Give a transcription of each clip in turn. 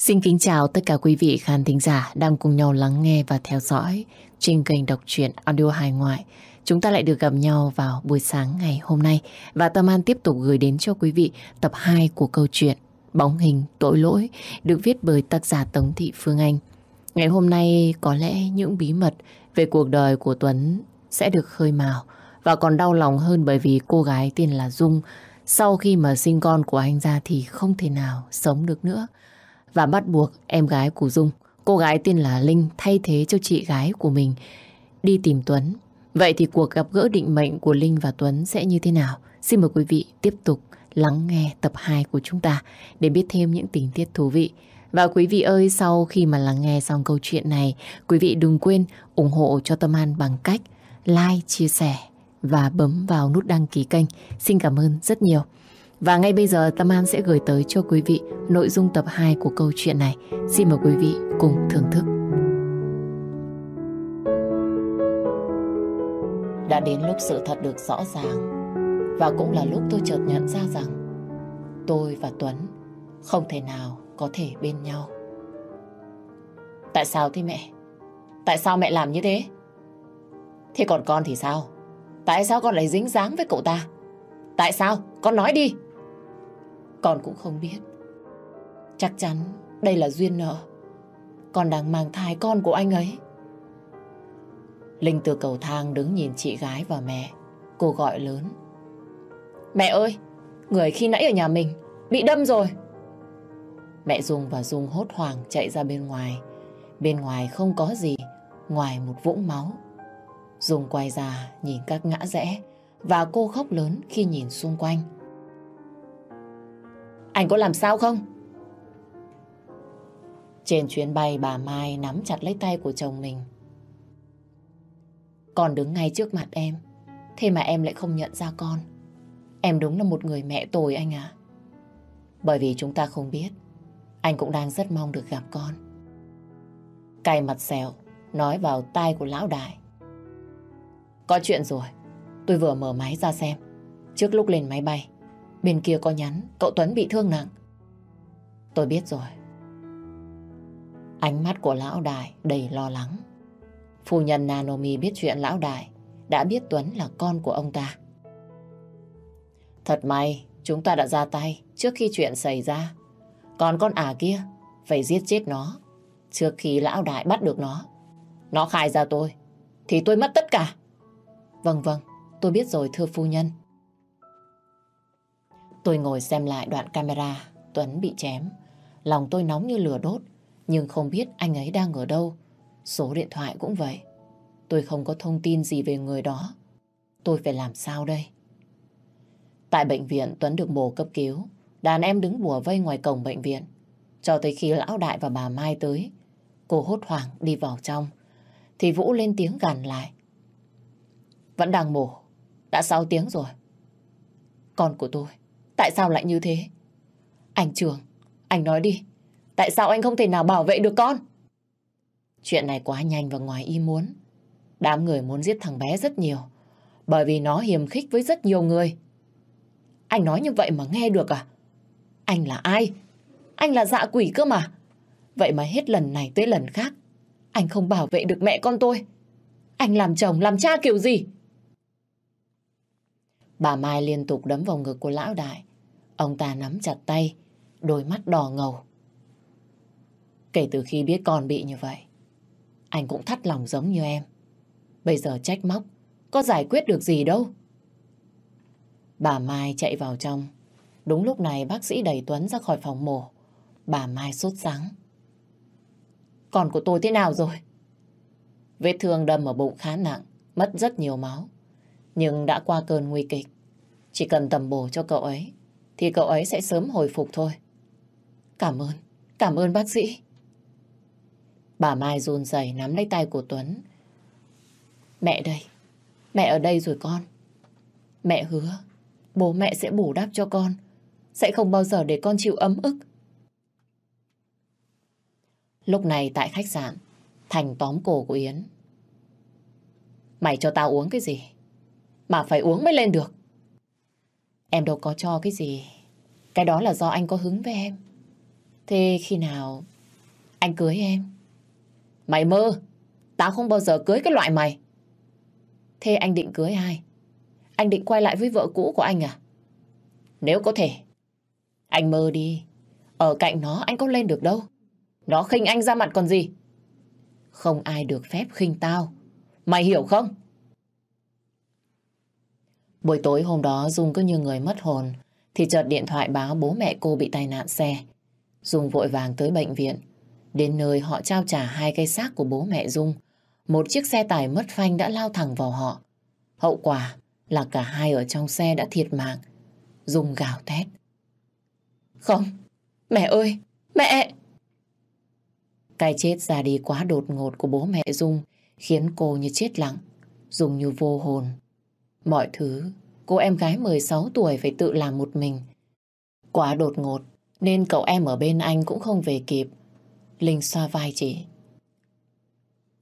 Xin kính chào tất cả quý vị khán thính giả đang cùng nhau lắng nghe và theo dõi trên kênh đọc truyện audio hài ngoại. Chúng ta lại được gặp nhau vào buổi sáng ngày hôm nay và Tâm An tiếp tục gửi đến cho quý vị tập 2 của câu chuyện Bóng hình tội lỗi, được viết bởi tác giả Tống Thị Phương Anh. Ngày hôm nay có lẽ những bí mật về cuộc đời của Tuấn sẽ được khơi mào và còn đau lòng hơn bởi vì cô gái tên là Dung sau khi mà sinh con của anh ra thì không thể nào sống được nữa và bắt buộc em gái của Dung, cô gái tên là Linh thay thế cho chị gái của mình đi tìm Tuấn. Vậy thì cuộc gặp gỡ định mệnh của Linh và Tuấn sẽ như thế nào? Xin mời quý vị tiếp tục lắng nghe tập 2 của chúng ta để biết thêm những tình tiết thú vị. Và quý vị ơi, sau khi mà lắng nghe xong câu chuyện này, quý vị đừng quên ủng hộ cho Tâm An bằng cách like, chia sẻ và bấm vào nút đăng ký kênh. Xin cảm ơn rất nhiều. Và ngay bây giờ, Tâm An sẽ gửi tới cho quý vị nội dung tập 2 của câu chuyện này. Xin mời quý vị cùng thưởng thức. Đã đến lúc sự thật được rõ ràng, và cũng là lúc tôi chợt nhận ra rằng tôi và Tuấn không thể nào có thể bên nhau. Tại sao thế mẹ? Tại sao mẹ làm như thế? Thế còn con thì sao? Tại sao con lại dính dáng với cậu ta? Tại sao? Con nói đi. Con cũng không biết. Chắc chắn đây là duyên nợ. Con đang mang thai con của anh ấy. Linh từ cầu thang đứng nhìn chị gái và mẹ. Cô gọi lớn. Mẹ ơi, người khi nãy ở nhà mình bị đâm rồi. Mẹ Dung và Dung hốt hoảng chạy ra bên ngoài. Bên ngoài không có gì ngoài một vũng máu. Dung quay ra nhìn các ngã rẽ và cô khóc lớn khi nhìn xung quanh. Anh có làm sao không? Trên chuyến bay bà Mai nắm chặt lấy tay của chồng mình. Con đứng ngay trước mặt em, thế mà em lại không nhận ra con. Em đúng là một người mẹ tồi anh à. Bởi vì chúng ta không biết, anh cũng đang rất mong được gặp con. Cay mặt xèo, nói vào tai của lão đại. Có chuyện rồi, tôi vừa mở máy ra xem. Trước lúc lên máy bay, Bên kia có nhắn cậu Tuấn bị thương nặng. Tôi biết rồi. Ánh mắt của lão đại đầy lo lắng. Phu nhân Nanomi biết chuyện lão đại đã biết Tuấn là con của ông ta. Thật may chúng ta đã ra tay trước khi chuyện xảy ra. Còn con ả kia phải giết chết nó trước khi lão đại bắt được nó. Nó khai ra tôi thì tôi mất tất cả. Vâng vâng, tôi biết rồi thưa phu nhân. Tôi ngồi xem lại đoạn camera Tuấn bị chém. Lòng tôi nóng như lửa đốt, nhưng không biết anh ấy đang ở đâu. Số điện thoại cũng vậy. Tôi không có thông tin gì về người đó. Tôi phải làm sao đây? Tại bệnh viện Tuấn được mổ cấp cứu. Đàn em đứng bùa vây ngoài cổng bệnh viện. Cho tới khi lão đại và bà Mai tới, cô hốt hoảng đi vào trong. Thì Vũ lên tiếng gằn lại. Vẫn đang mổ. Đã 6 tiếng rồi. Con của tôi Tại sao lại như thế? Anh Trường, anh nói đi. Tại sao anh không thể nào bảo vệ được con? Chuyện này quá nhanh và ngoài ý muốn. Đám người muốn giết thằng bé rất nhiều. Bởi vì nó hiềm khích với rất nhiều người. Anh nói như vậy mà nghe được à? Anh là ai? Anh là dạ quỷ cơ mà. Vậy mà hết lần này tới lần khác. Anh không bảo vệ được mẹ con tôi. Anh làm chồng, làm cha kiểu gì? Bà Mai liên tục đấm vào ngực của lão đại. Ông ta nắm chặt tay, đôi mắt đỏ ngầu. Kể từ khi biết con bị như vậy, anh cũng thắt lòng giống như em. Bây giờ trách móc, có giải quyết được gì đâu. Bà Mai chạy vào trong. Đúng lúc này bác sĩ đẩy Tuấn ra khỏi phòng mổ. Bà Mai sốt sáng. Con của tôi thế nào rồi? Vết thương đâm ở bụng khá nặng, mất rất nhiều máu. Nhưng đã qua cơn nguy kịch. Chỉ cần tầm bổ cho cậu ấy thì cậu ấy sẽ sớm hồi phục thôi. Cảm ơn, cảm ơn bác sĩ. Bà Mai run rẩy nắm lấy tay của Tuấn. Mẹ đây, mẹ ở đây rồi con. Mẹ hứa, bố mẹ sẽ bù đắp cho con. Sẽ không bao giờ để con chịu ấm ức. Lúc này tại khách sạn, Thành tóm cổ của Yến. Mày cho tao uống cái gì? Mà phải uống mới lên được. Em đâu có cho cái gì. Cái đó là do anh có hứng với em. Thế khi nào anh cưới em? Mày mơ, tao không bao giờ cưới cái loại mày. Thế anh định cưới ai? Anh định quay lại với vợ cũ của anh à? Nếu có thể, anh mơ đi. Ở cạnh nó anh có lên được đâu. Nó khinh anh ra mặt còn gì. Không ai được phép khinh tao. Mày hiểu không? Buổi tối hôm đó Dung cứ như người mất hồn thì chợt điện thoại báo bố mẹ cô bị tai nạn xe. Dung vội vàng tới bệnh viện. Đến nơi họ trao trả hai cây xác của bố mẹ Dung. Một chiếc xe tải mất phanh đã lao thẳng vào họ. Hậu quả là cả hai ở trong xe đã thiệt mạng. Dung gào thét. Không, mẹ ơi, mẹ! Cái chết ra đi quá đột ngột của bố mẹ Dung khiến cô như chết lặng, Dung như vô hồn. Mọi thứ, cô em gái 16 tuổi phải tự làm một mình. Quá đột ngột, nên cậu em ở bên anh cũng không về kịp. Linh xoa vai chị.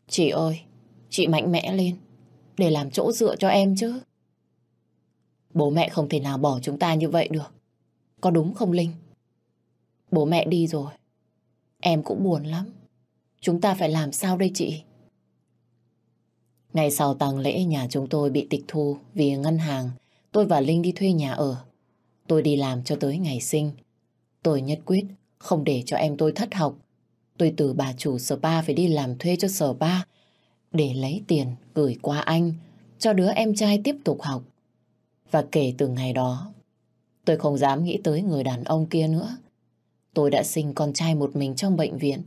Chị ơi, chị mạnh mẽ lên, để làm chỗ dựa cho em chứ. Bố mẹ không thể nào bỏ chúng ta như vậy được. Có đúng không Linh? Bố mẹ đi rồi. Em cũng buồn lắm. Chúng ta phải làm sao đây chị? Ngày sau tang lễ nhà chúng tôi bị tịch thu vì ngân hàng. Tôi và Linh đi thuê nhà ở. Tôi đi làm cho tới ngày sinh. Tôi nhất quyết không để cho em tôi thất học. Tôi từ bà chủ spa phải đi làm thuê cho spa để lấy tiền gửi qua anh cho đứa em trai tiếp tục học. Và kể từ ngày đó, tôi không dám nghĩ tới người đàn ông kia nữa. Tôi đã sinh con trai một mình trong bệnh viện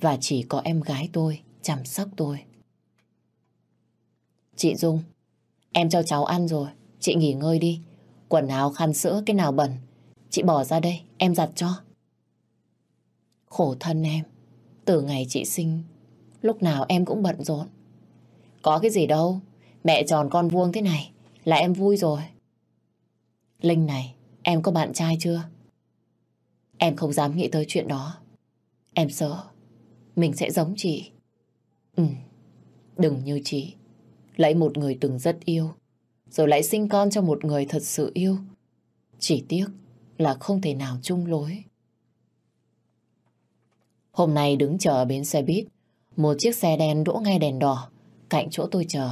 và chỉ có em gái tôi chăm sóc tôi. Chị Dung, em cho cháu ăn rồi, chị nghỉ ngơi đi. Quần áo khăn sữa cái nào bẩn, chị bỏ ra đây, em giặt cho. Khổ thân em, từ ngày chị sinh, lúc nào em cũng bận rộn. Có cái gì đâu, mẹ tròn con vuông thế này là em vui rồi. Linh này, em có bạn trai chưa? Em không dám nghĩ tới chuyện đó. Em sợ mình sẽ giống chị. Ừ, đừng như chị. Lấy một người từng rất yêu, rồi lại sinh con cho một người thật sự yêu. Chỉ tiếc là không thể nào chung lối. Hôm nay đứng chờ bến xe buýt, một chiếc xe đen đỗ ngay đèn đỏ, cạnh chỗ tôi chờ.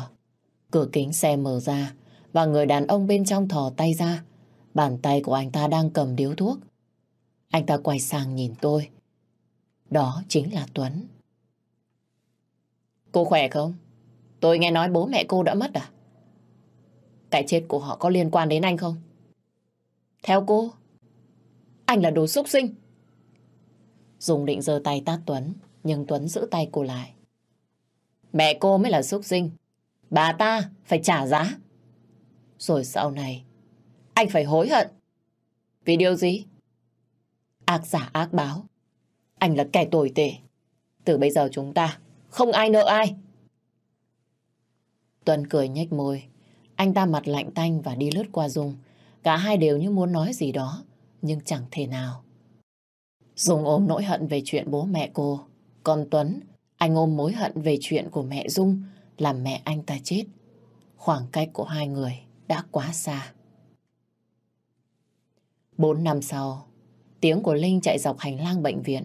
Cửa kính xe mở ra, và người đàn ông bên trong thò tay ra. Bàn tay của anh ta đang cầm điếu thuốc. Anh ta quay sang nhìn tôi. Đó chính là Tuấn. Cô khỏe không? Tôi nghe nói bố mẹ cô đã mất à? Cái chết của họ có liên quan đến anh không? Theo cô, anh là đồ xúc sinh. Dùng định giơ tay tát Tuấn, nhưng Tuấn giữ tay cô lại. Mẹ cô mới là xúc sinh. Bà ta phải trả giá. Rồi sau này, anh phải hối hận. Vì điều gì? Ác giả ác báo. Anh là kẻ tồi tệ. Từ bây giờ chúng ta không ai nợ ai. Tuần cười nhếch môi. Anh ta mặt lạnh tanh và đi lướt qua Dung. Cả hai đều như muốn nói gì đó, nhưng chẳng thể nào. Dung ôm nỗi hận về chuyện bố mẹ cô. Còn Tuấn, anh ôm mối hận về chuyện của mẹ Dung làm mẹ anh ta chết. Khoảng cách của hai người đã quá xa. Bốn năm sau, tiếng của Linh chạy dọc hành lang bệnh viện.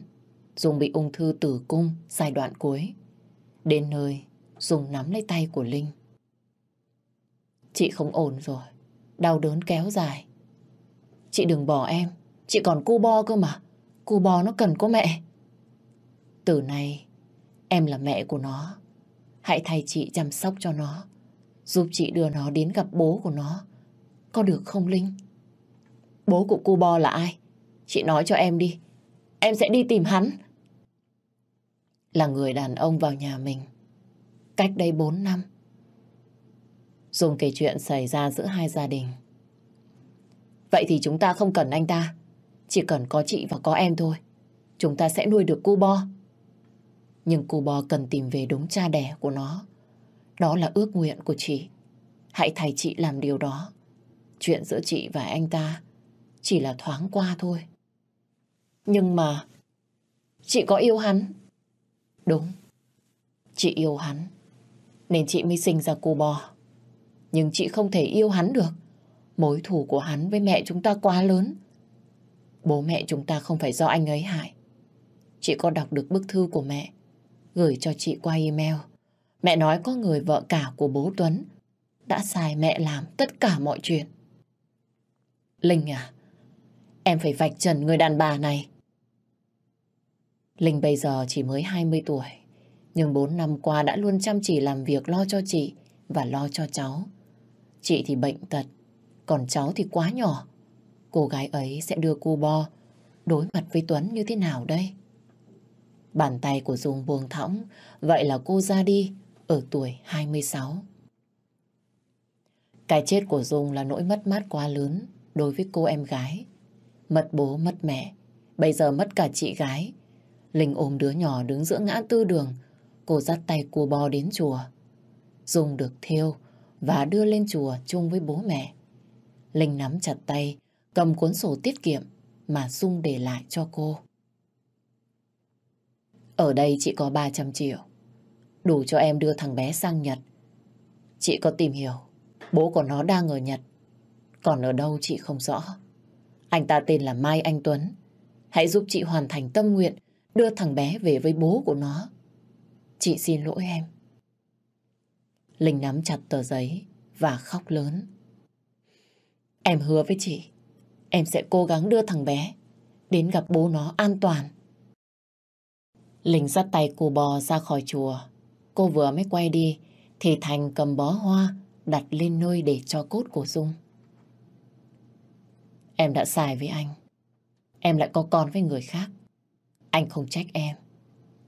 Dung bị ung thư tử cung giai đoạn cuối. Đến nơi, Dung nắm lấy tay của Linh. Chị không ổn rồi. Đau đớn kéo dài. Chị đừng bỏ em. Chị còn cu bo cơ mà. Cu bo nó cần có mẹ. Từ nay, em là mẹ của nó. Hãy thay chị chăm sóc cho nó. Giúp chị đưa nó đến gặp bố của nó. Có được không Linh? Bố của cu bo là ai? Chị nói cho em đi. Em sẽ đi tìm hắn. Là người đàn ông vào nhà mình. Cách đây 4 năm. Dùng kể chuyện xảy ra giữa hai gia đình. Vậy thì chúng ta không cần anh ta. Chỉ cần có chị và có em thôi. Chúng ta sẽ nuôi được cu bo. Nhưng cu bo cần tìm về đúng cha đẻ của nó. Đó là ước nguyện của chị. Hãy thay chị làm điều đó. Chuyện giữa chị và anh ta chỉ là thoáng qua thôi. Nhưng mà chị có yêu hắn. Đúng, chị yêu hắn. Nên chị mới sinh ra cô bò. Nhưng chị không thể yêu hắn được. Mối thù của hắn với mẹ chúng ta quá lớn. Bố mẹ chúng ta không phải do anh ấy hại. chị có đọc được bức thư của mẹ, gửi cho chị qua email. Mẹ nói có người vợ cả của bố Tuấn đã xài mẹ làm tất cả mọi chuyện. Linh à, em phải vạch trần người đàn bà này. Linh bây giờ chỉ mới 20 tuổi, nhưng 4 năm qua đã luôn chăm chỉ làm việc lo cho chị và lo cho cháu. Chị thì bệnh tật, còn cháu thì quá nhỏ. Cô gái ấy sẽ đưa cô Bo đối mặt với Tuấn như thế nào đây? Bàn tay của Dung buông thõng, vậy là cô ra đi ở tuổi 26. Cái chết của Dung là nỗi mất mát quá lớn đối với cô em gái. Mất bố, mất mẹ, bây giờ mất cả chị gái. Linh ôm đứa nhỏ đứng giữa ngã tư đường, cô dắt tay cô Bo đến chùa. Dung được thiêu và đưa lên chùa chung với bố mẹ. Linh nắm chặt tay, cầm cuốn sổ tiết kiệm mà Dung để lại cho cô. Ở đây chị có 300 triệu, đủ cho em đưa thằng bé sang Nhật. Chị có tìm hiểu, bố của nó đang ở Nhật, còn ở đâu chị không rõ. Anh ta tên là Mai Anh Tuấn. Hãy giúp chị hoàn thành tâm nguyện đưa thằng bé về với bố của nó. Chị xin lỗi em. Linh nắm chặt tờ giấy và khóc lớn. Em hứa với chị, em sẽ cố gắng đưa thằng bé đến gặp bố nó an toàn. Linh dắt tay cô bò ra khỏi chùa. Cô vừa mới quay đi thì Thành cầm bó hoa đặt lên nơi để cho cốt của Dung. Em đã xài với anh. Em lại có con với người khác. Anh không trách em.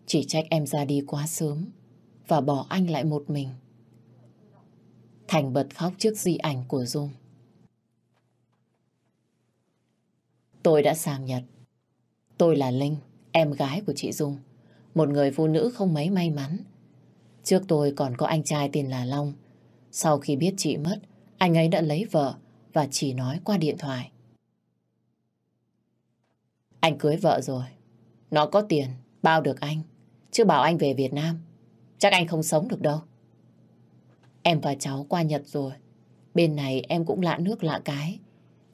Chỉ trách em ra đi quá sớm và bỏ anh lại một mình. Thành bật khóc trước di ảnh của Dung. Tôi đã sang Nhật. Tôi là Linh, em gái của chị Dung. Một người phụ nữ không mấy may mắn. Trước tôi còn có anh trai tên là Long. Sau khi biết chị mất, anh ấy đã lấy vợ và chỉ nói qua điện thoại. Anh cưới vợ rồi. Nó có tiền, bao được anh. Chứ bảo anh về Việt Nam, chắc anh không sống được đâu. Em và cháu qua Nhật rồi. Bên này em cũng lạ nước lạ cái.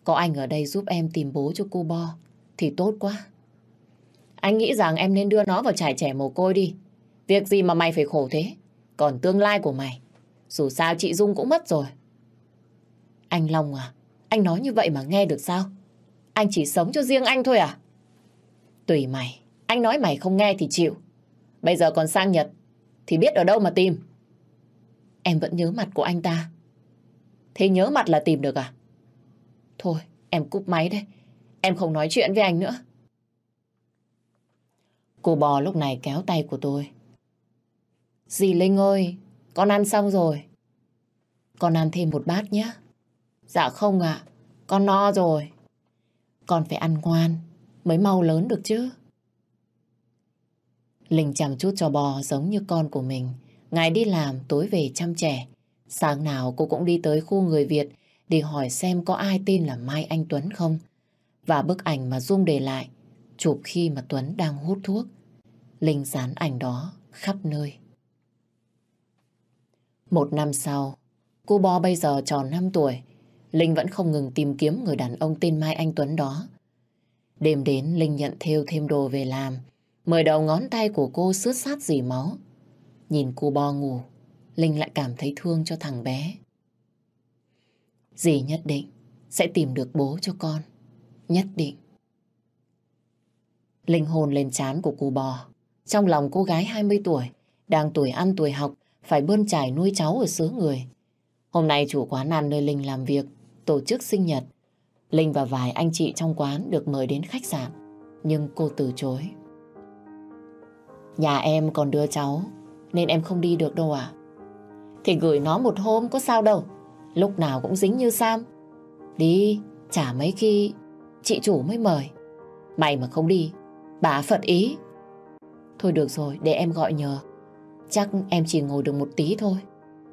Có anh ở đây giúp em tìm bố cho cô Bo thì tốt quá. Anh nghĩ rằng em nên đưa nó vào trại trẻ mồ côi đi. Việc gì mà mày phải khổ thế? Còn tương lai của mày, dù sao chị Dung cũng mất rồi. Anh Long à, anh nói như vậy mà nghe được sao? Anh chỉ sống cho riêng anh thôi à? Tùy mày, anh nói mày không nghe thì chịu. Bây giờ còn sang Nhật, thì biết ở đâu mà tìm. Em vẫn nhớ mặt của anh ta. Thế nhớ mặt là tìm được à? Thôi, em cúp máy đây. Em không nói chuyện với anh nữa. Cô bò lúc này kéo tay của tôi. Dì Linh ơi, con ăn xong rồi. Con ăn thêm một bát nhé. Dạ không ạ, con no rồi. Con phải ăn ngoan, mới mau lớn được chứ. Linh chăm chút cho bò giống như con của mình. Ngày đi làm, tối về chăm trẻ. Sáng nào cô cũng đi tới khu người Việt để hỏi xem có ai tên là Mai Anh Tuấn không. Và bức ảnh mà Dung để lại, chụp khi mà Tuấn đang hút thuốc. Linh dán ảnh đó khắp nơi. Một năm sau, cô Bo bây giờ tròn 5 tuổi. Linh vẫn không ngừng tìm kiếm người đàn ông tên Mai Anh Tuấn đó. Đêm đến, Linh nhận theo thêm đồ về làm. Mời đầu ngón tay của cô sướt sát dì máu. Nhìn cô Bo ngủ, Linh lại cảm thấy thương cho thằng bé. Dì nhất định sẽ tìm được bố cho con. Nhất định. Linh hồn lên chán của cô bò. Trong lòng cô gái 20 tuổi, đang tuổi ăn tuổi học, phải bươn trải nuôi cháu ở xứ người. Hôm nay chủ quán ăn nơi Linh làm việc, tổ chức sinh nhật. Linh và vài anh chị trong quán được mời đến khách sạn, nhưng cô từ chối. Nhà em còn đưa cháu, nên em không đi được đâu à. Thì gửi nó một hôm có sao đâu, lúc nào cũng dính như Sam. Đi, chả mấy khi chị chủ mới mời. Mày mà không đi, bà phật ý. Thôi được rồi, để em gọi nhờ. Chắc em chỉ ngồi được một tí thôi.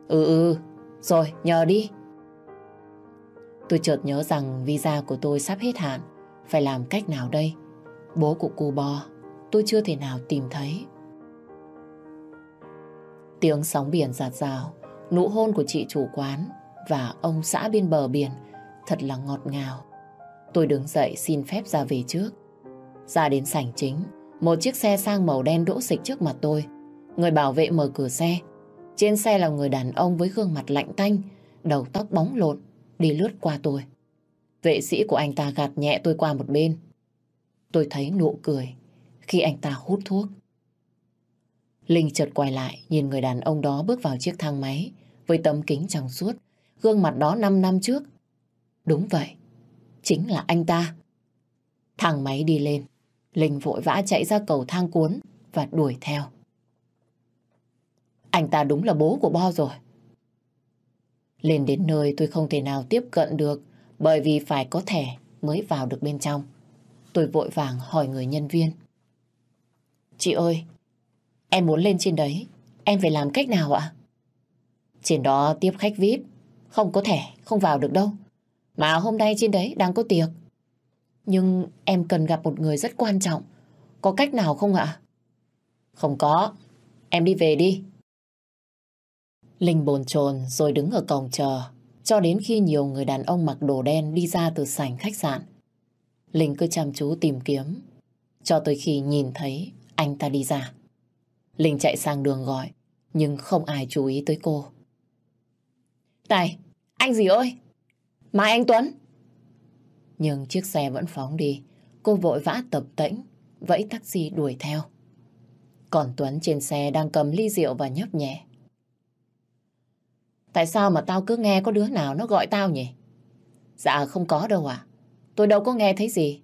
Ừ ừ, rồi nhờ đi. Tôi chợt nhớ rằng visa của tôi sắp hết hạn. Phải làm cách nào đây? Bố của cô bò, tôi chưa thể nào tìm thấy. Tiếng sóng biển giạt rào, nụ hôn của chị chủ quán và ông xã bên bờ biển thật là ngọt ngào. Tôi đứng dậy xin phép ra về trước. Ra đến sảnh chính, Một chiếc xe sang màu đen đỗ xịch trước mặt tôi. Người bảo vệ mở cửa xe. Trên xe là người đàn ông với gương mặt lạnh tanh, đầu tóc bóng lộn, đi lướt qua tôi. Vệ sĩ của anh ta gạt nhẹ tôi qua một bên. Tôi thấy nụ cười khi anh ta hút thuốc. Linh chợt quay lại nhìn người đàn ông đó bước vào chiếc thang máy với tấm kính trong suốt. Gương mặt đó 5 năm trước. Đúng vậy, chính là anh ta. Thang máy đi lên. Linh vội vã chạy ra cầu thang cuốn và đuổi theo. Anh ta đúng là bố của Bo rồi. Lên đến nơi tôi không thể nào tiếp cận được bởi vì phải có thẻ mới vào được bên trong. Tôi vội vàng hỏi người nhân viên. Chị ơi, em muốn lên trên đấy, em phải làm cách nào ạ? Trên đó tiếp khách VIP, không có thẻ, không vào được đâu. Mà hôm nay trên đấy đang có tiệc. Nhưng em cần gặp một người rất quan trọng. Có cách nào không ạ? Không có. Em đi về đi. Linh bồn chồn rồi đứng ở cổng chờ. Cho đến khi nhiều người đàn ông mặc đồ đen đi ra từ sảnh khách sạn. Linh cứ chăm chú tìm kiếm. Cho tới khi nhìn thấy anh ta đi ra. Linh chạy sang đường gọi. Nhưng không ai chú ý tới cô. Này, anh gì ơi? Mai anh Tuấn. Nhưng chiếc xe vẫn phóng đi. Cô vội vã tập tễnh, vẫy taxi đuổi theo. Còn Tuấn trên xe đang cầm ly rượu và nhấp nhẹ. Tại sao mà tao cứ nghe có đứa nào nó gọi tao nhỉ? Dạ không có đâu ạ. Tôi đâu có nghe thấy gì.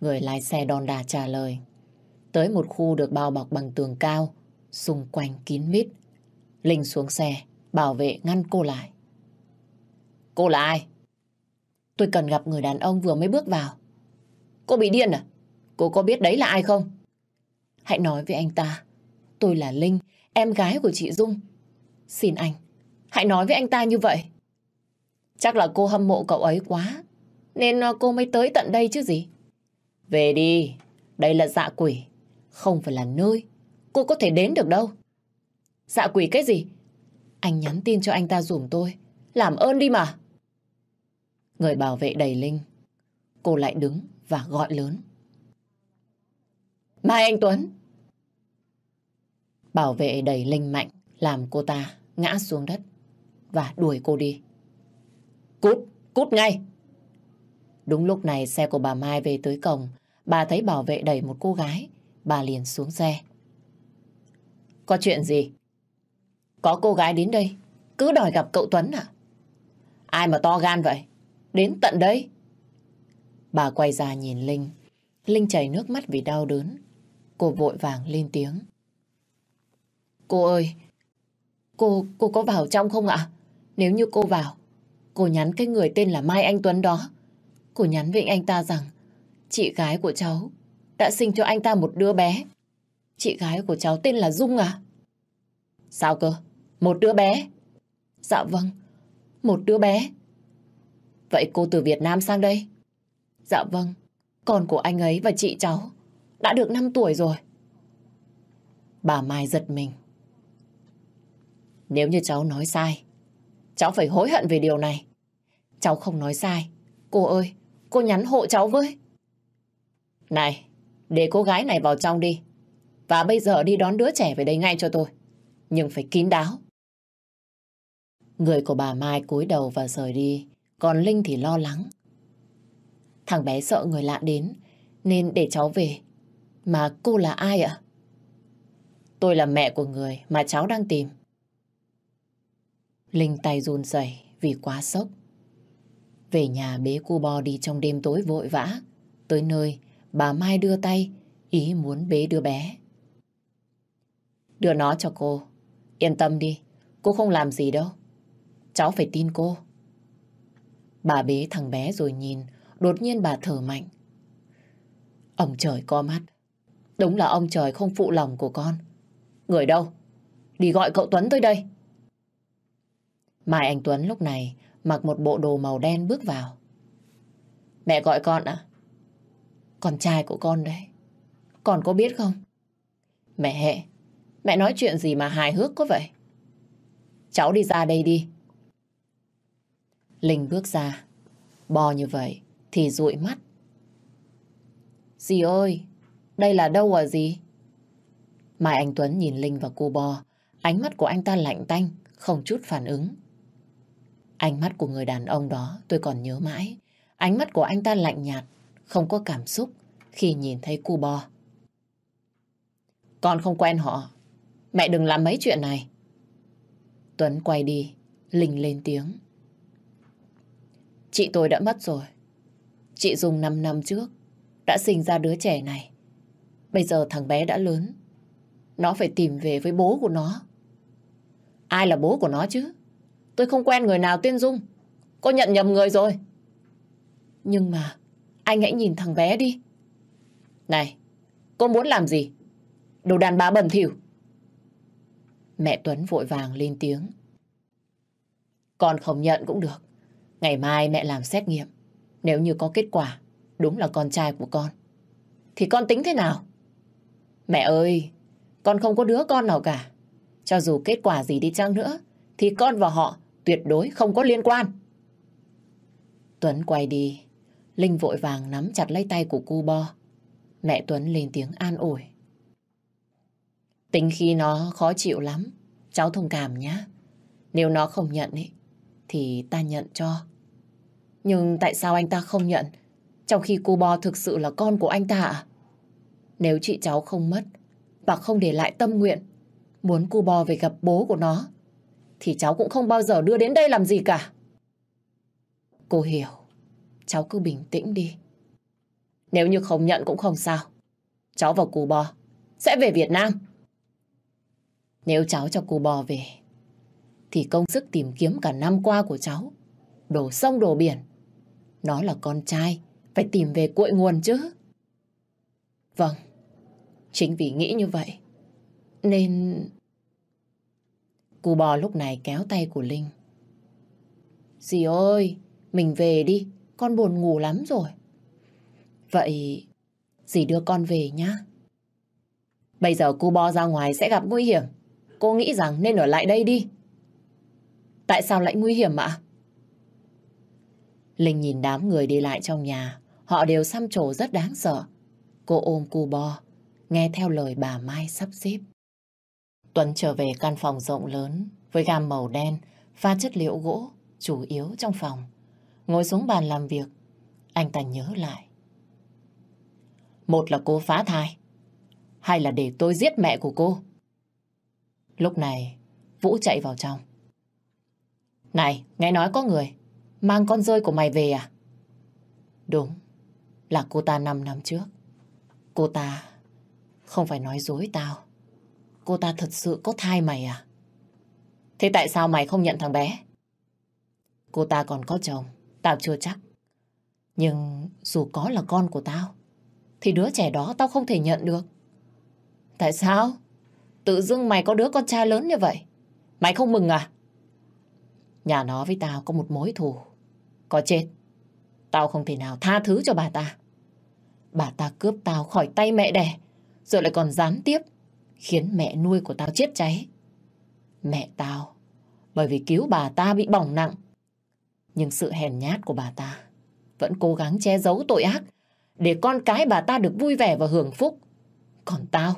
Người lái xe đòn đà trả lời. Tới một khu được bao bọc bằng tường cao, xung quanh kín mít. Linh xuống xe, bảo vệ ngăn cô lại. Cô là ai? Tôi cần gặp người đàn ông vừa mới bước vào. Cô bị điên à? Cô có biết đấy là ai không? Hãy nói với anh ta. Tôi là Linh, em gái của chị Dung. Xin anh, hãy nói với anh ta như vậy. Chắc là cô hâm mộ cậu ấy quá, nên ờ, cô mới tới tận đây chứ gì. Về đi, đây là dạ quỷ, không phải là nơi cô có thể đến được đâu. Dạ quỷ cái gì? Anh nhắn tin cho anh ta dùm tôi, làm ơn đi mà. Người bảo vệ đầy Linh. Cô lại đứng và gọi lớn. Mai anh Tuấn. Bảo vệ đầy Linh mạnh làm cô ta ngã xuống đất và đuổi cô đi. Cút, cút ngay. Đúng lúc này xe của bà Mai về tới cổng, bà thấy bảo vệ đẩy một cô gái, bà liền xuống xe. Có chuyện gì? Có cô gái đến đây, cứ đòi gặp cậu Tuấn à? Ai mà to gan vậy? Đến tận đây. Bà quay ra nhìn Linh. Linh chảy nước mắt vì đau đớn. Cô vội vàng lên tiếng. Cô ơi, cô, cô có vào trong không ạ? Nếu như cô vào, cô nhắn cái người tên là Mai Anh Tuấn đó. Cô nhắn với anh ta rằng chị gái của cháu đã sinh cho anh ta một đứa bé. Chị gái của cháu tên là Dung à? Sao cơ? Một đứa bé? Dạ vâng, một đứa bé. Vậy cô từ Việt Nam sang đây? Dạ vâng, con của anh ấy và chị cháu đã được 5 tuổi rồi. Bà Mai giật mình. Nếu như cháu nói sai, cháu phải hối hận về điều này. Cháu không nói sai. Cô ơi, cô nhắn hộ cháu với. Này, để cô gái này vào trong đi. Và bây giờ đi đón đứa trẻ về đây ngay cho tôi. Nhưng phải kín đáo. Người của bà Mai cúi đầu và rời đi. Còn Linh thì lo lắng. Thằng bé sợ người lạ đến, nên để cháu về. Mà cô là ai ạ? Tôi là mẹ của người mà cháu đang tìm. Linh tay run rẩy vì quá sốc. Về nhà bế cô bò đi trong đêm tối vội vã. Tới nơi, bà Mai đưa tay, ý muốn bế đứa bé. Đưa nó cho cô. Yên tâm đi, cô không làm gì đâu. Cháu phải tin cô. Bà bế thằng bé rồi nhìn, đột nhiên bà thở mạnh. Ông trời co mắt. Đúng là ông trời không phụ lòng của con. Người đâu? Đi gọi cậu Tuấn tới đây. Mai anh Tuấn lúc này mặc một bộ đồ màu đen bước vào. Mẹ gọi con à? Con trai của con đấy. Con có biết không? Mẹ hệ, mẹ nói chuyện gì mà hài hước có vậy? Cháu đi ra đây đi. Linh bước ra. Bò như vậy thì dụi mắt. Dì ơi, Đây là đâu à gì? Mai Anh Tuấn nhìn Linh và cô bò, Ánh mắt của anh ta lạnh tanh, không chút phản ứng. Ánh mắt của người đàn ông đó tôi còn nhớ mãi. Ánh mắt của anh ta lạnh nhạt, không có cảm xúc khi nhìn thấy cu bò. Con không quen họ. Mẹ đừng làm mấy chuyện này. Tuấn quay đi, Linh lên tiếng. Chị tôi đã mất rồi. Chị dùng 5 năm trước đã sinh ra đứa trẻ này. Bây giờ thằng bé đã lớn. Nó phải tìm về với bố của nó. Ai là bố của nó chứ? Tôi không quen người nào tên Dung. Cô nhận nhầm người rồi. Nhưng mà anh hãy nhìn thằng bé đi. Này, cô muốn làm gì? Đồ đàn bà bẩn thỉu. Mẹ Tuấn vội vàng lên tiếng. Con không nhận cũng được. Ngày mai mẹ làm xét nghiệm. Nếu như có kết quả đúng là con trai của con. Thì con tính thế nào? Mẹ ơi, con không có đứa con nào cả. Cho dù kết quả gì đi chăng nữa, thì con và họ tuyệt đối không có liên quan. Tuấn quay đi. Linh vội vàng nắm chặt lấy tay của cu bo. Mẹ Tuấn lên tiếng an ủi. Tính khi nó khó chịu lắm. Cháu thông cảm nhé. Nếu nó không nhận ấy, thì ta nhận cho. Nhưng tại sao anh ta không nhận? Trong khi cu Bo thực sự là con của anh ta à? Nếu chị cháu không mất và không để lại tâm nguyện muốn cu Bo về gặp bố của nó thì cháu cũng không bao giờ đưa đến đây làm gì cả. Cô hiểu. Cháu cứ bình tĩnh đi. Nếu như không nhận cũng không sao. Cháu và cô bò sẽ về Việt Nam. Nếu cháu cho cô bò về thì công sức tìm kiếm cả năm qua của cháu đổ sông đổ biển. Nó là con trai phải tìm về cội nguồn chứ. Vâng, chính vì nghĩ như vậy, nên... Cù bò lúc này kéo tay của Linh. Dì ơi, mình về đi, con buồn ngủ lắm rồi. Vậy, dì đưa con về nhá. Bây giờ cô bo ra ngoài sẽ gặp nguy hiểm. Cô nghĩ rằng nên ở lại đây đi. Tại sao lại nguy hiểm ạ? Linh nhìn đám người đi lại trong nhà, họ đều xăm trổ rất đáng sợ. Cô ôm cu bo, nghe theo lời bà Mai sắp xếp. Tuấn trở về căn phòng rộng lớn với gam màu đen, pha chất liệu gỗ, chủ yếu trong phòng. Ngồi xuống bàn làm việc, anh ta nhớ lại. Một là cô phá thai, hay là để tôi giết mẹ của cô? Lúc này, Vũ chạy vào trong. Này, nghe nói có người mang con rơi của mày về à? Đúng, là cô ta 5 năm trước. Cô ta không phải nói dối tao. Cô ta thật sự có thai mày à? Thế tại sao mày không nhận thằng bé? Cô ta còn có chồng, tao chưa chắc. Nhưng dù có là con của tao, thì đứa trẻ đó tao không thể nhận được. Tại sao? Tự dưng mày có đứa con trai lớn như vậy. Mày không mừng à? Nhà nó với tao có một mối thù. Có chết, tao không thể nào tha thứ cho bà ta. Bà ta cướp tao khỏi tay mẹ đẻ, rồi lại còn gián tiếp, khiến mẹ nuôi của tao chết cháy. Mẹ tao, bởi vì cứu bà ta bị bỏng nặng. Nhưng sự hèn nhát của bà ta vẫn cố gắng che giấu tội ác để con cái bà ta được vui vẻ và hưởng phúc. Còn tao,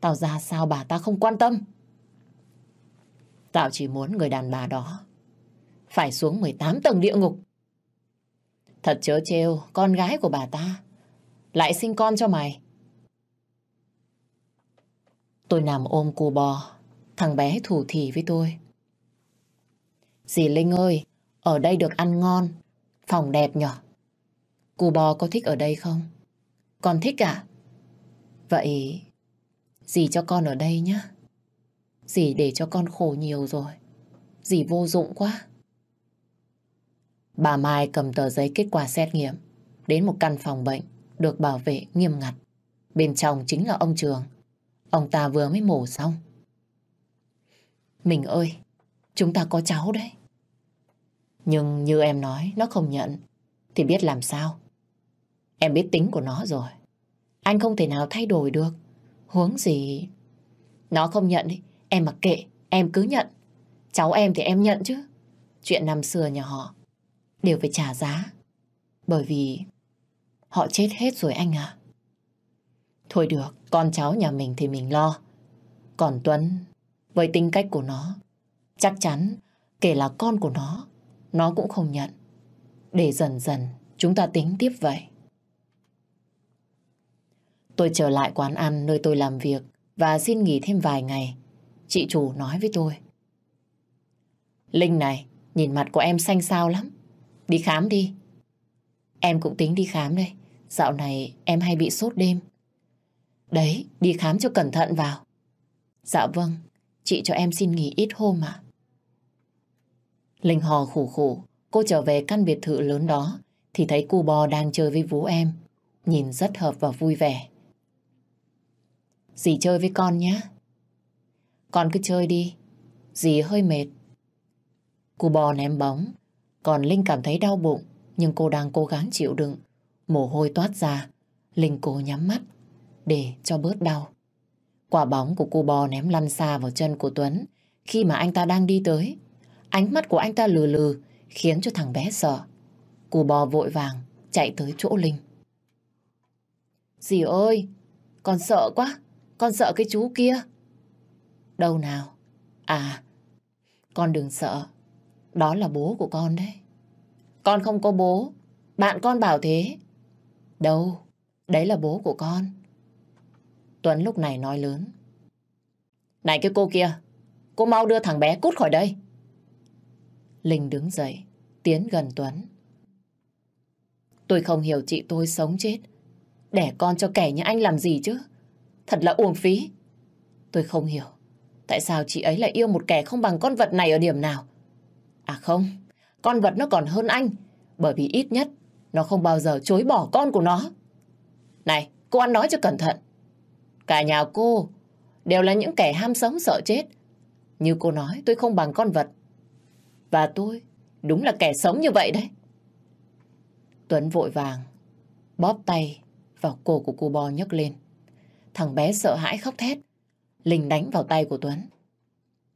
tao ra sao bà ta không quan tâm. Tao chỉ muốn người đàn bà đó phải xuống 18 tầng địa ngục. Thật chớ trêu, con gái của bà ta lại sinh con cho mày. Tôi nằm ôm cô bò, thằng bé thủ thỉ với tôi. Dì Linh ơi, ở đây được ăn ngon, phòng đẹp nhở? Cô bò có thích ở đây không? Con thích à? Vậy, dì cho con ở đây nhá? Dì để cho con khổ nhiều rồi. Dì vô dụng quá. Bà Mai cầm tờ giấy kết quả xét nghiệm đến một căn phòng bệnh được bảo vệ nghiêm ngặt. Bên trong chính là ông Trường. Ông ta vừa mới mổ xong. Mình ơi, chúng ta có cháu đấy. Nhưng như em nói, nó không nhận. Thì biết làm sao? Em biết tính của nó rồi. Anh không thể nào thay đổi được. Huống gì... Nó không nhận đi, em mặc kệ, em cứ nhận. Cháu em thì em nhận chứ. Chuyện năm xưa nhà họ đều phải trả giá. Bởi vì họ chết hết rồi anh à. Thôi được, con cháu nhà mình thì mình lo. Còn Tuấn, với tính cách của nó, chắc chắn kể là con của nó, nó cũng không nhận. Để dần dần chúng ta tính tiếp vậy. Tôi trở lại quán ăn nơi tôi làm việc và xin nghỉ thêm vài ngày. Chị chủ nói với tôi. Linh này, nhìn mặt của em xanh xao lắm. Đi khám đi. Em cũng tính đi khám đây. Dạo này em hay bị sốt đêm. Đấy, đi khám cho cẩn thận vào. Dạ vâng, chị cho em xin nghỉ ít hôm ạ. Linh hò khủ khủ, cô trở về căn biệt thự lớn đó thì thấy cu bò đang chơi với vú em. Nhìn rất hợp và vui vẻ. Dì chơi với con nhé. Con cứ chơi đi. Dì hơi mệt. Cu bò ném bóng. Còn Linh cảm thấy đau bụng. Nhưng cô đang cố gắng chịu đựng. Mồ hôi toát ra. Linh cố nhắm mắt. Để cho bớt đau. Quả bóng của cu bò ném lăn xa vào chân của Tuấn. Khi mà anh ta đang đi tới. Ánh mắt của anh ta lừ lừ. Khiến cho thằng bé sợ. Cù bò vội vàng chạy tới chỗ Linh. Dì ơi, con sợ quá. Con sợ cái chú kia. Đâu nào? À, con đừng sợ. Đó là bố của con đấy. Con không có bố. Bạn con bảo thế. Đâu, đấy là bố của con. Tuấn lúc này nói lớn. Này cái cô kia, cô mau đưa thằng bé cút khỏi đây. Linh đứng dậy, tiến gần Tuấn. Tôi không hiểu chị tôi sống chết. Đẻ con cho kẻ như anh làm gì chứ? Thật là uổng phí. Tôi không hiểu. Tại sao chị ấy lại yêu một kẻ không bằng con vật này ở điểm nào? À không, con vật nó còn hơn anh. Bởi vì ít nhất nó không bao giờ chối bỏ con của nó. Này, cô ăn nói cho cẩn thận. Cả nhà cô đều là những kẻ ham sống sợ chết. Như cô nói, tôi không bằng con vật. Và tôi đúng là kẻ sống như vậy đấy. Tuấn vội vàng bóp tay vào cổ của cô bò nhấc lên. Thằng bé sợ hãi khóc thét. Linh đánh vào tay của Tuấn.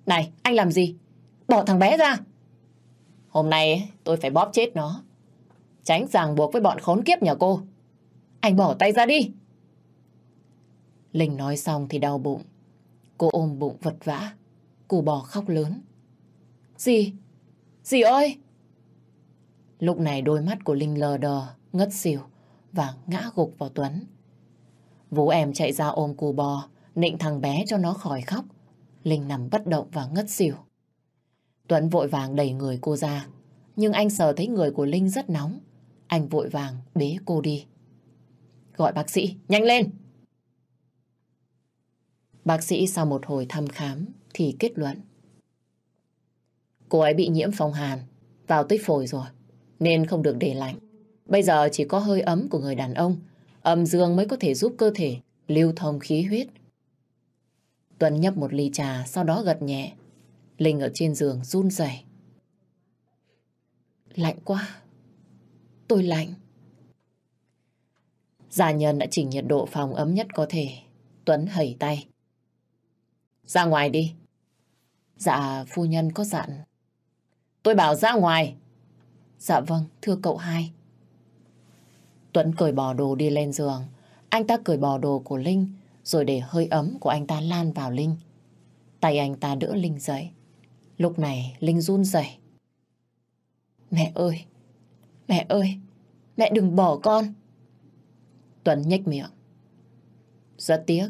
Này, anh làm gì? Bỏ thằng bé ra. Hôm nay tôi phải bóp chết nó. Tránh ràng buộc với bọn khốn kiếp nhà cô. Anh bỏ tay ra đi. Linh nói xong thì đau bụng. Cô ôm bụng vật vã. cô bò khóc lớn. Gì? Dì ơi? Lúc này đôi mắt của Linh lờ đờ, ngất xỉu và ngã gục vào Tuấn. Vũ em chạy ra ôm cù bò, nịnh thằng bé cho nó khỏi khóc. Linh nằm bất động và ngất xỉu. Tuấn vội vàng đẩy người cô ra, nhưng anh sờ thấy người của Linh rất nóng. Anh vội vàng bế cô đi. Gọi bác sĩ, nhanh lên! Bác sĩ sau một hồi thăm khám thì kết luận. Cô ấy bị nhiễm phong hàn, vào tích phổi rồi, nên không được để lạnh. Bây giờ chỉ có hơi ấm của người đàn ông Âm dương mới có thể giúp cơ thể lưu thông khí huyết. Tuấn nhấp một ly trà, sau đó gật nhẹ. Linh ở trên giường run rẩy. Lạnh quá. Tôi lạnh. Gia nhân đã chỉnh nhiệt độ phòng ấm nhất có thể. Tuấn hẩy tay. Ra ngoài đi. Dạ, phu nhân có dặn. Tôi bảo ra ngoài. Dạ vâng, thưa cậu hai. Tuấn cởi bỏ đồ đi lên giường. Anh ta cởi bỏ đồ của Linh rồi để hơi ấm của anh ta lan vào Linh. Tay anh ta đỡ Linh dậy. Lúc này Linh run rẩy. Mẹ ơi! Mẹ ơi! Mẹ đừng bỏ con! Tuấn nhếch miệng. Rất tiếc,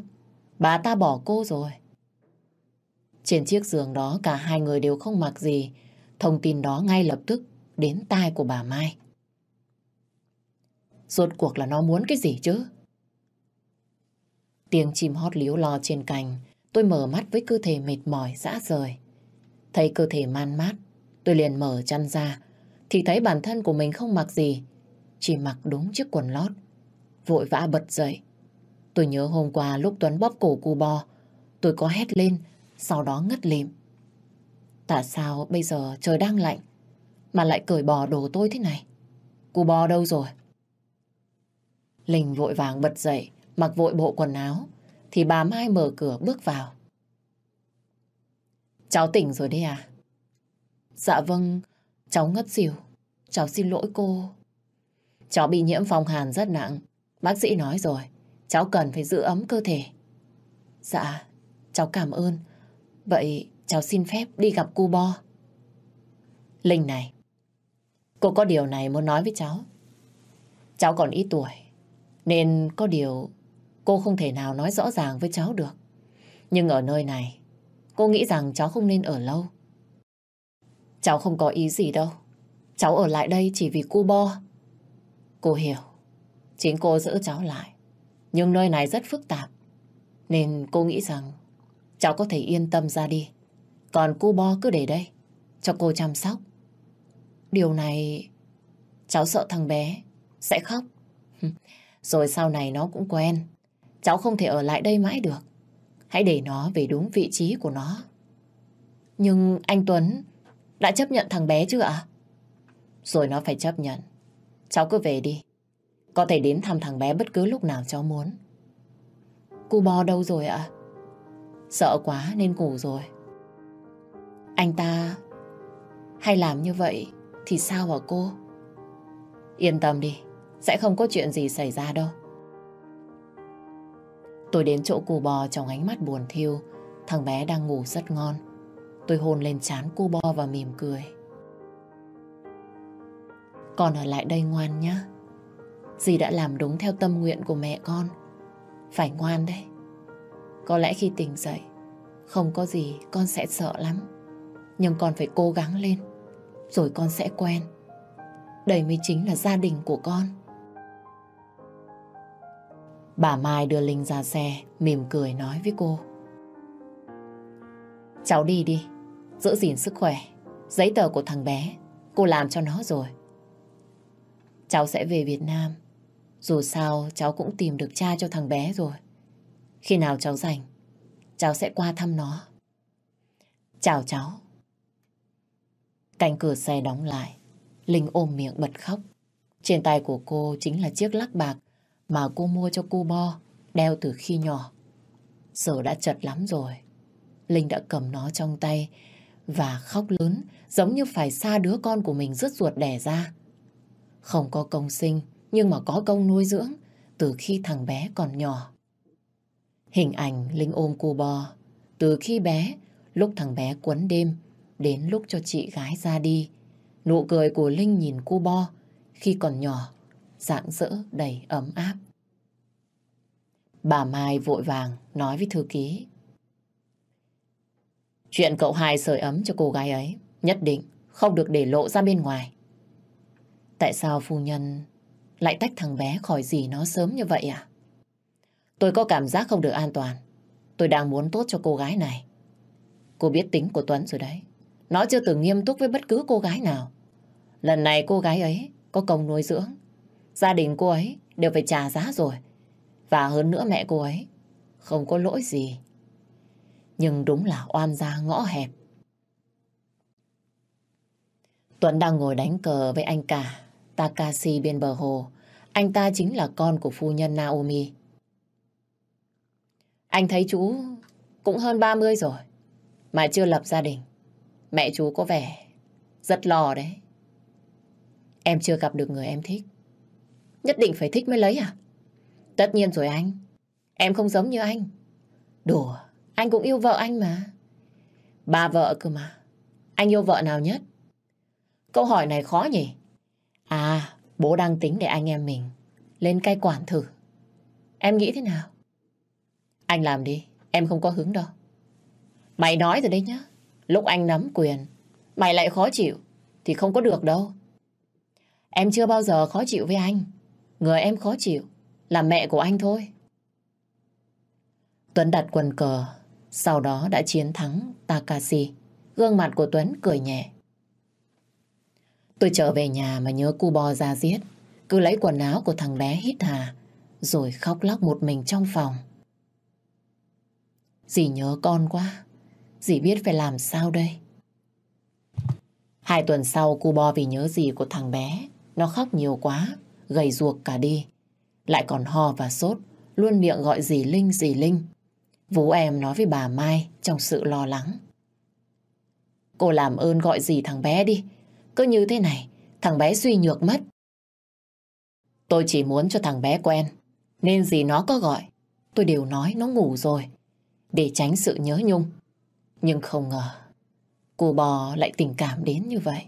bà ta bỏ cô rồi. Trên chiếc giường đó cả hai người đều không mặc gì. Thông tin đó ngay lập tức đến tai của bà Mai. Rốt cuộc là nó muốn cái gì chứ? Tiếng chim hót líu lo trên cành, tôi mở mắt với cơ thể mệt mỏi, dã rời. Thấy cơ thể man mát, tôi liền mở chăn ra, thì thấy bản thân của mình không mặc gì, chỉ mặc đúng chiếc quần lót. Vội vã bật dậy. Tôi nhớ hôm qua lúc Tuấn bóp cổ cu bò, tôi có hét lên, sau đó ngất lịm. Tại sao bây giờ trời đang lạnh, mà lại cởi bỏ đồ tôi thế này? Cô bò đâu rồi? Linh vội vàng bật dậy, mặc vội bộ quần áo, thì bà Mai mở cửa bước vào. Cháu tỉnh rồi đấy à? Dạ vâng, cháu ngất xỉu. Cháu xin lỗi cô. Cháu bị nhiễm phong hàn rất nặng. Bác sĩ nói rồi, cháu cần phải giữ ấm cơ thể. Dạ, cháu cảm ơn. Vậy cháu xin phép đi gặp cu Bo. Linh này, cô có điều này muốn nói với cháu. Cháu còn ít tuổi, nên có điều cô không thể nào nói rõ ràng với cháu được. Nhưng ở nơi này, cô nghĩ rằng cháu không nên ở lâu. Cháu không có ý gì đâu. Cháu ở lại đây chỉ vì cu Bo. Cô hiểu, chính cô giữ cháu lại. Nhưng nơi này rất phức tạp, nên cô nghĩ rằng cháu có thể yên tâm ra đi. Còn cô Bo cứ để đây, cho cô chăm sóc. Điều này cháu sợ thằng bé sẽ khóc. Rồi sau này nó cũng quen. Cháu không thể ở lại đây mãi được. Hãy để nó về đúng vị trí của nó. Nhưng anh Tuấn đã chấp nhận thằng bé chưa ạ? Rồi nó phải chấp nhận. Cháu cứ về đi. Có thể đến thăm thằng bé bất cứ lúc nào cháu muốn. cô bò đâu rồi ạ? Sợ quá nên ngủ rồi. Anh ta hay làm như vậy thì sao hả cô? Yên tâm đi, sẽ không có chuyện gì xảy ra đâu. Tôi đến chỗ cù bò trong ánh mắt buồn thiêu, thằng bé đang ngủ rất ngon. Tôi hôn lên trán cu bò và mỉm cười. Con ở lại đây ngoan nhá Dì đã làm đúng theo tâm nguyện của mẹ con. Phải ngoan đấy. Có lẽ khi tỉnh dậy, không có gì con sẽ sợ lắm. Nhưng con phải cố gắng lên, rồi con sẽ quen. Đây mới chính là gia đình của con. Bà Mai đưa Linh ra xe, mỉm cười nói với cô. Cháu đi đi, giữ gìn sức khỏe. Giấy tờ của thằng bé, cô làm cho nó rồi. Cháu sẽ về Việt Nam. Dù sao cháu cũng tìm được cha cho thằng bé rồi. Khi nào cháu rảnh, cháu sẽ qua thăm nó. Chào cháu. Cánh cửa xe đóng lại. Linh ôm miệng bật khóc. Trên tay của cô chính là chiếc lắc bạc mà cô mua cho cô Bo, đeo từ khi nhỏ. Giờ đã chật lắm rồi. Linh đã cầm nó trong tay và khóc lớn giống như phải xa đứa con của mình rứt ruột đẻ ra. Không có công sinh nhưng mà có công nuôi dưỡng từ khi thằng bé còn nhỏ. Hình ảnh Linh ôm cô Bo từ khi bé, lúc thằng bé quấn đêm đến lúc cho chị gái ra đi. Nụ cười của Linh nhìn cô Bo khi còn nhỏ, rạng rỡ đầy ấm áp. Bà Mai vội vàng nói với thư ký. Chuyện cậu hai sưởi ấm cho cô gái ấy nhất định không được để lộ ra bên ngoài. Tại sao phu nhân lại tách thằng bé khỏi gì nó sớm như vậy à? Tôi có cảm giác không được an toàn. Tôi đang muốn tốt cho cô gái này. Cô biết tính của Tuấn rồi đấy. Nó chưa từng nghiêm túc với bất cứ cô gái nào. Lần này cô gái ấy có công nuôi dưỡng. Gia đình cô ấy đều phải trả giá rồi. Và hơn nữa mẹ cô ấy không có lỗi gì. Nhưng đúng là oan gia ngõ hẹp. Tuấn đang ngồi đánh cờ với anh cả Takashi bên bờ hồ. Anh ta chính là con của phu nhân Naomi. Anh thấy chú cũng hơn 30 rồi, mà chưa lập gia đình. Mẹ chú có vẻ rất lo đấy. Em chưa gặp được người em thích. Nhất định phải thích mới lấy à? Tất nhiên rồi anh. Em không giống như anh. Đùa, anh cũng yêu vợ anh mà. Ba vợ cơ mà. Anh yêu vợ nào nhất? Câu hỏi này khó nhỉ? À, bố đang tính để anh em mình lên cai quản thử. Em nghĩ thế nào? Anh làm đi, em không có hứng đâu. Mày nói rồi đấy nhá. Lúc anh nắm quyền, mày lại khó chịu, thì không có được đâu. Em chưa bao giờ khó chịu với anh. Người em khó chịu là mẹ của anh thôi. Tuấn đặt quần cờ, sau đó đã chiến thắng Takashi. Gương mặt của Tuấn cười nhẹ. Tôi trở về nhà mà nhớ cu bò ra giết. Cứ lấy quần áo của thằng bé hít hà, rồi khóc lóc một mình trong phòng. Dì nhớ con quá, dì biết phải làm sao đây. Hai tuần sau cu bo vì nhớ gì của thằng bé, nó khóc nhiều quá, gầy ruột cả đi. Lại còn ho và sốt, luôn miệng gọi dì Linh dì Linh. Vũ em nói với bà Mai trong sự lo lắng. Cô làm ơn gọi dì thằng bé đi, cứ như thế này, thằng bé suy nhược mất. Tôi chỉ muốn cho thằng bé quen Nên gì nó có gọi, tôi đều nói nó ngủ rồi, để tránh sự nhớ nhung. Nhưng không ngờ, cô bò lại tình cảm đến như vậy.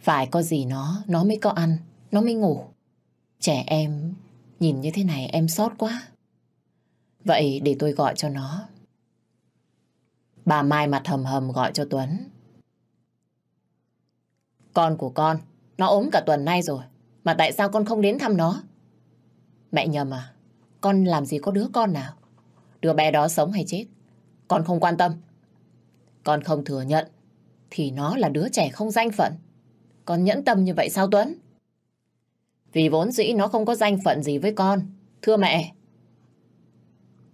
Phải có gì nó, nó mới có ăn, nó mới ngủ. Trẻ em, nhìn như thế này em sót quá. Vậy để tôi gọi cho nó. Bà Mai mặt hầm hầm gọi cho Tuấn. Con của con, nó ốm cả tuần nay rồi. Mà tại sao con không đến thăm nó? Mẹ nhầm à? Con làm gì có đứa con nào? Đứa bé đó sống hay chết? Con không quan tâm. Con không thừa nhận thì nó là đứa trẻ không danh phận. Con nhẫn tâm như vậy sao Tuấn? Vì vốn dĩ nó không có danh phận gì với con. Thưa mẹ.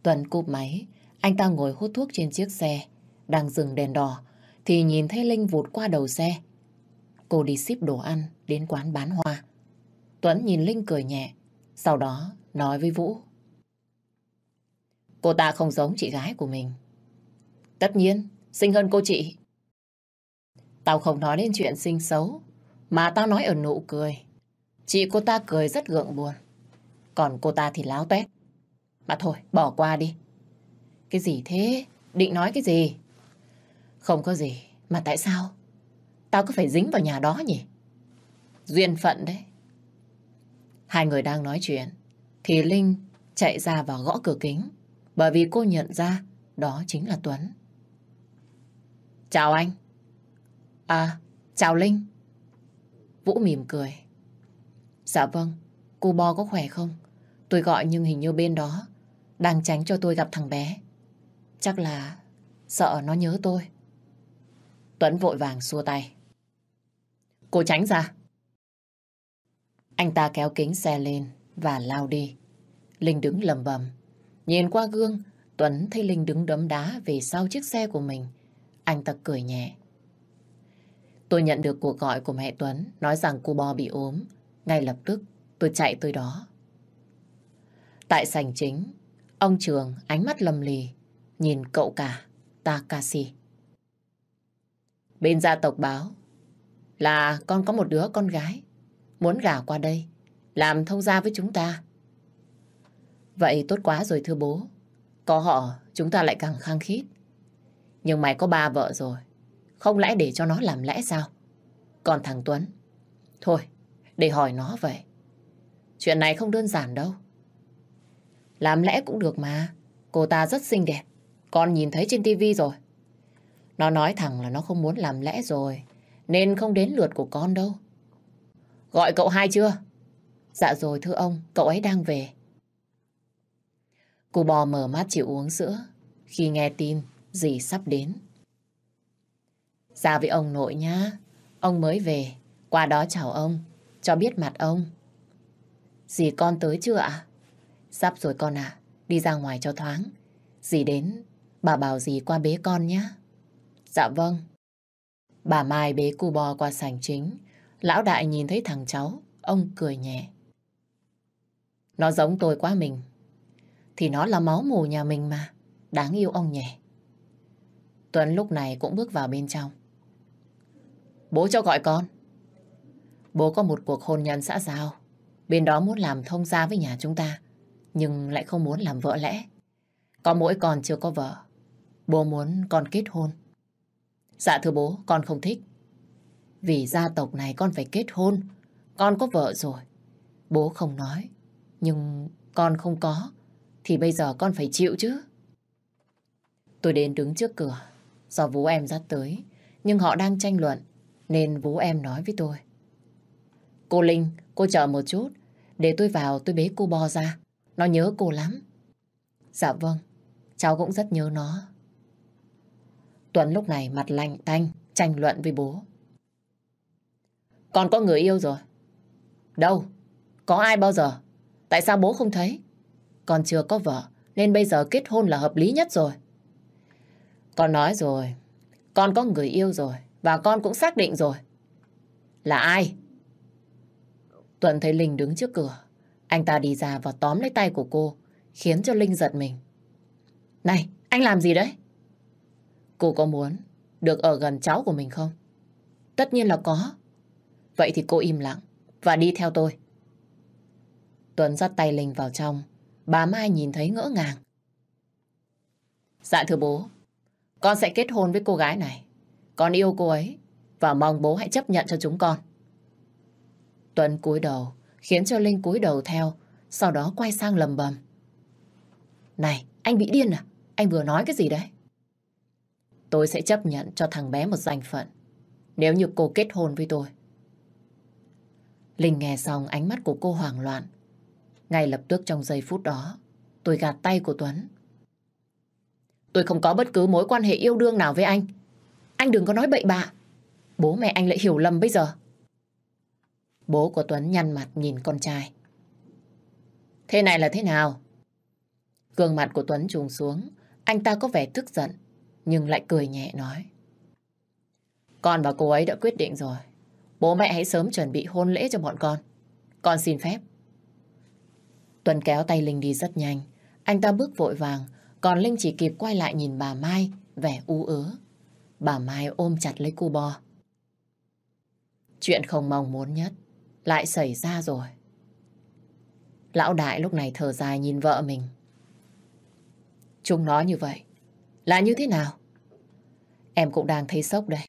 Tuấn cụp máy. Anh ta ngồi hút thuốc trên chiếc xe. Đang dừng đèn đỏ. Thì nhìn thấy Linh vụt qua đầu xe. Cô đi ship đồ ăn đến quán bán hoa. Tuấn nhìn Linh cười nhẹ. Sau đó nói với Vũ. Cô ta không giống chị gái của mình. Tất nhiên, xinh hơn cô chị. Tao không nói đến chuyện xinh xấu, mà tao nói ở nụ cười. Chị cô ta cười rất gượng buồn. Còn cô ta thì láo tét. Mà thôi, bỏ qua đi. Cái gì thế? Định nói cái gì? Không có gì. Mà tại sao? Tao cứ phải dính vào nhà đó nhỉ? Duyên phận đấy. Hai người đang nói chuyện. Thì Linh chạy ra và gõ cửa kính. Bởi vì cô nhận ra đó chính là Tuấn. Chào anh. À, chào Linh. Vũ mỉm cười. Dạ vâng, cô Bo có khỏe không? Tôi gọi nhưng hình như bên đó đang tránh cho tôi gặp thằng bé. Chắc là sợ nó nhớ tôi. Tuấn vội vàng xua tay. Cô tránh ra. Anh ta kéo kính xe lên và lao đi. Linh đứng lầm bầm. Nhìn qua gương, Tuấn thấy Linh đứng đấm đá về sau chiếc xe của mình. Anh ta cười nhẹ. Tôi nhận được cuộc gọi của mẹ Tuấn nói rằng cô Bo bị ốm. Ngay lập tức tôi chạy tới đó. Tại sảnh chính, ông Trường ánh mắt lầm lì nhìn cậu cả Takashi. Bên gia tộc báo là con có một đứa con gái muốn gả qua đây làm thông gia với chúng ta. Vậy tốt quá rồi thưa bố. Có họ chúng ta lại càng khăng khít. Nhưng mày có ba vợ rồi. Không lẽ để cho nó làm lẽ sao? Còn thằng Tuấn. Thôi, để hỏi nó vậy. Chuyện này không đơn giản đâu. Làm lẽ cũng được mà. Cô ta rất xinh đẹp. Con nhìn thấy trên tivi rồi. Nó nói thẳng là nó không muốn làm lẽ rồi. Nên không đến lượt của con đâu. Gọi cậu hai chưa? Dạ rồi thưa ông, cậu ấy đang về. Cô bò mở mắt chịu uống sữa khi nghe tin dì sắp đến. Ra với ông nội nhá. Ông mới về. Qua đó chào ông. Cho biết mặt ông. Dì con tới chưa ạ? Sắp rồi con ạ. Đi ra ngoài cho thoáng. Dì đến. Bà bảo dì qua bế con nhé. Dạ vâng. Bà Mai bế cu bò qua sảnh chính. Lão đại nhìn thấy thằng cháu. Ông cười nhẹ. Nó giống tôi quá mình. Thì nó là máu mù nhà mình mà. Đáng yêu ông nhỉ. Tuấn lúc này cũng bước vào bên trong. Bố cho gọi con. Bố có một cuộc hôn nhân xã giao. Bên đó muốn làm thông gia với nhà chúng ta. Nhưng lại không muốn làm vợ lẽ. Có mỗi con chưa có vợ. Bố muốn con kết hôn. Dạ thưa bố, con không thích. Vì gia tộc này con phải kết hôn. Con có vợ rồi. Bố không nói. Nhưng con không có. Thì bây giờ con phải chịu chứ. Tôi đến đứng trước cửa. Do bố em dắt tới. Nhưng họ đang tranh luận nên bố em nói với tôi. Cô Linh, cô chờ một chút. Để tôi vào tôi bế cô bò ra. Nó nhớ cô lắm. Dạ vâng, cháu cũng rất nhớ nó. Tuấn lúc này mặt lạnh tanh, tranh luận với bố. Con có người yêu rồi. Đâu? Có ai bao giờ? Tại sao bố không thấy? Con chưa có vợ, nên bây giờ kết hôn là hợp lý nhất rồi. Con nói rồi, con có người yêu rồi. Và con cũng xác định rồi. Là ai? Tuấn thấy Linh đứng trước cửa. Anh ta đi ra và tóm lấy tay của cô, khiến cho Linh giật mình. Này, anh làm gì đấy? Cô có muốn được ở gần cháu của mình không? Tất nhiên là có. Vậy thì cô im lặng và đi theo tôi. Tuấn dắt tay Linh vào trong. Bà Mai nhìn thấy ngỡ ngàng. Dạ thưa bố, con sẽ kết hôn với cô gái này. Con yêu cô ấy và mong bố hãy chấp nhận cho chúng con. Tuấn cúi đầu, khiến cho Linh cúi đầu theo, sau đó quay sang lầm bầm. Này, anh bị điên à? Anh vừa nói cái gì đấy? Tôi sẽ chấp nhận cho thằng bé một danh phận, nếu như cô kết hôn với tôi. Linh nghe xong ánh mắt của cô hoảng loạn. Ngay lập tức trong giây phút đó, tôi gạt tay của Tuấn. Tôi không có bất cứ mối quan hệ yêu đương nào với anh. Anh đừng có nói bậy bạ. Bố mẹ anh lại hiểu lầm bây giờ. Bố của Tuấn nhăn mặt nhìn con trai. Thế này là thế nào? Gương mặt của Tuấn trùng xuống. Anh ta có vẻ tức giận, nhưng lại cười nhẹ nói. Con và cô ấy đã quyết định rồi. Bố mẹ hãy sớm chuẩn bị hôn lễ cho bọn con. Con xin phép. Tuấn kéo tay Linh đi rất nhanh. Anh ta bước vội vàng, còn Linh chỉ kịp quay lại nhìn bà Mai, vẻ u ớ. Bà Mai ôm chặt lấy cu bò Chuyện không mong muốn nhất lại xảy ra rồi. Lão đại lúc này thở dài nhìn vợ mình. Chúng nói như vậy là như thế nào? Em cũng đang thấy sốc đây.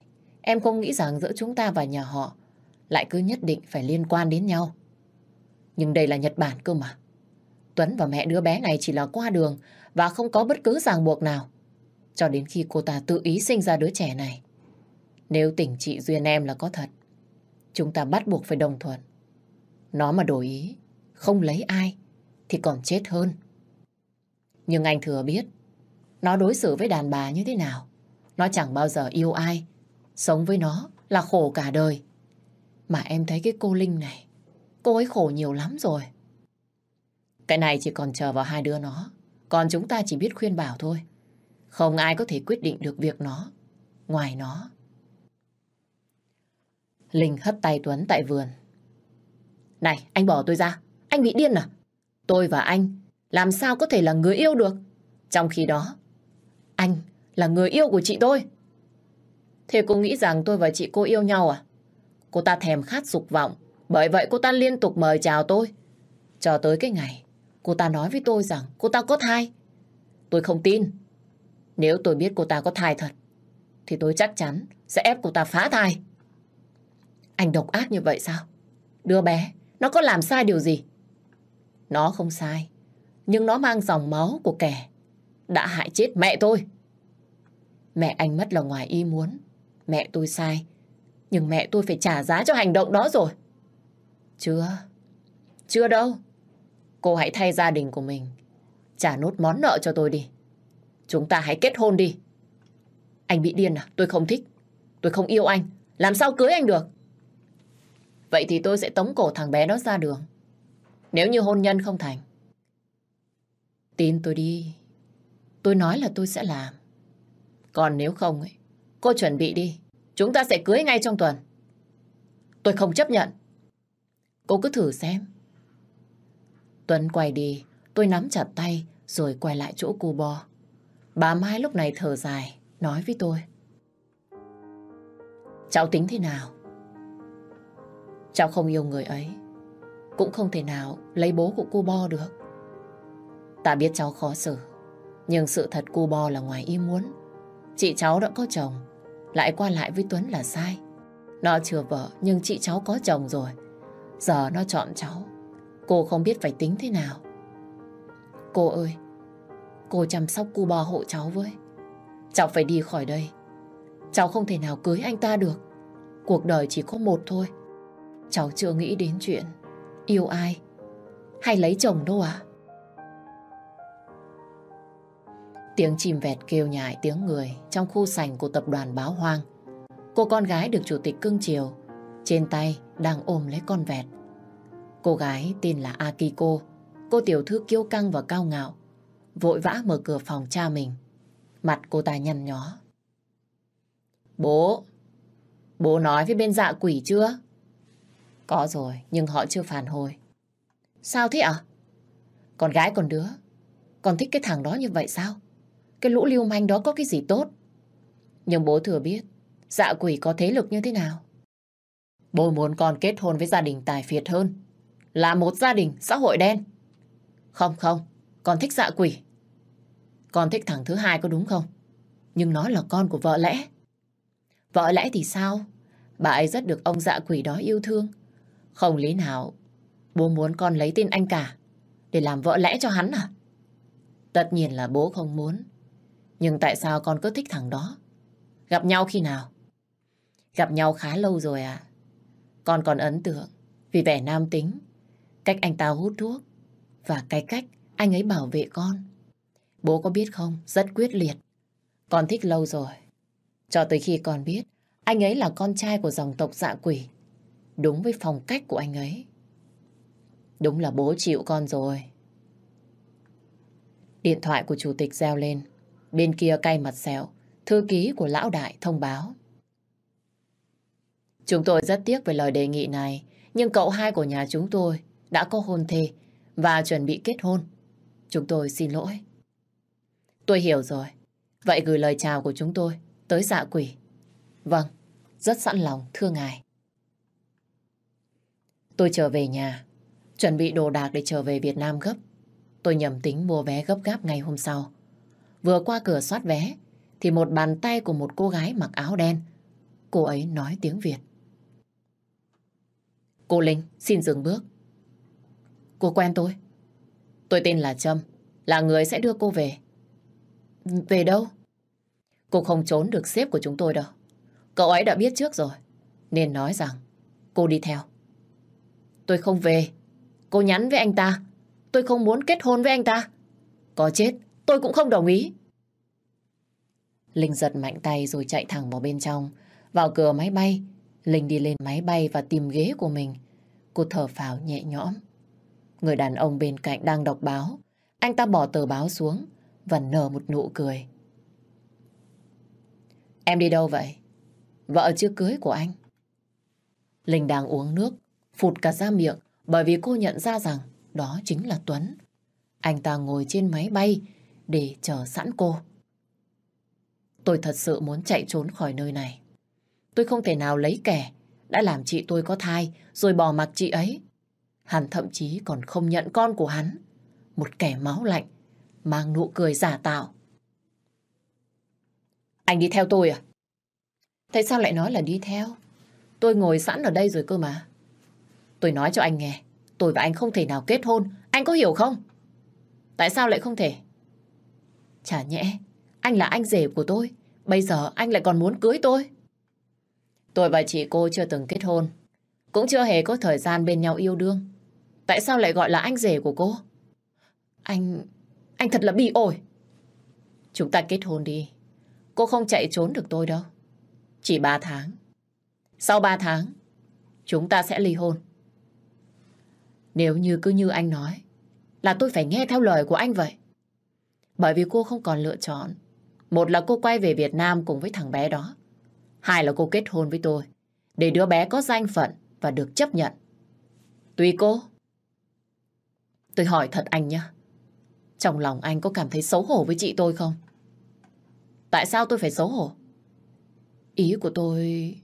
Em không nghĩ rằng giữa chúng ta và nhà họ lại cứ nhất định phải liên quan đến nhau. Nhưng đây là Nhật Bản cơ mà. Tuấn và mẹ đứa bé này chỉ là qua đường và không có bất cứ ràng buộc nào. Cho đến khi cô ta tự ý sinh ra đứa trẻ này. Nếu tình chị duyên em là có thật, chúng ta bắt buộc phải đồng thuận. Nó mà đổi ý, không lấy ai, thì còn chết hơn. Nhưng anh thừa biết, nó đối xử với đàn bà như thế nào. Nó chẳng bao giờ yêu ai, sống với nó là khổ cả đời. Mà em thấy cái cô Linh này, cô ấy khổ nhiều lắm rồi. Cái này chỉ còn chờ vào hai đứa nó. Còn chúng ta chỉ biết khuyên bảo thôi. Không ai có thể quyết định được việc nó, ngoài nó. Linh hất tay Tuấn tại vườn. Này, anh bỏ tôi ra. Anh bị điên à? Tôi và anh làm sao có thể là người yêu được? Trong khi đó, anh là người yêu của chị tôi. Thế cô nghĩ rằng tôi và chị cô yêu nhau à? Cô ta thèm khát dục vọng, bởi vậy cô ta liên tục mời chào tôi. Cho tới cái ngày, cô ta nói với tôi rằng cô ta có thai. Tôi không tin. Nếu tôi biết cô ta có thai thật, thì tôi chắc chắn sẽ ép cô ta phá thai. Anh độc ác như vậy sao? Đứa bé, nó có làm sai điều gì? Nó không sai, nhưng nó mang dòng máu của kẻ đã hại chết mẹ tôi. Mẹ anh mất là ngoài ý muốn. Mẹ tôi sai, nhưng mẹ tôi phải trả giá cho hành động đó rồi. Chưa, chưa đâu. Cô hãy thay gia đình của mình, trả nốt món nợ cho tôi đi. Chúng ta hãy kết hôn đi. Anh bị điên à? Tôi không thích. Tôi không yêu anh. Làm sao cưới anh được? Vậy thì tôi sẽ tống cổ thằng bé đó ra đường. Nếu như hôn nhân không thành. Tin tôi đi. Tôi nói là tôi sẽ làm. Còn nếu không ấy, cô chuẩn bị đi. Chúng ta sẽ cưới ngay trong tuần. Tôi không chấp nhận. Cô cứ thử xem. Tuấn quay đi, tôi nắm chặt tay rồi quay lại chỗ cô bò. Bà Mai lúc này thở dài, nói với tôi. Cháu tính thế nào? Cháu không yêu người ấy. Cũng không thể nào lấy bố của cô Bo được. Ta biết cháu khó xử. Nhưng sự thật cô Bo là ngoài ý muốn. Chị cháu đã có chồng. Lại qua lại với Tuấn là sai. Nó chưa vợ nhưng chị cháu có chồng rồi. Giờ nó chọn cháu. Cô không biết phải tính thế nào. Cô ơi, cô chăm sóc cu bò hộ cháu với. Cháu phải đi khỏi đây. Cháu không thể nào cưới anh ta được. Cuộc đời chỉ có một thôi. Cháu chưa nghĩ đến chuyện yêu ai hay lấy chồng đâu à. Tiếng chim vẹt kêu nhại tiếng người trong khu sảnh của tập đoàn Báo Hoang. Cô con gái được chủ tịch cưng chiều, trên tay đang ôm lấy con vẹt. Cô gái tên là Akiko, cô tiểu thư kiêu căng và cao ngạo, vội vã mở cửa phòng cha mình. Mặt cô ta nhăn nhó. Bố, bố nói với bên dạ quỷ chưa? Có rồi, nhưng họ chưa phản hồi. Sao thế ạ? Con gái còn đứa, con thích cái thằng đó như vậy sao? Cái lũ lưu manh đó có cái gì tốt? Nhưng bố thừa biết, dạ quỷ có thế lực như thế nào? Bố muốn con kết hôn với gia đình tài phiệt hơn là một gia đình xã hội đen. Không không, con thích dạ quỷ. Con thích thằng thứ hai có đúng không? Nhưng nó là con của vợ lẽ. Vợ lẽ thì sao? Bà ấy rất được ông dạ quỷ đó yêu thương. Không lý nào bố muốn con lấy tên anh cả để làm vợ lẽ cho hắn à? Tất nhiên là bố không muốn. Nhưng tại sao con cứ thích thằng đó? Gặp nhau khi nào? Gặp nhau khá lâu rồi à? Con còn ấn tượng vì vẻ nam tính, cách anh ta hút thuốc và cái cách anh ấy bảo vệ con. Bố có biết không? Rất quyết liệt. Con thích lâu rồi. Cho tới khi con biết anh ấy là con trai của dòng tộc dạ quỷ. Đúng với phong cách của anh ấy. Đúng là bố chịu con rồi. Điện thoại của chủ tịch reo lên. Bên kia cay mặt xẹo, thư ký của lão đại thông báo. Chúng tôi rất tiếc về lời đề nghị này, nhưng cậu hai của nhà chúng tôi đã có hôn thê và chuẩn bị kết hôn. Chúng tôi xin lỗi. Tôi hiểu rồi. Vậy gửi lời chào của chúng tôi tới dạ quỷ. Vâng, rất sẵn lòng thưa ngài. Tôi trở về nhà, chuẩn bị đồ đạc để trở về Việt Nam gấp. Tôi nhầm tính mua vé gấp gáp ngày hôm sau. Vừa qua cửa soát vé, thì một bàn tay của một cô gái mặc áo đen. Cô ấy nói tiếng Việt. Cô Linh, xin dừng bước. Cô quen tôi. Tôi tên là Trâm, là người sẽ đưa cô về. Về đâu? Cô không trốn được sếp của chúng tôi đâu. Cậu ấy đã biết trước rồi, nên nói rằng cô đi theo. Tôi không về. Cô nhắn với anh ta. Tôi không muốn kết hôn với anh ta. Có chết, tôi cũng không đồng ý. Linh giật mạnh tay rồi chạy thẳng vào bên trong. Vào cửa máy bay, Linh đi lên máy bay và tìm ghế của mình. Cô thở phào nhẹ nhõm. Người đàn ông bên cạnh đang đọc báo. Anh ta bỏ tờ báo xuống và nở một nụ cười. Em đi đâu vậy? Vợ chưa cưới của anh. Linh đang uống nước, phụt cả ra miệng bởi vì cô nhận ra rằng đó chính là Tuấn. Anh ta ngồi trên máy bay để chờ sẵn cô. Tôi thật sự muốn chạy trốn khỏi nơi này. Tôi không thể nào lấy kẻ đã làm chị tôi có thai rồi bỏ mặc chị ấy. Hắn thậm chí còn không nhận con của hắn. Một kẻ máu lạnh, mang nụ cười giả tạo. Anh đi theo tôi à? Tại sao lại nói là đi theo? Tôi ngồi sẵn ở đây rồi cơ mà. Tôi nói cho anh nghe, tôi và anh không thể nào kết hôn, anh có hiểu không? Tại sao lại không thể? Chả nhẽ, anh là anh rể của tôi, bây giờ anh lại còn muốn cưới tôi. Tôi và chị cô chưa từng kết hôn, cũng chưa hề có thời gian bên nhau yêu đương. Tại sao lại gọi là anh rể của cô? Anh... anh thật là bị ổi. Chúng ta kết hôn đi. Cô không chạy trốn được tôi đâu. Chỉ ba tháng. Sau ba tháng, chúng ta sẽ ly hôn. Nếu như cứ như anh nói, là tôi phải nghe theo lời của anh vậy. Bởi vì cô không còn lựa chọn. Một là cô quay về Việt Nam cùng với thằng bé đó. Hai là cô kết hôn với tôi. Để đứa bé có danh phận và được chấp nhận. Tùy cô. Tôi hỏi thật anh nhé. Trong lòng anh có cảm thấy xấu hổ với chị tôi không? Tại sao tôi phải xấu hổ? Ý của tôi...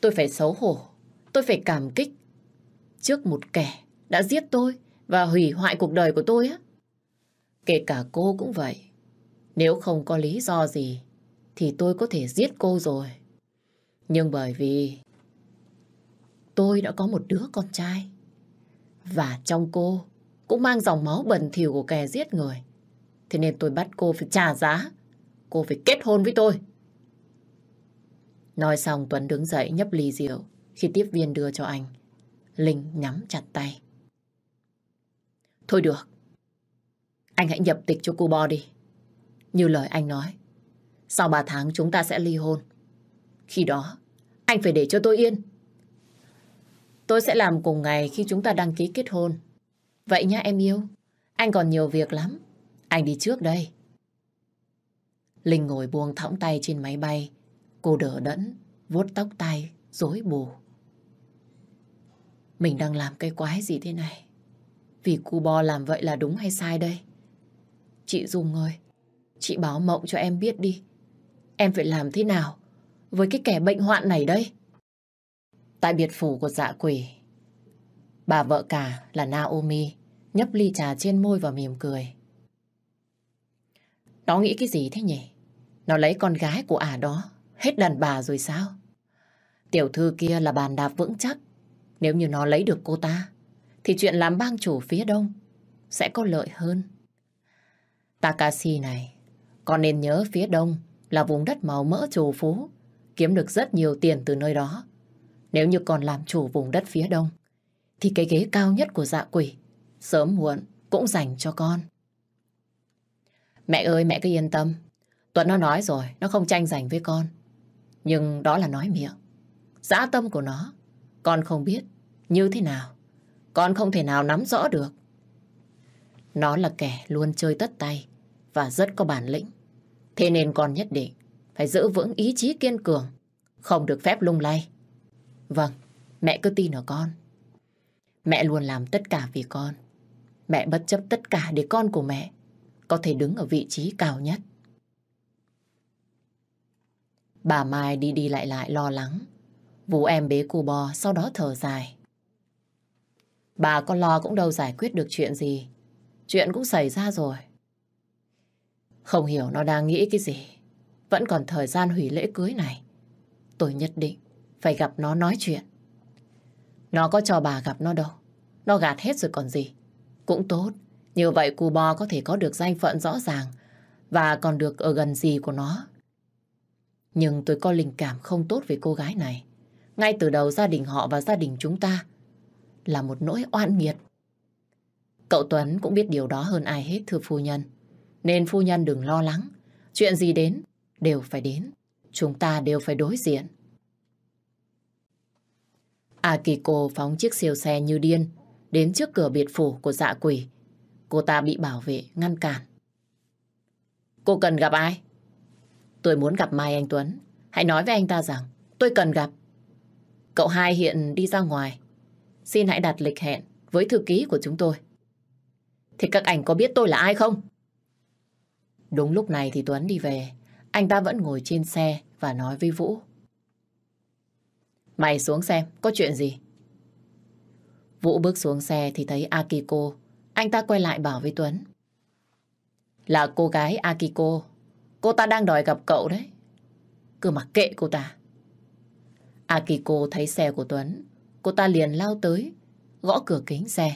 Tôi phải xấu hổ. Tôi phải cảm kích. Trước một kẻ đã giết tôi và hủy hoại cuộc đời của tôi á. Kể cả cô cũng vậy. Nếu không có lý do gì thì tôi có thể giết cô rồi. Nhưng bởi vì tôi đã có một đứa con trai. Và trong cô cũng mang dòng máu bẩn thỉu của kẻ giết người. Thế nên tôi bắt cô phải trả giá. Cô phải kết hôn với tôi. Nói xong Tuấn đứng dậy nhấp ly rượu khi tiếp viên đưa cho anh. Linh nhắm chặt tay. Thôi được. Anh hãy nhập tịch cho cô Bo đi. Như lời anh nói. Sau 3 tháng chúng ta sẽ ly hôn. Khi đó, anh phải để cho tôi yên. Tôi sẽ làm cùng ngày khi chúng ta đăng ký kết hôn. Vậy nhá em yêu. Anh còn nhiều việc lắm. Anh đi trước đây. Linh ngồi buông thõng tay trên máy bay. Cô đỡ đẫn, vuốt tóc tay, rối bù. Mình đang làm cái quái gì thế này? Vì cu bo làm vậy là đúng hay sai đây? Chị Dung ơi, chị báo mộng cho em biết đi. Em phải làm thế nào với cái kẻ bệnh hoạn này đây? Tại biệt phủ của dạ quỷ, Bà vợ cả là Naomi nhấp ly trà trên môi và mỉm cười. Nó nghĩ cái gì thế nhỉ? Nó lấy con gái của ả đó, hết đàn bà rồi sao? Tiểu thư kia là bàn đạp vững chắc. Nếu như nó lấy được cô ta, thì chuyện làm bang chủ phía đông sẽ có lợi hơn. Takashi này, con nên nhớ phía đông là vùng đất màu mỡ trù phú, kiếm được rất nhiều tiền từ nơi đó. Nếu như còn làm chủ vùng đất phía đông, thì cái ghế cao nhất của dạ quỷ, sớm muộn cũng dành cho con. Mẹ ơi, mẹ cứ yên tâm. Tuấn nó nói rồi, nó không tranh giành với con. Nhưng đó là nói miệng. Dã tâm của nó, con không biết như thế nào. Con không thể nào nắm rõ được. Nó là kẻ luôn chơi tất tay và rất có bản lĩnh. Thế nên con nhất định phải giữ vững ý chí kiên cường, không được phép lung lay. Vâng, mẹ cứ tin ở con. Mẹ luôn làm tất cả vì con. Mẹ bất chấp tất cả để con của mẹ có thể đứng ở vị trí cao nhất. Bà Mai đi đi lại lại lo lắng. Vũ em bế cu bò sau đó thở dài. Bà có lo cũng đâu giải quyết được chuyện gì. Chuyện cũng xảy ra rồi. Không hiểu nó đang nghĩ cái gì. Vẫn còn thời gian hủy lễ cưới này. Tôi nhất định phải gặp nó nói chuyện. Nó có cho bà gặp nó đâu. Nó gạt hết rồi còn gì. Cũng tốt. Như vậy cù bò có thể có được danh phận rõ ràng và còn được ở gần gì của nó. Nhưng tôi có linh cảm không tốt về cô gái này. Ngay từ đầu gia đình họ và gia đình chúng ta là một nỗi oan nghiệt. Cậu Tuấn cũng biết điều đó hơn ai hết thưa phu nhân. Nên phu nhân đừng lo lắng. Chuyện gì đến, đều phải đến. Chúng ta đều phải đối diện. Akiko phóng chiếc siêu xe như điên đến trước cửa biệt phủ của dạ quỷ. Cô ta bị bảo vệ, ngăn cản. Cô cần gặp ai? Tôi muốn gặp Mai Anh Tuấn. Hãy nói với anh ta rằng tôi cần gặp. Cậu hai hiện đi ra ngoài. Xin hãy đặt lịch hẹn với thư ký của chúng tôi. Thì các anh có biết tôi là ai không? Đúng lúc này thì Tuấn đi về. Anh ta vẫn ngồi trên xe và nói với Vũ. Mày xuống xem, có chuyện gì? Vũ bước xuống xe thì thấy Akiko. Anh ta quay lại bảo với Tuấn. Là cô gái Akiko. Cô ta đang đòi gặp cậu đấy. Cứ mặc kệ cô ta. Akiko thấy xe của Tuấn. Cô ta liền lao tới, gõ cửa kính xe.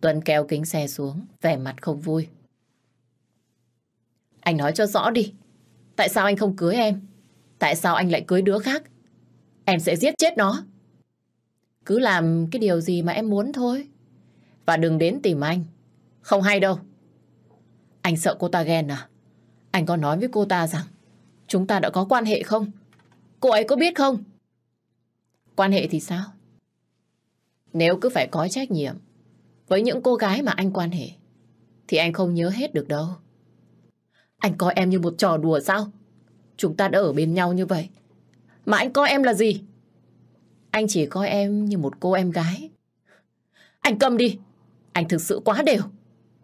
Tuấn kéo kính xe xuống, vẻ mặt không vui. Anh nói cho rõ đi. Tại sao anh không cưới em? Tại sao anh lại cưới đứa khác? Em sẽ giết chết nó. Cứ làm cái điều gì mà em muốn thôi. Và đừng đến tìm anh. Không hay đâu. Anh sợ cô ta ghen à? Anh có nói với cô ta rằng chúng ta đã có quan hệ không? Cô ấy có biết không? Quan hệ thì sao? Nếu cứ phải có trách nhiệm với những cô gái mà anh quan hệ, thì anh không nhớ hết được đâu. Anh coi em như một trò đùa sao? Chúng ta đã ở bên nhau như vậy. Mà anh coi em là gì? Anh chỉ coi em như một cô em gái. Anh cầm đi. Anh thực sự quá đều.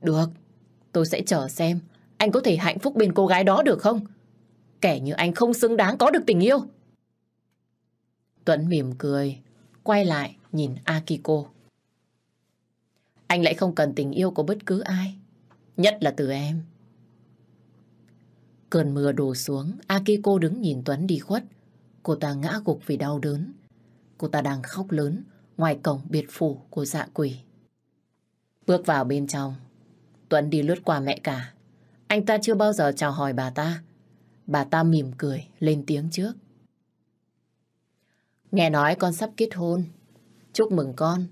Được. Tôi sẽ chờ xem anh có thể hạnh phúc bên cô gái đó được không? Kẻ như anh không xứng đáng có được tình yêu. Tuấn mỉm cười, quay lại nhìn Akiko. Anh lại không cần tình yêu của bất cứ ai, nhất là từ em. Cơn mưa đổ xuống, Akiko đứng nhìn Tuấn đi khuất. Cô ta ngã gục vì đau đớn. Cô ta đang khóc lớn ngoài cổng biệt phủ của dạ quỷ. Bước vào bên trong, Tuấn đi lướt qua mẹ cả. Anh ta chưa bao giờ chào hỏi bà ta. Bà ta mỉm cười, lên tiếng trước. Nghe nói con sắp kết hôn. Chúc mừng con.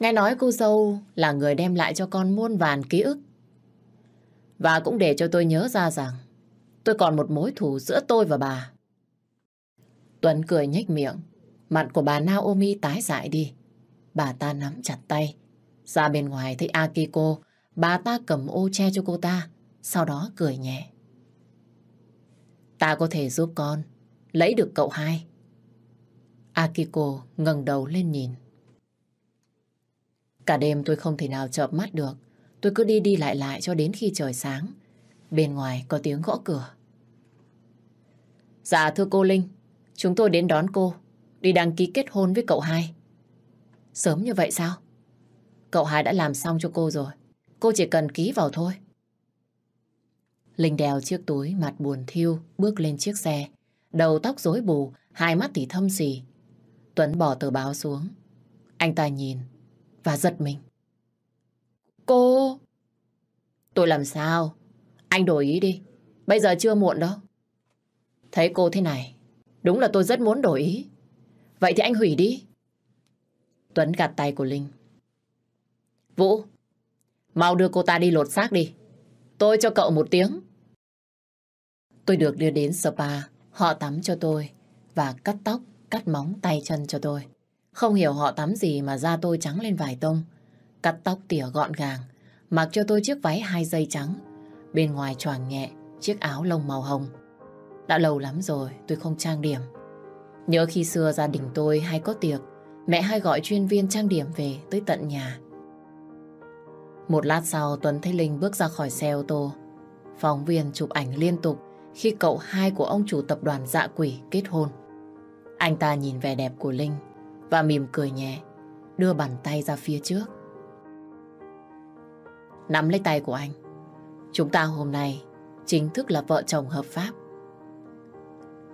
Nghe nói cô dâu là người đem lại cho con muôn vàn ký ức. Và cũng để cho tôi nhớ ra rằng tôi còn một mối thù giữa tôi và bà. Tuấn cười nhếch miệng. Mặt của bà Naomi tái dại đi. Bà ta nắm chặt tay. Ra bên ngoài thấy Akiko, bà ta cầm ô che cho cô ta, sau đó cười nhẹ. Ta có thể giúp con lấy được cậu hai. Akiko ngẩng đầu lên nhìn. Cả đêm tôi không thể nào chợp mắt được. Tôi cứ đi đi lại lại cho đến khi trời sáng. Bên ngoài có tiếng gõ cửa. Dạ thưa cô Linh, chúng tôi đến đón cô, đi đăng ký kết hôn với cậu hai. Sớm như vậy sao? Cậu hai đã làm xong cho cô rồi. Cô chỉ cần ký vào thôi. Linh đèo chiếc túi mặt buồn thiêu bước lên chiếc xe. Đầu tóc rối bù, hai mắt thì thâm xì. Tuấn bỏ tờ báo xuống. Anh ta nhìn và giật mình. Cô... Tôi làm sao? Anh đổi ý đi. Bây giờ chưa muộn đâu. Thấy cô thế này, đúng là tôi rất muốn đổi ý. Vậy thì anh hủy đi. Tuấn gạt tay của Linh. Vũ, mau đưa cô ta đi lột xác đi. Tôi cho cậu một tiếng. Tôi được đưa đến spa, họ tắm cho tôi và cắt tóc, cắt móng tay chân cho tôi. Không hiểu họ tắm gì mà da tôi trắng lên vài tông. Cắt tóc tỉa gọn gàng, mặc cho tôi chiếc váy hai dây trắng. Bên ngoài choàng nhẹ, chiếc áo lông màu hồng. Đã lâu lắm rồi tôi không trang điểm. Nhớ khi xưa gia đình tôi hay có tiệc, mẹ hay gọi chuyên viên trang điểm về tới tận nhà. Một lát sau Tuấn thấy Linh bước ra khỏi xe ô tô. Phóng viên chụp ảnh liên tục khi cậu hai của ông chủ tập đoàn dạ quỷ kết hôn. Anh ta nhìn vẻ đẹp của Linh và mỉm cười nhẹ, đưa bàn tay ra phía trước. Nắm lấy tay của anh. Chúng ta hôm nay chính thức là vợ chồng hợp pháp.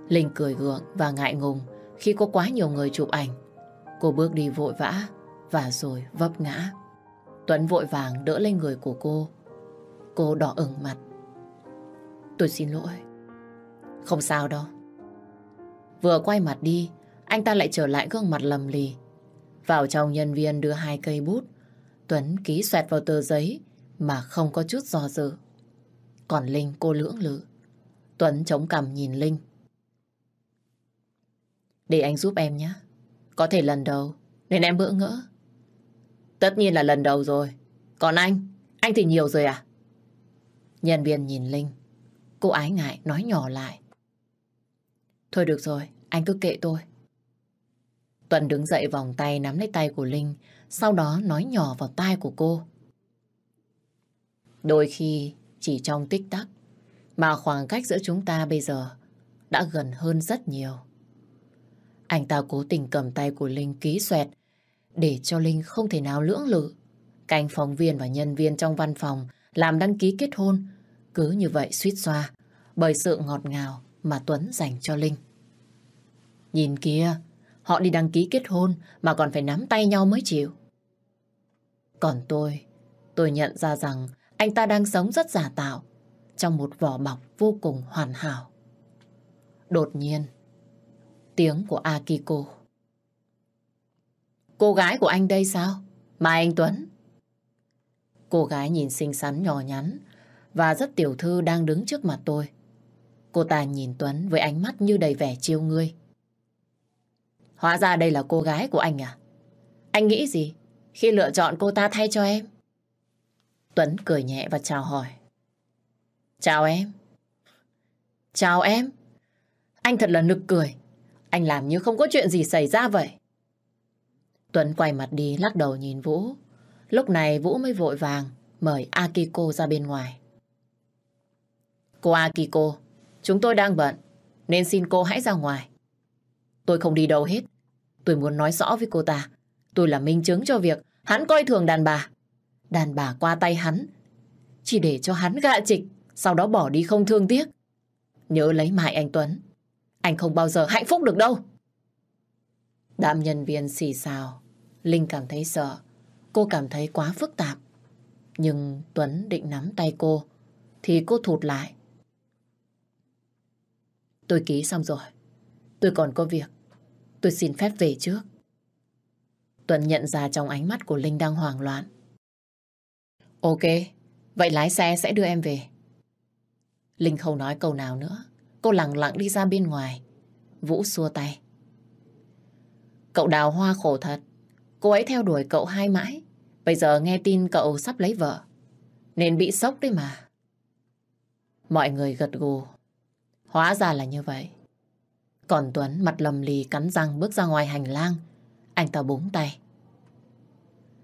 Linh cười gượng và ngại ngùng khi có quá nhiều người chụp ảnh. Cô bước đi vội vã và rồi vấp ngã. Tuấn vội vàng đỡ lên người của cô. Cô đỏ ửng mặt. Tôi xin lỗi. Không sao đâu. Vừa quay mặt đi, anh ta lại trở lại gương mặt lầm lì. Vào trong nhân viên đưa hai cây bút. Tuấn ký xoẹt vào tờ giấy mà không có chút do dự. Còn Linh cô lưỡng lự. Tuấn chống cằm nhìn Linh. Để anh giúp em nhé. Có thể lần đầu nên em bỡ ngỡ. Tất nhiên là lần đầu rồi. Còn anh, anh thì nhiều rồi à? Nhân viên nhìn Linh. Cô ái ngại nói nhỏ lại. Thôi được rồi, anh cứ kệ tôi. Tuần đứng dậy vòng tay nắm lấy tay của Linh, sau đó nói nhỏ vào tai của cô. Đôi khi chỉ trong tích tắc mà khoảng cách giữa chúng ta bây giờ đã gần hơn rất nhiều. Anh ta cố tình cầm tay của Linh ký xoẹt để cho Linh không thể nào lưỡng lự. Canh phóng viên và nhân viên trong văn phòng làm đăng ký kết hôn cứ như vậy suýt xoa bởi sự ngọt ngào mà Tuấn dành cho Linh. Nhìn kia, họ đi đăng ký kết hôn mà còn phải nắm tay nhau mới chịu. Còn tôi, tôi nhận ra rằng anh ta đang sống rất giả tạo trong một vỏ bọc vô cùng hoàn hảo. Đột nhiên, tiếng của Akiko. Cô gái của anh đây sao? Mai Anh Tuấn. Cô gái nhìn xinh xắn nhỏ nhắn và rất tiểu thư đang đứng trước mặt tôi. Cô ta nhìn Tuấn với ánh mắt như đầy vẻ chiêu ngươi. Hóa ra đây là cô gái của anh à? Anh nghĩ gì khi lựa chọn cô ta thay cho em? Tuấn cười nhẹ và chào hỏi. Chào em. Chào em. Anh thật là nực cười. Anh làm như không có chuyện gì xảy ra vậy. Tuấn quay mặt đi lắc đầu nhìn Vũ. Lúc này Vũ mới vội vàng mời Akiko ra bên ngoài. Cô Akiko, chúng tôi đang bận nên xin cô hãy ra ngoài. Tôi không đi đâu hết. Tôi muốn nói rõ với cô ta. Tôi là minh chứng cho việc hắn coi thường đàn bà. Đàn bà qua tay hắn chỉ để cho hắn gạ trịch sau đó bỏ đi không thương tiếc. Nhớ lấy mại anh Tuấn. Anh không bao giờ hạnh phúc được đâu. Đạm nhân viên xì xào. Linh cảm thấy sợ. Cô cảm thấy quá phức tạp. Nhưng Tuấn định nắm tay cô. Thì cô thụt lại. Tôi ký xong rồi. Tôi còn có việc. Tôi xin phép về trước. Tuấn nhận ra trong ánh mắt của Linh đang hoảng loạn. Ok, vậy lái xe sẽ đưa em về. Linh không nói câu nào nữa. Cô lặng lặng đi ra bên ngoài. Vũ xua tay. Cậu đào hoa khổ thật. Cô ấy theo đuổi cậu hai mãi. Bây giờ nghe tin cậu sắp lấy vợ. Nên bị sốc đấy mà. Mọi người gật gù. Hóa ra là như vậy. Còn Tuấn mặt lầm lì cắn răng bước ra ngoài hành lang. Anh ta búng tay.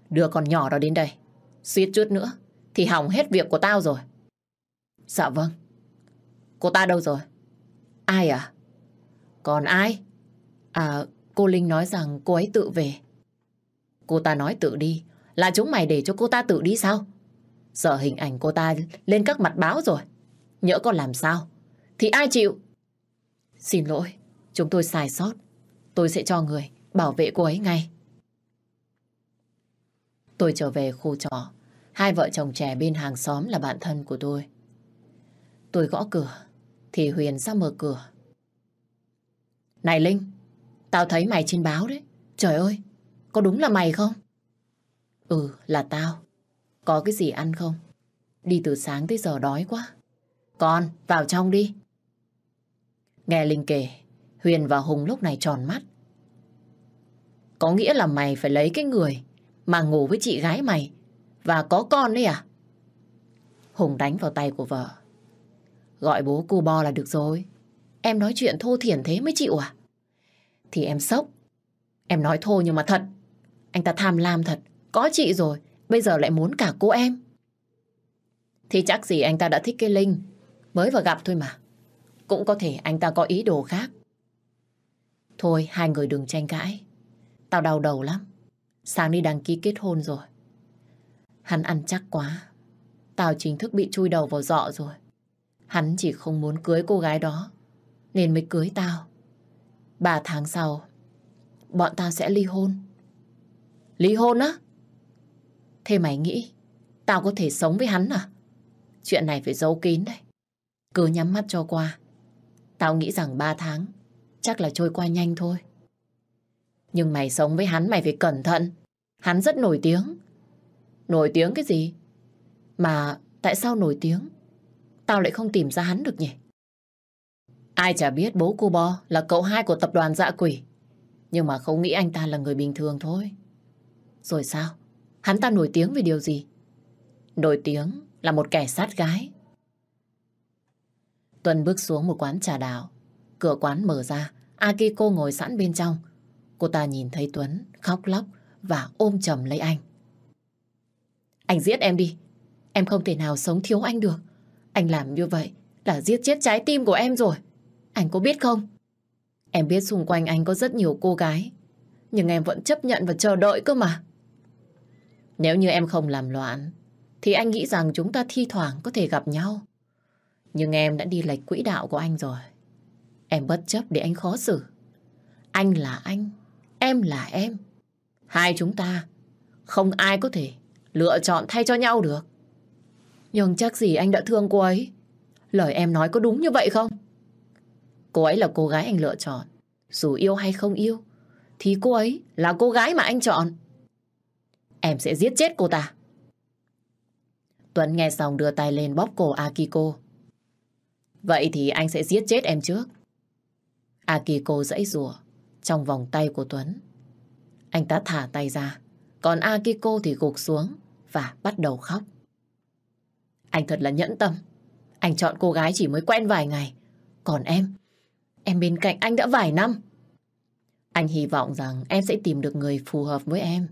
Đưa con nhỏ đó đến đây. Suýt chút nữa, thì hỏng hết việc của tao rồi. Dạ vâng. Cô ta đâu rồi? Ai à? Còn ai? À, cô Linh nói rằng cô ấy tự về. Cô ta nói tự đi, Là chúng mày để cho cô ta tự đi sao? Giờ hình ảnh cô ta lên các mặt báo rồi. Nhỡ có làm sao? Thì ai chịu? Xin lỗi, chúng tôi sai sót. Tôi sẽ cho người bảo vệ cô ấy ngay. Tôi trở về khu trọ. Hai vợ chồng trẻ bên hàng xóm là bạn thân của tôi. Tôi gõ cửa, thì Huyền ra mở cửa. Này Linh, tao thấy mày trên báo đấy. Trời ơi, có đúng là mày không? Ừ, là tao. Có cái gì ăn không? Đi từ sáng tới giờ đói quá. Con, vào trong đi. Nghe Linh kể, Huyền và Hùng lúc này tròn mắt. Có nghĩa là mày phải lấy cái người mà ngủ với chị gái mày và có con đấy à? Hùng đánh vào tay của vợ. Gọi bố cu bo là được rồi. Em nói chuyện thô thiển thế mới chịu à? Thì em sốc. Em nói thô nhưng mà thật. Anh ta tham lam thật. Có chị rồi, bây giờ lại muốn cả cô em. Thì chắc gì anh ta đã thích cái Linh. Mới vào gặp thôi mà. Cũng có thể anh ta có ý đồ khác. Thôi, hai người đừng tranh cãi. Tao đau đầu lắm. Sáng đi đăng ký kết hôn rồi. Hắn ăn chắc quá. Tao chính thức bị chui đầu vào dọ rồi. Hắn chỉ không muốn cưới cô gái đó. Nên mới cưới tao. Ba tháng sau, bọn tao sẽ ly hôn. Ly hôn á? Thế mày nghĩ tao có thể sống với hắn à? Chuyện này phải giấu kín đấy. Cứ nhắm mắt cho qua. Tao nghĩ rằng ba tháng chắc là trôi qua nhanh thôi. Nhưng mày sống với hắn mày phải cẩn thận. Hắn rất nổi tiếng. Nổi tiếng cái gì? Mà tại sao nổi tiếng? Tao lại không tìm ra hắn được nhỉ? Ai chả biết bố cô Bo là cậu hai của tập đoàn dạ quỷ. Nhưng mà không nghĩ anh ta là người bình thường thôi. Rồi sao? Hắn ta nổi tiếng về điều gì? Nổi tiếng là một kẻ sát gái. Tuân bước xuống một quán trà đào. Cửa quán mở ra, Akiko ngồi sẵn bên trong. Cô ta nhìn thấy Tuấn khóc lóc và ôm chầm lấy anh. Anh giết em đi. Em không thể nào sống thiếu anh được. Anh làm như vậy là giết chết trái tim của em rồi. Anh có biết không? Em biết xung quanh anh có rất nhiều cô gái. Nhưng em vẫn chấp nhận và chờ đợi cơ mà. Nếu như em không làm loạn, thì anh nghĩ rằng chúng ta thi thoảng có thể gặp nhau. Nhưng em đã đi lệch quỹ đạo của anh rồi. Em bất chấp để anh khó xử. Anh là anh, em là em. Hai chúng ta, không ai có thể lựa chọn thay cho nhau được. Nhưng chắc gì anh đã thương cô ấy. Lời em nói có đúng như vậy không? Cô ấy là cô gái anh lựa chọn. Dù yêu hay không yêu, thì cô ấy là cô gái mà anh chọn. Em sẽ giết chết cô ta. Tuấn nghe xong đưa tay lên bóp cổ Akiko. Vậy thì anh sẽ giết chết em trước. Akiko dãy rủa trong vòng tay của Tuấn. Anh ta thả tay ra, còn Akiko thì gục xuống và bắt đầu khóc. Anh thật là nhẫn tâm. Anh chọn cô gái chỉ mới quen vài ngày. Còn em, em bên cạnh anh đã vài năm. Anh hy vọng rằng em sẽ tìm được người phù hợp với em.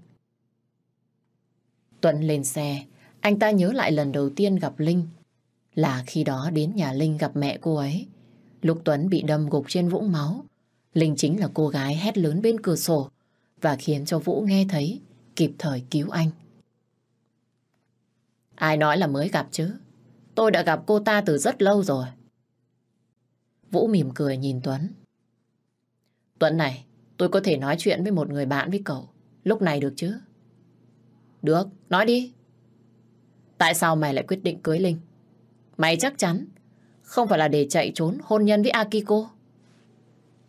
Tuấn lên xe, anh ta nhớ lại lần đầu tiên gặp Linh. Là khi đó đến nhà Linh gặp mẹ cô ấy. Lúc Tuấn bị đâm gục trên vũng máu, Linh chính là cô gái hét lớn bên cửa sổ và khiến cho Vũ nghe thấy, kịp thời cứu anh. Ai nói là mới gặp chứ? Tôi đã gặp cô ta từ rất lâu rồi. Vũ mỉm cười nhìn Tuấn. Tuấn này, tôi có thể nói chuyện với một người bạn với cậu. Lúc này được chứ? Được, nói đi. Tại sao mày lại quyết định cưới Linh? Mày chắc chắn không phải là để chạy trốn hôn nhân với Akiko.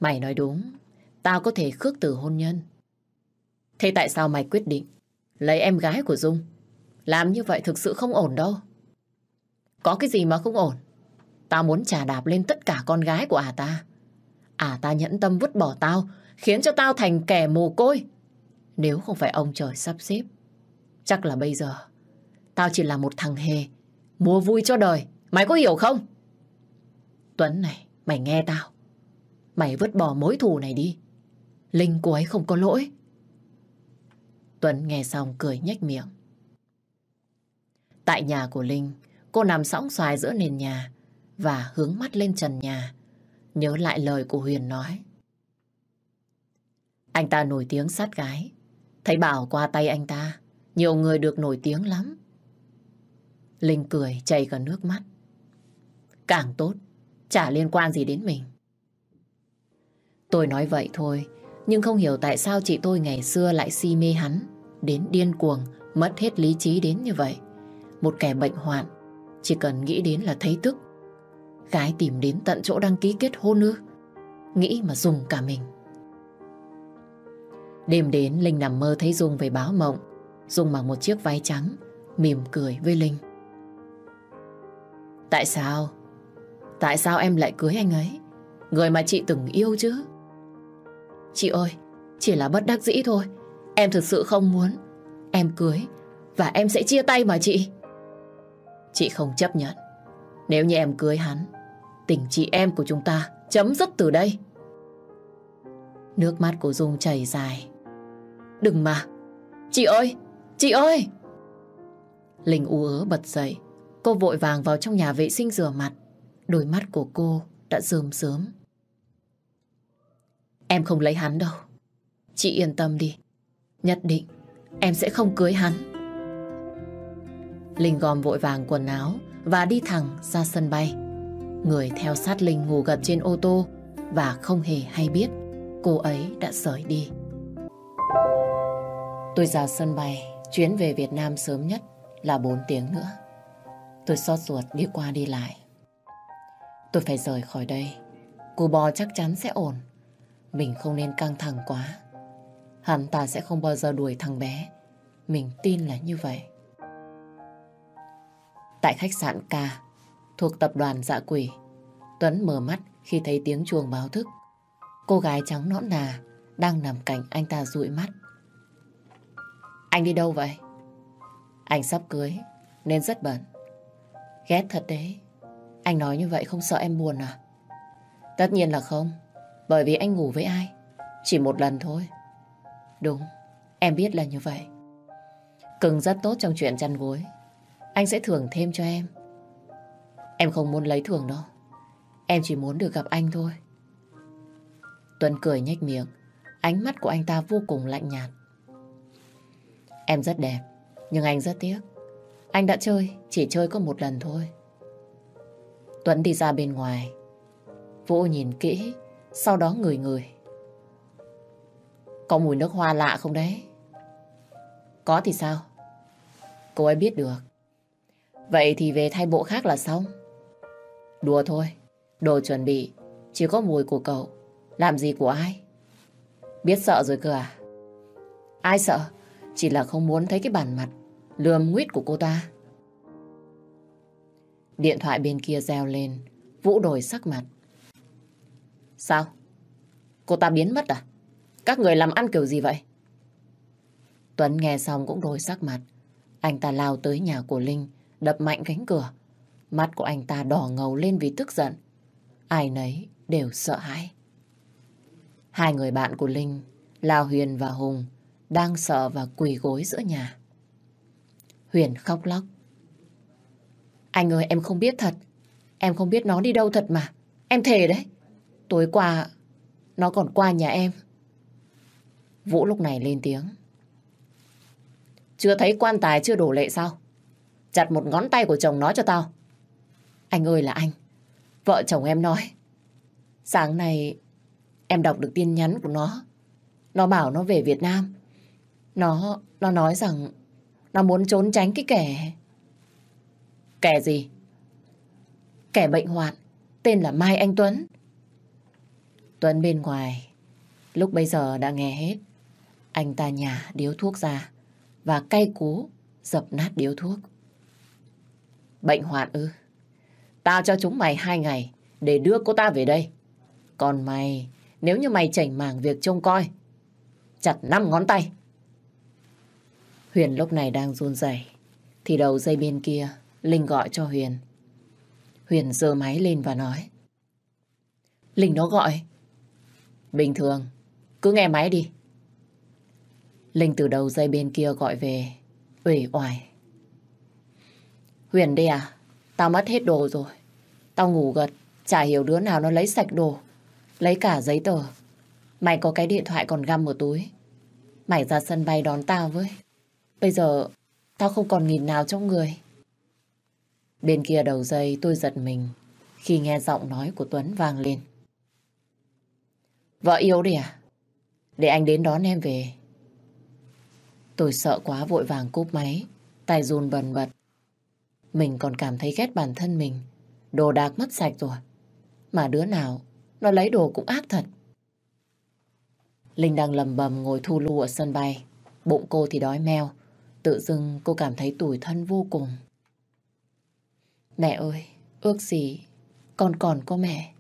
Mày nói đúng, tao có thể khước từ hôn nhân. Thế tại sao mày quyết định lấy em gái của Dung? Làm như vậy thực sự không ổn đâu. Có cái gì mà không ổn? Tao muốn trả đạp lên tất cả con gái của à ta. À ta nhẫn tâm vứt bỏ tao, khiến cho tao thành kẻ mồ côi. Nếu không phải ông trời sắp xếp, chắc là bây giờ tao chỉ là một thằng hề, mua vui cho đời. Mày có hiểu không? Tuấn này, mày nghe tao. Mày vứt bỏ mối thù này đi. Linh cô ấy không có lỗi. Tuấn nghe xong cười nhếch miệng. Tại nhà của Linh, cô nằm sõng xoài giữa nền nhà và hướng mắt lên trần nhà, nhớ lại lời của Huyền nói. Anh ta nổi tiếng sát gái, thấy bảo qua tay anh ta, Nhiều người được nổi tiếng lắm. Linh cười chảy cả nước mắt. Càng tốt, chả liên quan gì đến mình. Tôi nói vậy thôi, nhưng không hiểu tại sao chị tôi ngày xưa lại si mê hắn, đến điên cuồng, mất hết lý trí đến như vậy. Một kẻ bệnh hoạn, chỉ cần nghĩ đến là thấy tức. Gái tìm đến tận chỗ đăng ký kết hôn ư. Nghĩ mà dùng cả mình. Đêm đến, Linh nằm mơ thấy Dung về báo mộng. Dung mặc một chiếc váy trắng, mỉm cười với Linh. Tại sao? Tại sao em lại cưới anh ấy? Người mà chị từng yêu chứ? Chị ơi, chỉ là bất đắc dĩ thôi. Em thực sự không muốn. Em cưới và em sẽ chia tay mà chị. Chị không chấp nhận. Nếu như em cưới hắn, tình chị em của chúng ta chấm dứt từ đây. Nước mắt của Dung chảy dài. Đừng mà. Chị ơi! Chị ơi! Linh u ớ bật dậy. Cô vội vàng vào trong nhà vệ sinh rửa mặt. Đôi mắt của cô đã rơm rớm. Em không lấy hắn đâu. Chị yên tâm đi. Nhất định em sẽ không cưới hắn. Linh gom vội vàng quần áo và đi thẳng ra sân bay. Người theo sát Linh ngủ gật trên ô tô và không hề hay biết cô ấy đã rời đi. Tôi ra sân bay, chuyến về Việt Nam sớm nhất là 4 tiếng nữa. Tôi xót ruột đi qua đi lại. Tôi phải rời khỏi đây. Cô bò chắc chắn sẽ ổn. Mình không nên căng thẳng quá. Hắn ta sẽ không bao giờ đuổi thằng bé. Mình tin là như vậy. Tại khách sạn K, thuộc tập đoàn Dạ Quỷ, Tuấn mở mắt khi thấy tiếng chuông báo thức. Cô gái trắng nõn nà đang nằm cạnh anh ta dụi mắt. Anh đi đâu vậy? Anh sắp cưới nên rất bận. Ghét thật đấy. Anh nói như vậy không sợ em buồn à? Tất nhiên là không. Bởi vì anh ngủ với ai? Chỉ một lần thôi. Đúng, em biết là như vậy. Cưng rất tốt trong chuyện chăn gối. Anh sẽ thưởng thêm cho em. Em không muốn lấy thưởng đâu. Em chỉ muốn được gặp anh thôi. Tuấn cười nhếch miệng. Ánh mắt của anh ta vô cùng lạnh nhạt. Em rất đẹp, nhưng anh rất tiếc. Anh đã chơi, chỉ chơi có một lần thôi. Tuấn đi ra bên ngoài. Vũ nhìn kỹ, sau đó ngửi ngửi. Có mùi nước hoa lạ không đấy? Có thì sao? Cô ấy biết được. Vậy thì về thay bộ khác là xong. Đùa thôi, đồ chuẩn bị, chỉ có mùi của cậu. Làm gì của ai? Biết sợ rồi cơ à? Ai sợ? Chỉ là không muốn thấy cái bản mặt lườm nguyết của cô ta. Điện thoại bên kia reo lên, Vũ đổi sắc mặt. Sao? Cô ta biến mất à? Các người làm ăn kiểu gì vậy? Tuấn nghe xong cũng đổi sắc mặt. Anh ta lao tới nhà của Linh, đập mạnh cánh cửa. Mắt của anh ta đỏ ngầu lên vì tức giận. Ai nấy đều sợ hãi. Hai người bạn của Linh, là Huyền và Hùng, đang sợ và quỳ gối giữa nhà. Huyền khóc lóc. Anh ơi em không biết thật. Em không biết nó đi đâu thật mà. Em thề đấy. Tối qua nó còn qua nhà em. Vũ lúc này lên tiếng. Chưa thấy quan tài chưa đổ lệ sao? Chặt một ngón tay của chồng nó cho tao. Anh ơi là anh. Vợ chồng em nói. Sáng nay em đọc được tin nhắn của nó. Nó bảo nó về Việt Nam. Nó, nó nói rằng nó muốn trốn tránh cái kẻ... Kẻ gì? Kẻ bệnh hoạn, tên là Mai Anh Tuấn. Tuấn bên ngoài, lúc bây giờ đã nghe hết. Anh ta nhả điếu thuốc ra và cay cú dập nát điếu thuốc. Bệnh hoạn ư? Tao cho chúng mày hai ngày để đưa cô ta về đây. Còn mày, nếu như mày chảnh mảng việc trông coi, chặt năm ngón tay. Huyền lúc này đang run rẩy thì đầu dây bên kia Linh gọi cho Huyền. Huyền giơ máy lên và nói. Linh nó gọi. Bình thường, cứ nghe máy đi. Linh từ đầu dây bên kia gọi về, ủy oải. Huyền đi à, tao mất hết đồ rồi. Tao ngủ gật, chả hiểu đứa nào nó lấy sạch đồ. Lấy cả giấy tờ. Mày có cái điện thoại còn găm ở túi. Mày ra sân bay đón tao với. Bây giờ tao không còn nghìn nào trong người. Bên kia đầu dây tôi giật mình khi nghe giọng nói của Tuấn vang lên. Vợ yêu đi à? Để anh đến đón em về. Tôi sợ quá vội vàng cúp máy, tay run bần bật. Mình còn cảm thấy ghét bản thân mình. Đồ đạc mất sạch rồi. Mà đứa nào nó lấy đồ cũng ác thật. Linh đang lầm bầm ngồi thu lưu ở sân bay. Bụng cô thì đói meo. Tự dưng cô cảm thấy tủi thân vô cùng. Mẹ ơi, ước gì con còn có mẹ.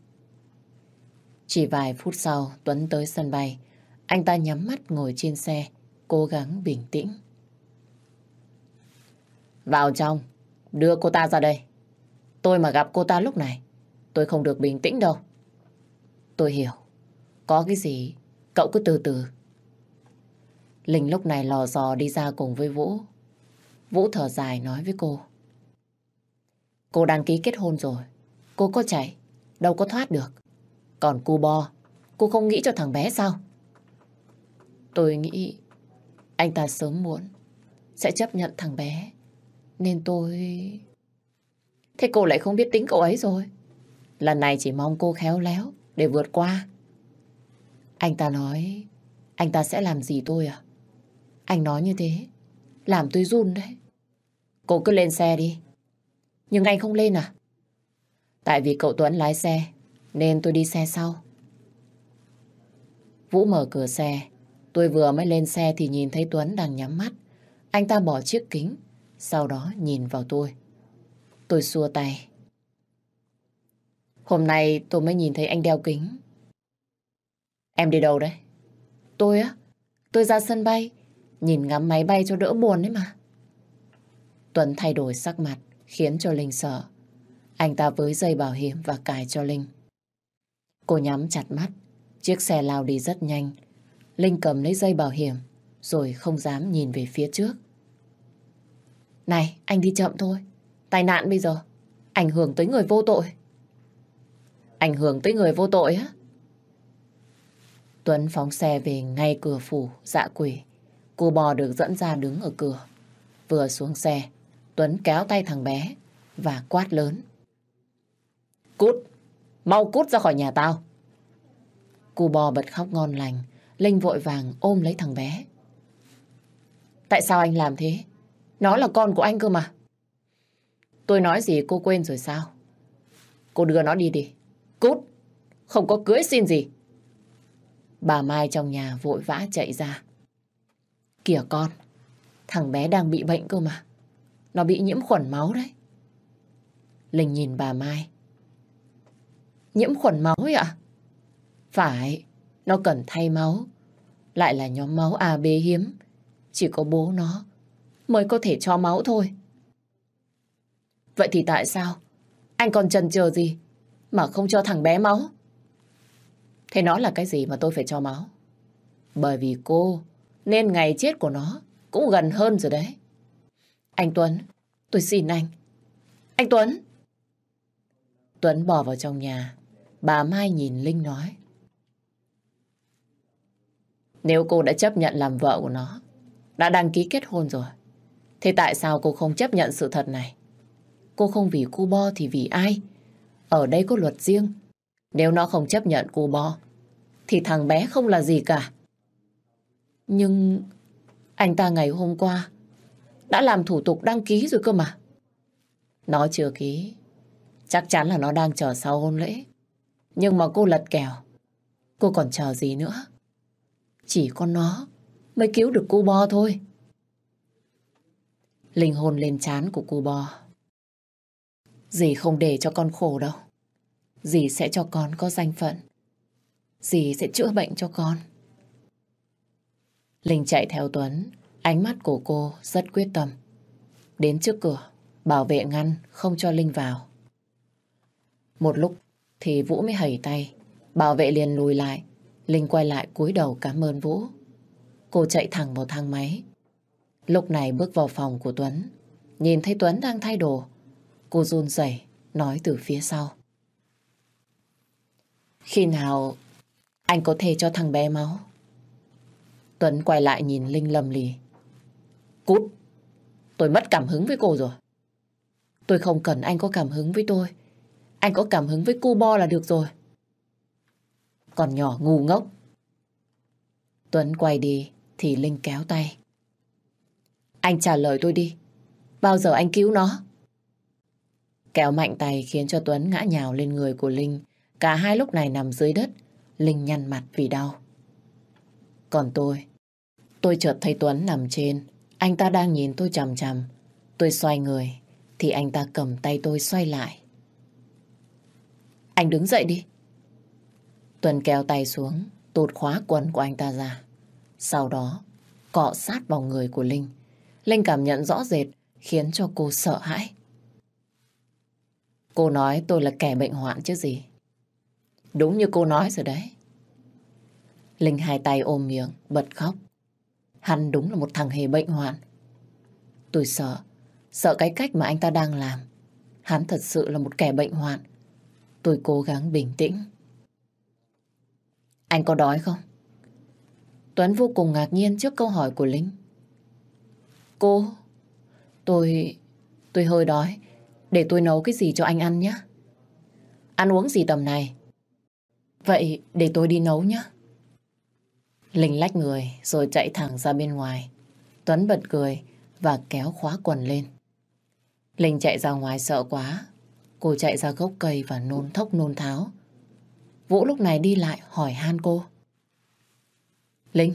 Chỉ vài phút sau, Tuấn tới sân bay. Anh ta nhắm mắt ngồi trên xe, cố gắng bình tĩnh. Vào trong, đưa cô ta ra đây. Tôi mà gặp cô ta lúc này, tôi không được bình tĩnh đâu. Tôi hiểu. Có cái gì, cậu cứ từ từ. Linh lúc này lò dò đi ra cùng với Vũ. Vũ thở dài nói với cô. Cô đăng ký kết hôn rồi. Cô có chạy, đâu có thoát được. Còn cô Bo, cô không nghĩ cho thằng bé sao? Tôi nghĩ anh ta sớm muộn sẽ chấp nhận thằng bé. Nên tôi... Thế cô lại không biết tính cậu ấy rồi. Lần này chỉ mong cô khéo léo để vượt qua. Anh ta nói anh ta sẽ làm gì tôi à? Anh nói như thế làm tôi run đấy. Cô cứ lên xe đi. Nhưng anh không lên à? Tại vì cậu Tuấn lái xe nên tôi đi xe sau. Vũ mở cửa xe. Tôi vừa mới lên xe thì nhìn thấy Tuấn đang nhắm mắt. Anh ta bỏ chiếc kính, sau đó nhìn vào tôi. Tôi xua tay. Hôm nay tôi mới nhìn thấy anh đeo kính. Em đi đâu đấy? Tôi á? Tôi ra sân bay, nhìn ngắm máy bay cho đỡ buồn đấy mà. Tuấn thay đổi sắc mặt, khiến cho Linh sợ. Anh ta với dây bảo hiểm và cài cho Linh. Cô nhắm chặt mắt, chiếc xe lao đi rất nhanh. Linh cầm lấy dây bảo hiểm, rồi không dám nhìn về phía trước. Này, anh đi chậm thôi. Tai nạn bây giờ, ảnh hưởng tới người vô tội. Ảnh hưởng tới người vô tội á? Tuấn phóng xe về ngay cửa phủ, dạ quỷ. Cô bò được dẫn ra đứng ở cửa. Vừa xuống xe, Tuấn kéo tay thằng bé và quát lớn. Cút! Mau cút ra khỏi nhà tao! Cô bò bật khóc ngon lành. Linh vội vàng ôm lấy thằng bé. Tại sao anh làm thế? Nó là con của anh cơ mà. Tôi nói gì cô quên rồi sao? Cô đưa nó đi đi. Cút! Không có cưới xin gì. Bà Mai trong nhà vội vã chạy ra. Kìa con, thằng bé đang bị bệnh cơ mà. Nó bị nhiễm khuẩn máu đấy. Linh nhìn bà Mai. Nhiễm khuẩn máu ấy ạ? Phải, nó cần thay máu. Lại là nhóm máu AB hiếm. Chỉ có bố nó mới có thể cho máu thôi. Vậy thì tại sao anh còn chần chờ gì mà không cho thằng bé máu? Thế nó là cái gì mà tôi phải cho máu? Bởi vì cô nên ngày chết của nó cũng gần hơn rồi đấy. Anh Tuấn, tôi xin anh. Anh Tuấn! Tuấn bỏ vào trong nhà. Bà Mai nhìn Linh nói. Nếu cô đã chấp nhận làm vợ của nó, đã đăng ký kết hôn rồi, thế tại sao cô không chấp nhận sự thật này? Cô không vì cu bo thì vì ai? Ở đây có luật riêng. Nếu nó không chấp nhận cu bo, thì thằng bé không là gì cả. Nhưng anh ta ngày hôm qua đã làm thủ tục đăng ký rồi cơ mà. Nó chưa ký. Chắc chắn là nó đang chờ sau hôn lễ. Nhưng mà cô lật kèo. Cô còn chờ gì nữa? Chỉ có nó mới cứu được cô Bo thôi. Linh hồn lên chán của cô bò Dì không để cho con khổ đâu. Dì sẽ cho con có danh phận. Dì sẽ chữa bệnh cho con. Linh chạy theo Tuấn. Ánh mắt của cô rất quyết tâm. Đến trước cửa, bảo vệ ngăn không cho Linh vào. Một lúc thì Vũ mới hẩy tay. Bảo vệ liền lùi lại. Linh quay lại cúi đầu cảm ơn Vũ. Cô chạy thẳng vào thang máy. Lúc này bước vào phòng của Tuấn. Nhìn thấy Tuấn đang thay đồ. Cô run rẩy, nói từ phía sau. Khi nào anh có thể cho thằng bé máu? Tuấn quay lại nhìn Linh lầm lì. Cút! Tôi mất cảm hứng với cô rồi. Tôi không cần anh có cảm hứng với tôi. Anh có cảm hứng với cu bo là được rồi. Còn nhỏ ngu ngốc. Tuấn quay đi thì Linh kéo tay. Anh trả lời tôi đi. Bao giờ anh cứu nó? Kéo mạnh tay khiến cho Tuấn ngã nhào lên người của Linh. Cả hai lúc này nằm dưới đất. Linh nhăn mặt vì đau. Còn tôi, tôi chợt thấy Tuấn nằm trên. Anh ta đang nhìn tôi chằm chằm. Tôi xoay người, thì anh ta cầm tay tôi xoay lại. Anh đứng dậy đi. Tuấn kéo tay xuống, tụt khóa quần của anh ta ra. Sau đó, cọ sát vào người của Linh. Linh cảm nhận rõ rệt, khiến cho cô sợ hãi. Cô nói tôi là kẻ bệnh hoạn chứ gì. Đúng như cô nói rồi đấy. Linh hai tay ôm miệng, bật khóc. Hắn đúng là một thằng hề bệnh hoạn. Tôi sợ, sợ cái cách mà anh ta đang làm. Hắn thật sự là một kẻ bệnh hoạn. Tôi cố gắng bình tĩnh. Anh có đói không? Tuấn vô cùng ngạc nhiên trước câu hỏi của Linh. Cô, tôi, tôi hơi đói. Để tôi nấu cái gì cho anh ăn nhé. Ăn uống gì tầm này? Vậy để tôi đi nấu nhé. Linh lách người rồi chạy thẳng ra bên ngoài. Tuấn bật cười và kéo khóa quần lên. Linh chạy ra ngoài sợ quá. Cô chạy ra gốc cây và nôn thốc nôn tháo. Vũ lúc này đi lại hỏi han cô. Linh,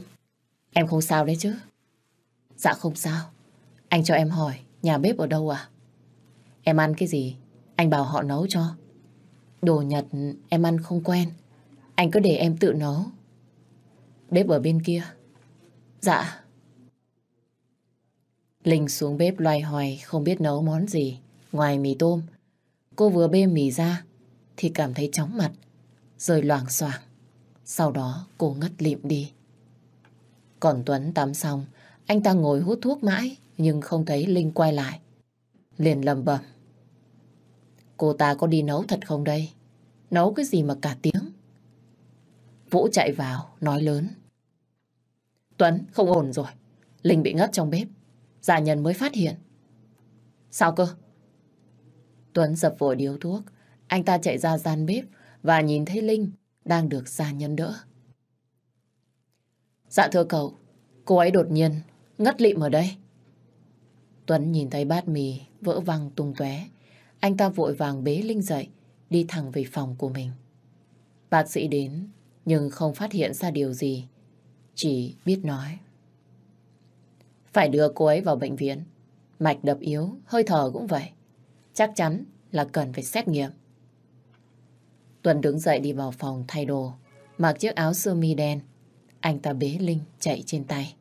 em không sao đấy chứ? Dạ không sao. Anh cho em hỏi, nhà bếp ở đâu à? Em ăn cái gì? Anh bảo họ nấu cho. Đồ Nhật em ăn không quen. Anh cứ để em tự nấu. Bếp ở bên kia. Dạ. Linh xuống bếp loay hoay không biết nấu món gì ngoài mì tôm. Cô vừa bê mì ra thì cảm thấy chóng mặt, rồi loảng xoảng. Sau đó cô ngất lịm đi. Còn Tuấn tắm xong, anh ta ngồi hút thuốc mãi nhưng không thấy Linh quay lại. Liền lầm bầm. Cô ta có đi nấu thật không đây? Nấu cái gì mà cả tiếng? Vũ chạy vào, nói lớn. Tuấn, không ổn rồi. Linh bị ngất trong bếp. Gia nhân mới phát hiện. Sao cơ? Tuấn dập vội điếu thuốc. Anh ta chạy ra gian bếp và nhìn thấy Linh đang được gia nhân đỡ. Dạ thưa cậu, cô ấy đột nhiên ngất lịm ở đây. Tuấn nhìn thấy bát mì vỡ văng tung tóe, anh ta vội vàng bế Linh dậy, đi thẳng về phòng của mình. Bác sĩ đến, nhưng không phát hiện ra điều gì, chỉ biết nói. Phải đưa cô ấy vào bệnh viện. Mạch đập yếu, hơi thở cũng vậy. Chắc chắn là cần phải xét nghiệm. Tuấn đứng dậy đi vào phòng thay đồ, mặc chiếc áo sơ mi đen. Anh ta bế Linh chạy trên tay.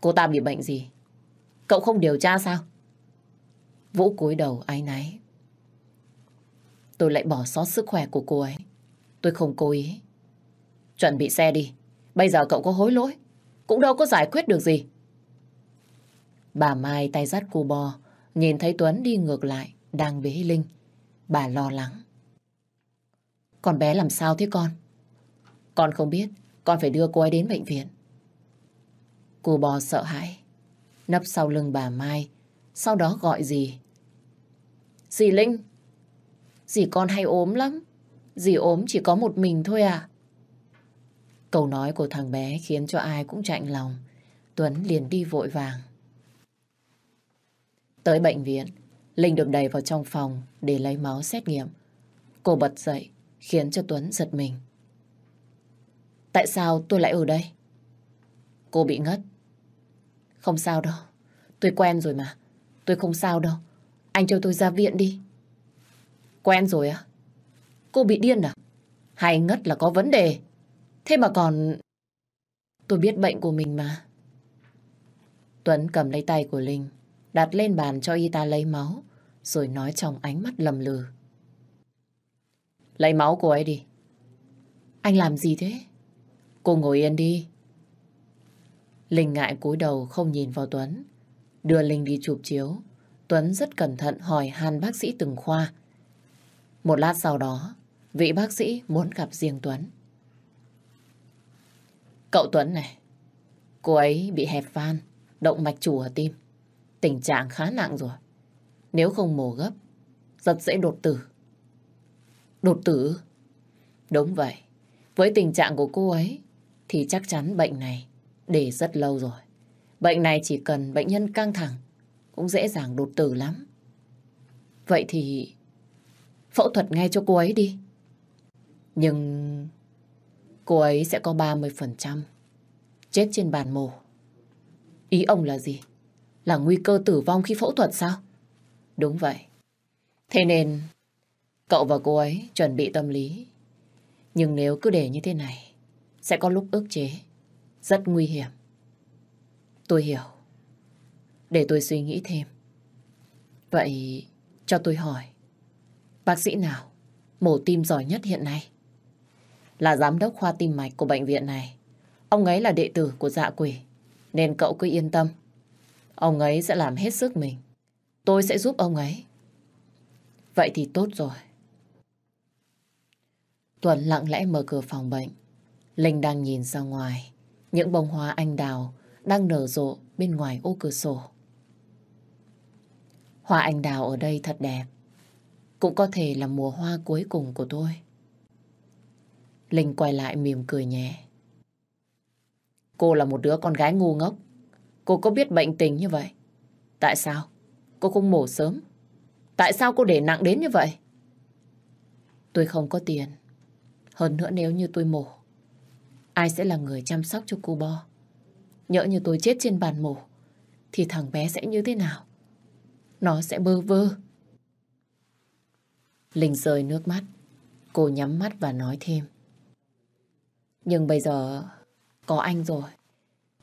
Cô ta bị bệnh gì? Cậu không điều tra sao? Vũ cúi đầu ái náy. Tôi lại bỏ sót sức khỏe của cô ấy. Tôi không cố ý. Chuẩn bị xe đi. Bây giờ cậu có hối lỗi. Cũng đâu có giải quyết được gì. Bà Mai tay dắt cu bò. Nhìn thấy Tuấn đi ngược lại. Đang bế Linh. Bà lo lắng. Con bé làm sao thế con? Con không biết. Con phải đưa cô ấy đến bệnh viện. Cô bò sợ hãi. Nấp sau lưng bà Mai. Sau đó gọi gì? Dì Linh. Dì con hay ốm lắm. Dì ốm chỉ có một mình thôi à? Câu nói của thằng bé khiến cho ai cũng chạnh lòng. Tuấn liền đi vội vàng. Tới bệnh viện, Linh được đẩy vào trong phòng để lấy máu xét nghiệm. Cô bật dậy, khiến cho Tuấn giật mình. Tại sao tôi lại ở đây? Cô bị ngất. Không sao đâu, tôi quen rồi mà. Tôi không sao đâu. Anh cho tôi ra viện đi. Quen rồi à? Cô bị điên à? Hay ngất là có vấn đề? Thế mà còn... Tôi biết bệnh của mình mà. Tuấn cầm lấy tay của Linh, đặt lên bàn cho y tá lấy máu, rồi nói trong ánh mắt lầm lừ. Lấy máu cô ấy đi. Anh làm gì thế? Cô ngồi yên đi. Linh ngại cúi đầu không nhìn vào Tuấn. Đưa Linh đi chụp chiếu. Tuấn rất cẩn thận hỏi han bác sĩ từng khoa. Một lát sau đó, vị bác sĩ muốn gặp riêng Tuấn. Cậu Tuấn này, cô ấy bị hẹp van, động mạch chủ ở tim. Tình trạng khá nặng rồi. Nếu không mổ gấp, rất dễ đột tử. Đột tử? Đúng vậy. Với tình trạng của cô ấy, thì chắc chắn bệnh này để rất lâu rồi. Bệnh này chỉ cần bệnh nhân căng thẳng, cũng dễ dàng đột tử lắm. Vậy thì phẫu thuật ngay cho cô ấy đi. Nhưng cô ấy sẽ có 30% chết trên bàn mổ. Ý ông là gì? Là nguy cơ tử vong khi phẫu thuật sao? Đúng vậy. Thế nên cậu và cô ấy chuẩn bị tâm lý. Nhưng nếu cứ để như thế này, sẽ có lúc ức chế. Rất nguy hiểm. Tôi hiểu. Để tôi suy nghĩ thêm. Vậy cho tôi hỏi, bác sĩ nào mổ tim giỏi nhất hiện nay? Là giám đốc khoa tim mạch của bệnh viện này. Ông ấy là đệ tử của dạ quỷ, nên cậu cứ yên tâm. Ông ấy sẽ làm hết sức mình. Tôi sẽ giúp ông ấy. Vậy thì tốt rồi. Tuần lặng lẽ mở cửa phòng bệnh. Linh đang nhìn ra ngoài. Những bông hoa anh đào đang nở rộ bên ngoài ô cửa sổ. Hoa anh đào ở đây thật đẹp. Cũng có thể là mùa hoa cuối cùng của tôi. Linh quay lại mỉm cười nhẹ. Cô là một đứa con gái ngu ngốc. Cô có biết bệnh tình như vậy. Tại sao? Cô không mổ sớm. Tại sao cô để nặng đến như vậy? Tôi không có tiền. Hơn nữa nếu như tôi mổ, ai sẽ là người chăm sóc cho cô Bo? Nhỡ như tôi chết trên bàn mổ, thì thằng bé sẽ như thế nào? Nó sẽ bơ vơ. Linh rơi nước mắt. Cô nhắm mắt và nói thêm. Nhưng bây giờ có anh rồi.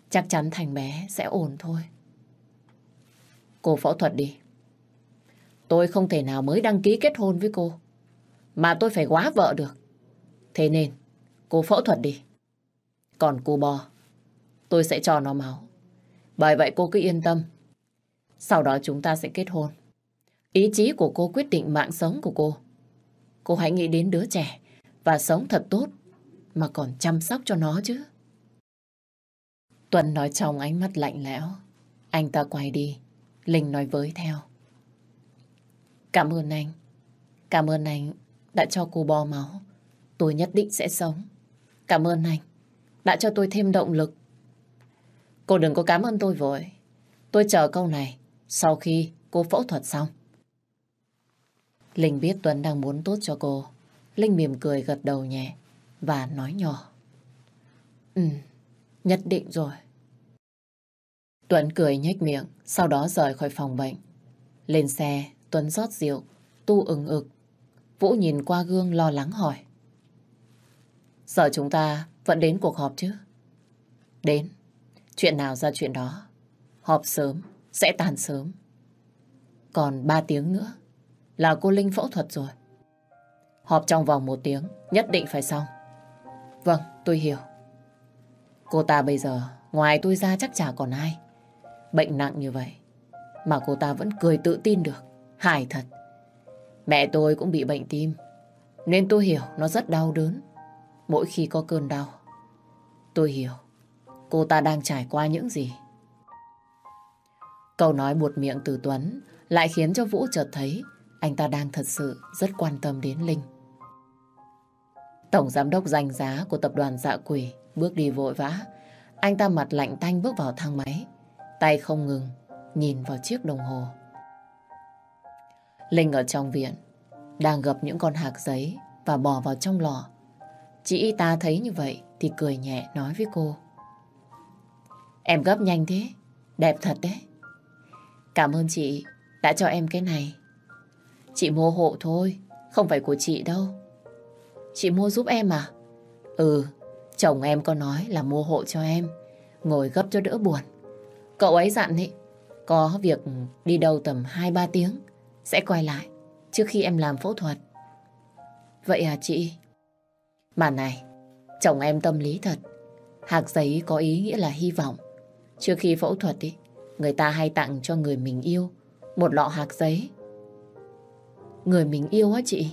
Chắc chắn thành bé sẽ ổn thôi. Cô phẫu thuật đi. Tôi không thể nào mới đăng ký kết hôn với cô. Mà tôi phải quá vợ được. Thế nên, cô phẫu thuật đi. Còn cô bò, tôi sẽ cho nó máu. Bởi vậy cô cứ yên tâm. Sau đó chúng ta sẽ kết hôn. Ý chí của cô quyết định mạng sống của cô. Cô hãy nghĩ đến đứa trẻ và sống thật tốt mà còn chăm sóc cho nó chứ. Tuấn nói trong ánh mắt lạnh lẽo. Anh ta quay đi. Linh nói với theo. Cảm ơn anh. Cảm ơn anh đã cho cô bò máu. Tôi nhất định sẽ sống. Cảm ơn anh đã cho tôi thêm động lực. Cô đừng có cảm ơn tôi vội. Tôi chờ câu này sau khi cô phẫu thuật xong. Linh biết Tuấn đang muốn tốt cho cô. Linh mỉm cười gật đầu nhẹ và nói nhỏ. Ừ, nhất định rồi. Tuấn cười nhếch miệng, sau đó rời khỏi phòng bệnh. Lên xe, Tuấn rót rượu, tu ứng ực. Vũ nhìn qua gương lo lắng hỏi. Giờ chúng ta vẫn đến cuộc họp chứ? Đến. Chuyện nào ra chuyện đó. Họp sớm, sẽ tàn sớm. Còn ba tiếng nữa là cô Linh phẫu thuật rồi. Họp trong vòng một tiếng, nhất định phải xong. Vâng, tôi hiểu. Cô ta bây giờ, ngoài tôi ra chắc chả còn ai. Bệnh nặng như vậy, mà cô ta vẫn cười tự tin được. Hài thật. Mẹ tôi cũng bị bệnh tim, nên tôi hiểu nó rất đau đớn mỗi khi có cơn đau. Tôi hiểu cô ta đang trải qua những gì. Câu nói buột miệng từ Tuấn lại khiến cho Vũ chợt thấy anh ta đang thật sự rất quan tâm đến Linh. Tổng giám đốc danh giá của tập đoàn dạ quỷ bước đi vội vã. Anh ta mặt lạnh tanh bước vào thang máy. Tay không ngừng, nhìn vào chiếc đồng hồ. Linh ở trong viện, đang gập những con hạc giấy và bỏ vào trong lò. Chị y tá thấy như vậy thì cười nhẹ nói với cô. Em gấp nhanh thế, đẹp thật đấy. Cảm ơn chị đã cho em cái này. Chị mua hộ thôi, không phải của chị đâu. Chị mua giúp em à? Ừ, chồng em có nói là mua hộ cho em, ngồi gấp cho đỡ buồn. Cậu ấy dặn ý, có việc đi đâu tầm 2-3 tiếng, sẽ quay lại trước khi em làm phẫu thuật. Vậy à chị? Mà này, chồng em tâm lý thật. Hạc giấy có ý nghĩa là hy vọng. Trước khi phẫu thuật ý, người ta hay tặng cho người mình yêu một lọ hạc giấy. Người mình yêu á chị?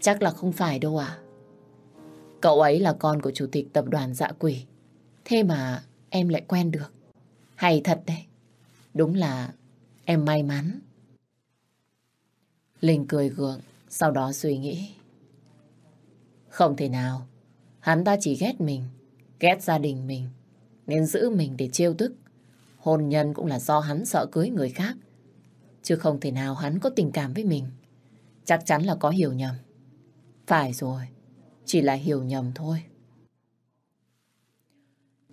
Chắc là không phải đâu à? Cậu ấy là con của chủ tịch tập đoàn dạ quỷ. Thế mà em lại quen được. Hay thật đấy. Đúng là em may mắn. Linh cười gượng, sau đó suy nghĩ. Không thể nào. Hắn ta chỉ ghét mình, ghét gia đình mình, nên giữ mình để trêu tức. Hôn nhân cũng là do hắn sợ cưới người khác. Chứ không thể nào hắn có tình cảm với mình. Chắc chắn là có hiểu nhầm. Phải rồi, chỉ là hiểu nhầm thôi.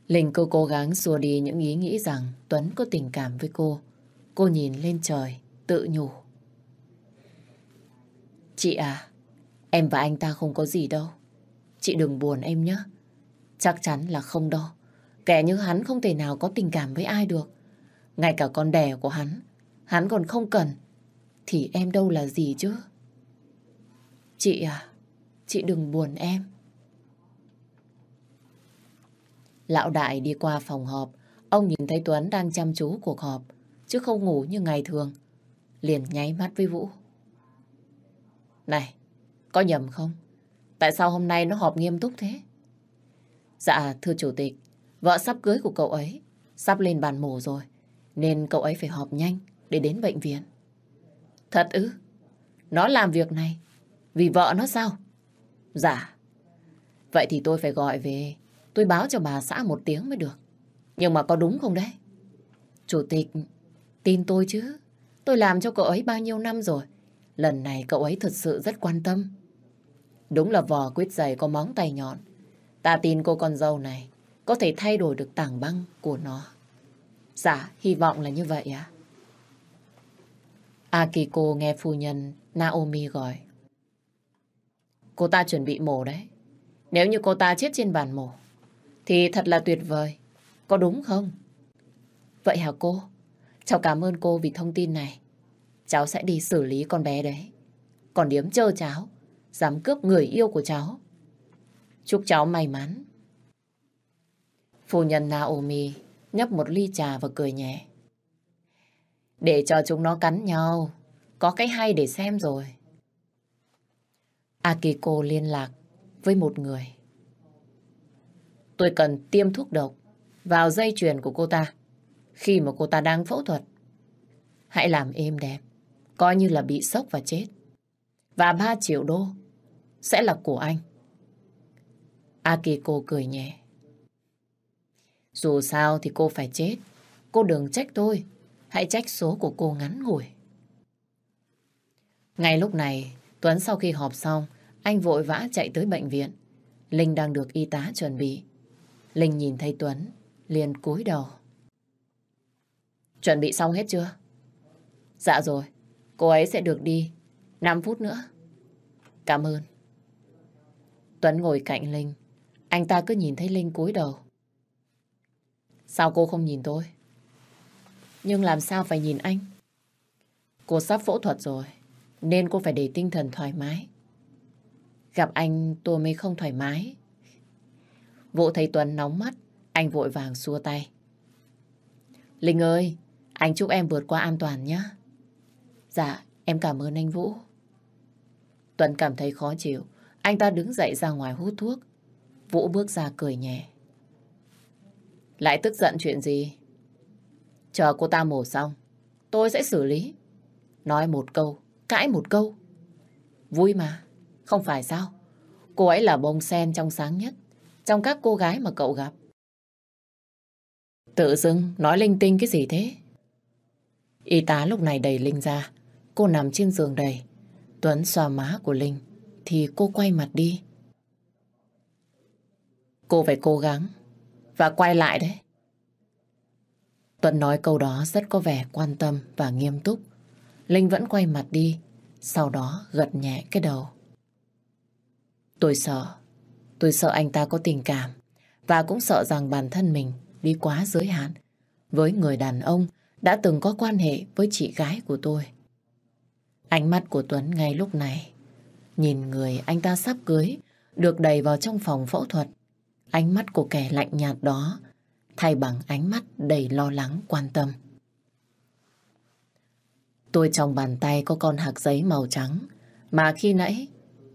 Linh cô cố gắng xua đi những ý nghĩ rằng Tuấn có tình cảm với cô. Cô nhìn lên trời, tự nhủ. Chị à, em và anh ta không có gì đâu. Chị đừng buồn em nhé. Chắc chắn là không đâu. Kẻ như hắn không thể nào có tình cảm với ai được. Ngay cả con đẻ của hắn, hắn còn không cần. Thì em đâu là gì chứ? Chị à, chị đừng buồn em. Lão đại đi qua phòng họp, ông nhìn thấy Tuấn đang chăm chú cuộc họp, chứ không ngủ như ngày thường. Liền nháy mắt với Vũ. Này, có nhầm không? Tại sao hôm nay nó họp nghiêm túc thế? Dạ, thưa chủ tịch, vợ sắp cưới của cậu ấy sắp lên bàn mổ rồi, nên cậu ấy phải họp nhanh để đến bệnh viện. Thật ư? Nó làm việc này vì vợ nó sao? Dạ. Vậy thì tôi phải gọi về, tôi báo cho bà xã một tiếng mới được. Nhưng mà có đúng không đấy? Chủ tịch, tin tôi chứ. Tôi làm cho cậu ấy bao nhiêu năm rồi. Lần này cậu ấy thật sự rất quan tâm. Đúng là vò quyết giày có móng tay nhọn. Ta tin cô con dâu này có thể thay đổi được tảng băng của nó. Dạ, hy vọng là như vậy à? Akiko nghe phu nhân Naomi gọi. Cô ta chuẩn bị mổ đấy. Nếu như cô ta chết trên bàn mổ, thì thật là tuyệt vời. Có đúng không? Vậy hả cô? Cháu cảm ơn cô vì thông tin này. Cháu sẽ đi xử lý con bé đấy. Còn điếm chơ cháu, dám cướp người yêu của cháu. Chúc cháu may mắn. Phu nhân Naomi nhấp một ly trà và cười nhẹ. Để cho chúng nó cắn nhau, có cái hay để xem rồi. Akiko liên lạc với một người. Tôi cần tiêm thuốc độc vào dây chuyền của cô ta khi mà cô ta đang phẫu thuật. Hãy làm êm đẹp, coi như là bị sốc và chết. Và 3 triệu đô sẽ là của anh. Akiko cười nhẹ. Dù sao thì cô phải chết. Cô đừng trách tôi. Hãy trách số của cô ngắn ngủi. Ngay lúc này, Tuấn sau khi họp xong, anh vội vã chạy tới bệnh viện. Linh đang được y tá chuẩn bị. Linh nhìn thấy Tuấn, liền cúi đầu. Chuẩn bị xong hết chưa? Dạ rồi, cô ấy sẽ được đi 5 phút nữa. Cảm ơn. Tuấn ngồi cạnh Linh. Anh ta cứ nhìn thấy Linh cúi đầu. Sao cô không nhìn tôi? Nhưng làm sao phải nhìn anh? Cô sắp phẫu thuật rồi, nên cô phải để tinh thần thoải mái. Gặp anh tôi mới không thoải mái. Vũ thấy Tuấn nóng mắt, anh vội vàng xua tay. Linh ơi, anh chúc em vượt qua an toàn nhé. Dạ, em cảm ơn anh Vũ. Tuấn cảm thấy khó chịu. Anh ta đứng dậy ra ngoài hút thuốc. Vũ bước ra cười nhẹ. Lại tức giận chuyện gì? Chờ cô ta mổ xong, tôi sẽ xử lý. Nói một câu, cãi một câu. Vui mà, không phải sao? Cô ấy là bông sen trong sáng nhất, trong các cô gái mà cậu gặp. Tự dưng nói linh tinh cái gì thế? Y tá lúc này đẩy Linh ra. Cô nằm trên giường đầy. Tuấn xoa má của Linh. Thì cô quay mặt đi. Cô phải cố gắng. Và quay lại đấy. Tuấn nói câu đó rất có vẻ quan tâm và nghiêm túc. Linh vẫn quay mặt đi. Sau đó gật nhẹ cái đầu. Tôi sợ. Tôi sợ anh ta có tình cảm. Và cũng sợ rằng bản thân mình đi quá giới hạn với người đàn ông đã từng có quan hệ với chị gái của tôi. Ánh mắt của Tuấn ngay lúc này, nhìn người anh ta sắp cưới, được đẩy vào trong phòng phẫu thuật. Ánh mắt của kẻ lạnh nhạt đó, thay bằng ánh mắt đầy lo lắng quan tâm. Tôi trong bàn tay có con hạt giấy màu trắng, mà khi nãy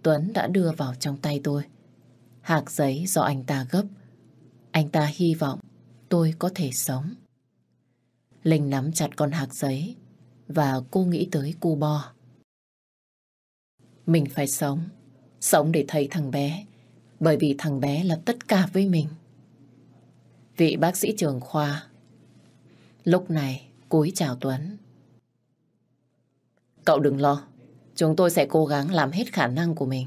Tuấn đã đưa vào trong tay tôi. Hạt giấy do anh ta gấp. Anh ta hy vọng tôi có thể sống. Linh nắm chặt con hạc giấy và cô nghĩ tới cu bo. Mình phải sống, sống để thấy thằng bé, bởi vì thằng bé là tất cả với mình. Vị bác sĩ trường khoa lúc này cúi chào Tuấn. Cậu đừng lo, chúng tôi sẽ cố gắng làm hết khả năng của mình.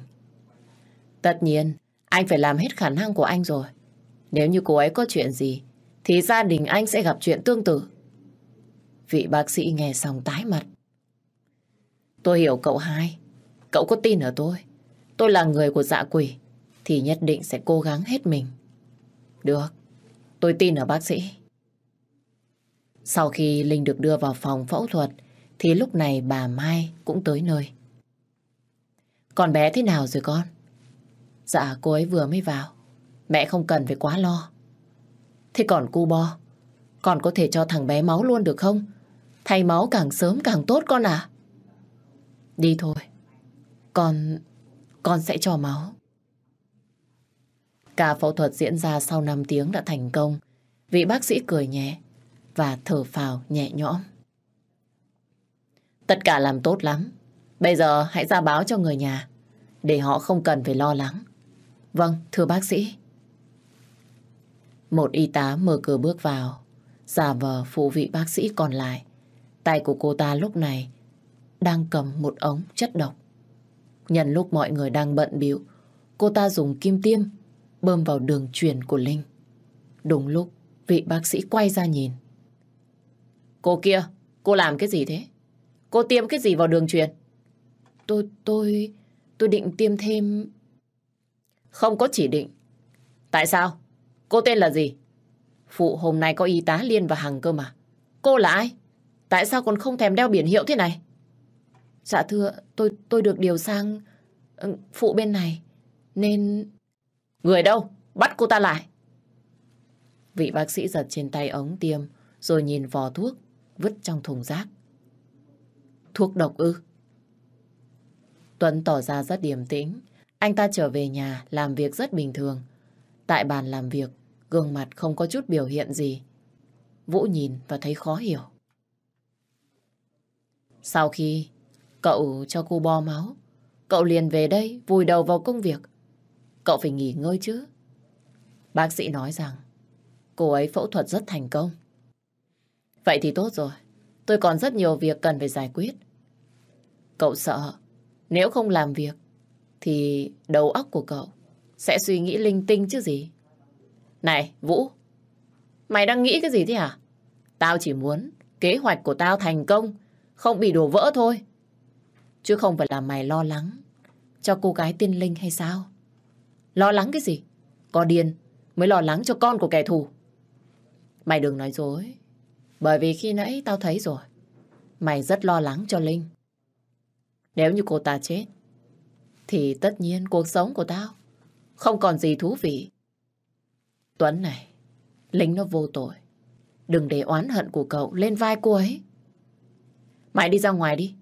Tất nhiên, anh phải làm hết khả năng của anh rồi. Nếu như cô ấy có chuyện gì, thì gia đình anh sẽ gặp chuyện tương tự. Vị bác sĩ nghe xong tái mặt. Tôi hiểu cậu hai. Cậu có tin ở tôi. Tôi là người của dạ quỷ. Thì nhất định sẽ cố gắng hết mình. Được. Tôi tin ở bác sĩ. Sau khi Linh được đưa vào phòng phẫu thuật, thì lúc này bà Mai cũng tới nơi. Con bé thế nào rồi con? Dạ, cô ấy vừa mới vào. Mẹ không cần phải quá lo. Thế còn cu bo, con có thể cho thằng bé máu luôn được không? Thay máu càng sớm càng tốt con à? Đi thôi. Con... con sẽ cho máu. Cả phẫu thuật diễn ra sau 5 tiếng đã thành công. Vị bác sĩ cười nhẹ và thở phào nhẹ nhõm. Tất cả làm tốt lắm. Bây giờ hãy ra báo cho người nhà để họ không cần phải lo lắng. Vâng, thưa bác sĩ. Một y tá mở cửa bước vào, giả vờ phụ vị bác sĩ còn lại. Tay của cô ta lúc này đang cầm một ống chất độc nhận lúc mọi người đang bận bịu, cô ta dùng kim tiêm bơm vào đường truyền của Linh. Đúng lúc vị bác sĩ quay ra nhìn. Cô kia, cô làm cái gì thế? Cô tiêm cái gì vào đường truyền? Tôi, tôi, tôi định tiêm thêm... Không có chỉ định. Tại sao? Cô tên là gì? Phụ hôm nay có y tá Liên và Hằng cơ mà. Cô là ai? Tại sao còn không thèm đeo biển hiệu thế này? Dạ thưa, tôi tôi được điều sang ừ, phụ bên này, nên... Người đâu? Bắt cô ta lại. Vị bác sĩ giật trên tay ống tiêm, rồi nhìn vò thuốc, vứt trong thùng rác. Thuốc độc ư? Tuấn tỏ ra rất điềm tĩnh. Anh ta trở về nhà làm việc rất bình thường. Tại bàn làm việc, gương mặt không có chút biểu hiện gì. Vũ nhìn và thấy khó hiểu. Sau khi cậu cho cô bo máu, cậu liền về đây vùi đầu vào công việc. Cậu phải nghỉ ngơi chứ. Bác sĩ nói rằng cô ấy phẫu thuật rất thành công. Vậy thì tốt rồi. Tôi còn rất nhiều việc cần phải giải quyết. Cậu sợ nếu không làm việc thì đầu óc của cậu sẽ suy nghĩ linh tinh chứ gì. Này, Vũ, mày đang nghĩ cái gì thế hả? Tao chỉ muốn kế hoạch của tao thành công, không bị đổ vỡ thôi. Chứ không phải là mày lo lắng cho cô gái tiên linh hay sao? Lo lắng cái gì? Có điên mới lo lắng cho con của kẻ thù. Mày đừng nói dối. Bởi vì khi nãy tao thấy rồi. Mày rất lo lắng cho Linh. Nếu như cô ta chết, thì tất nhiên cuộc sống của tao không còn gì thú vị. Tuấn này, Linh nó vô tội. Đừng để oán hận của cậu lên vai cô ấy. Mày đi ra ngoài đi.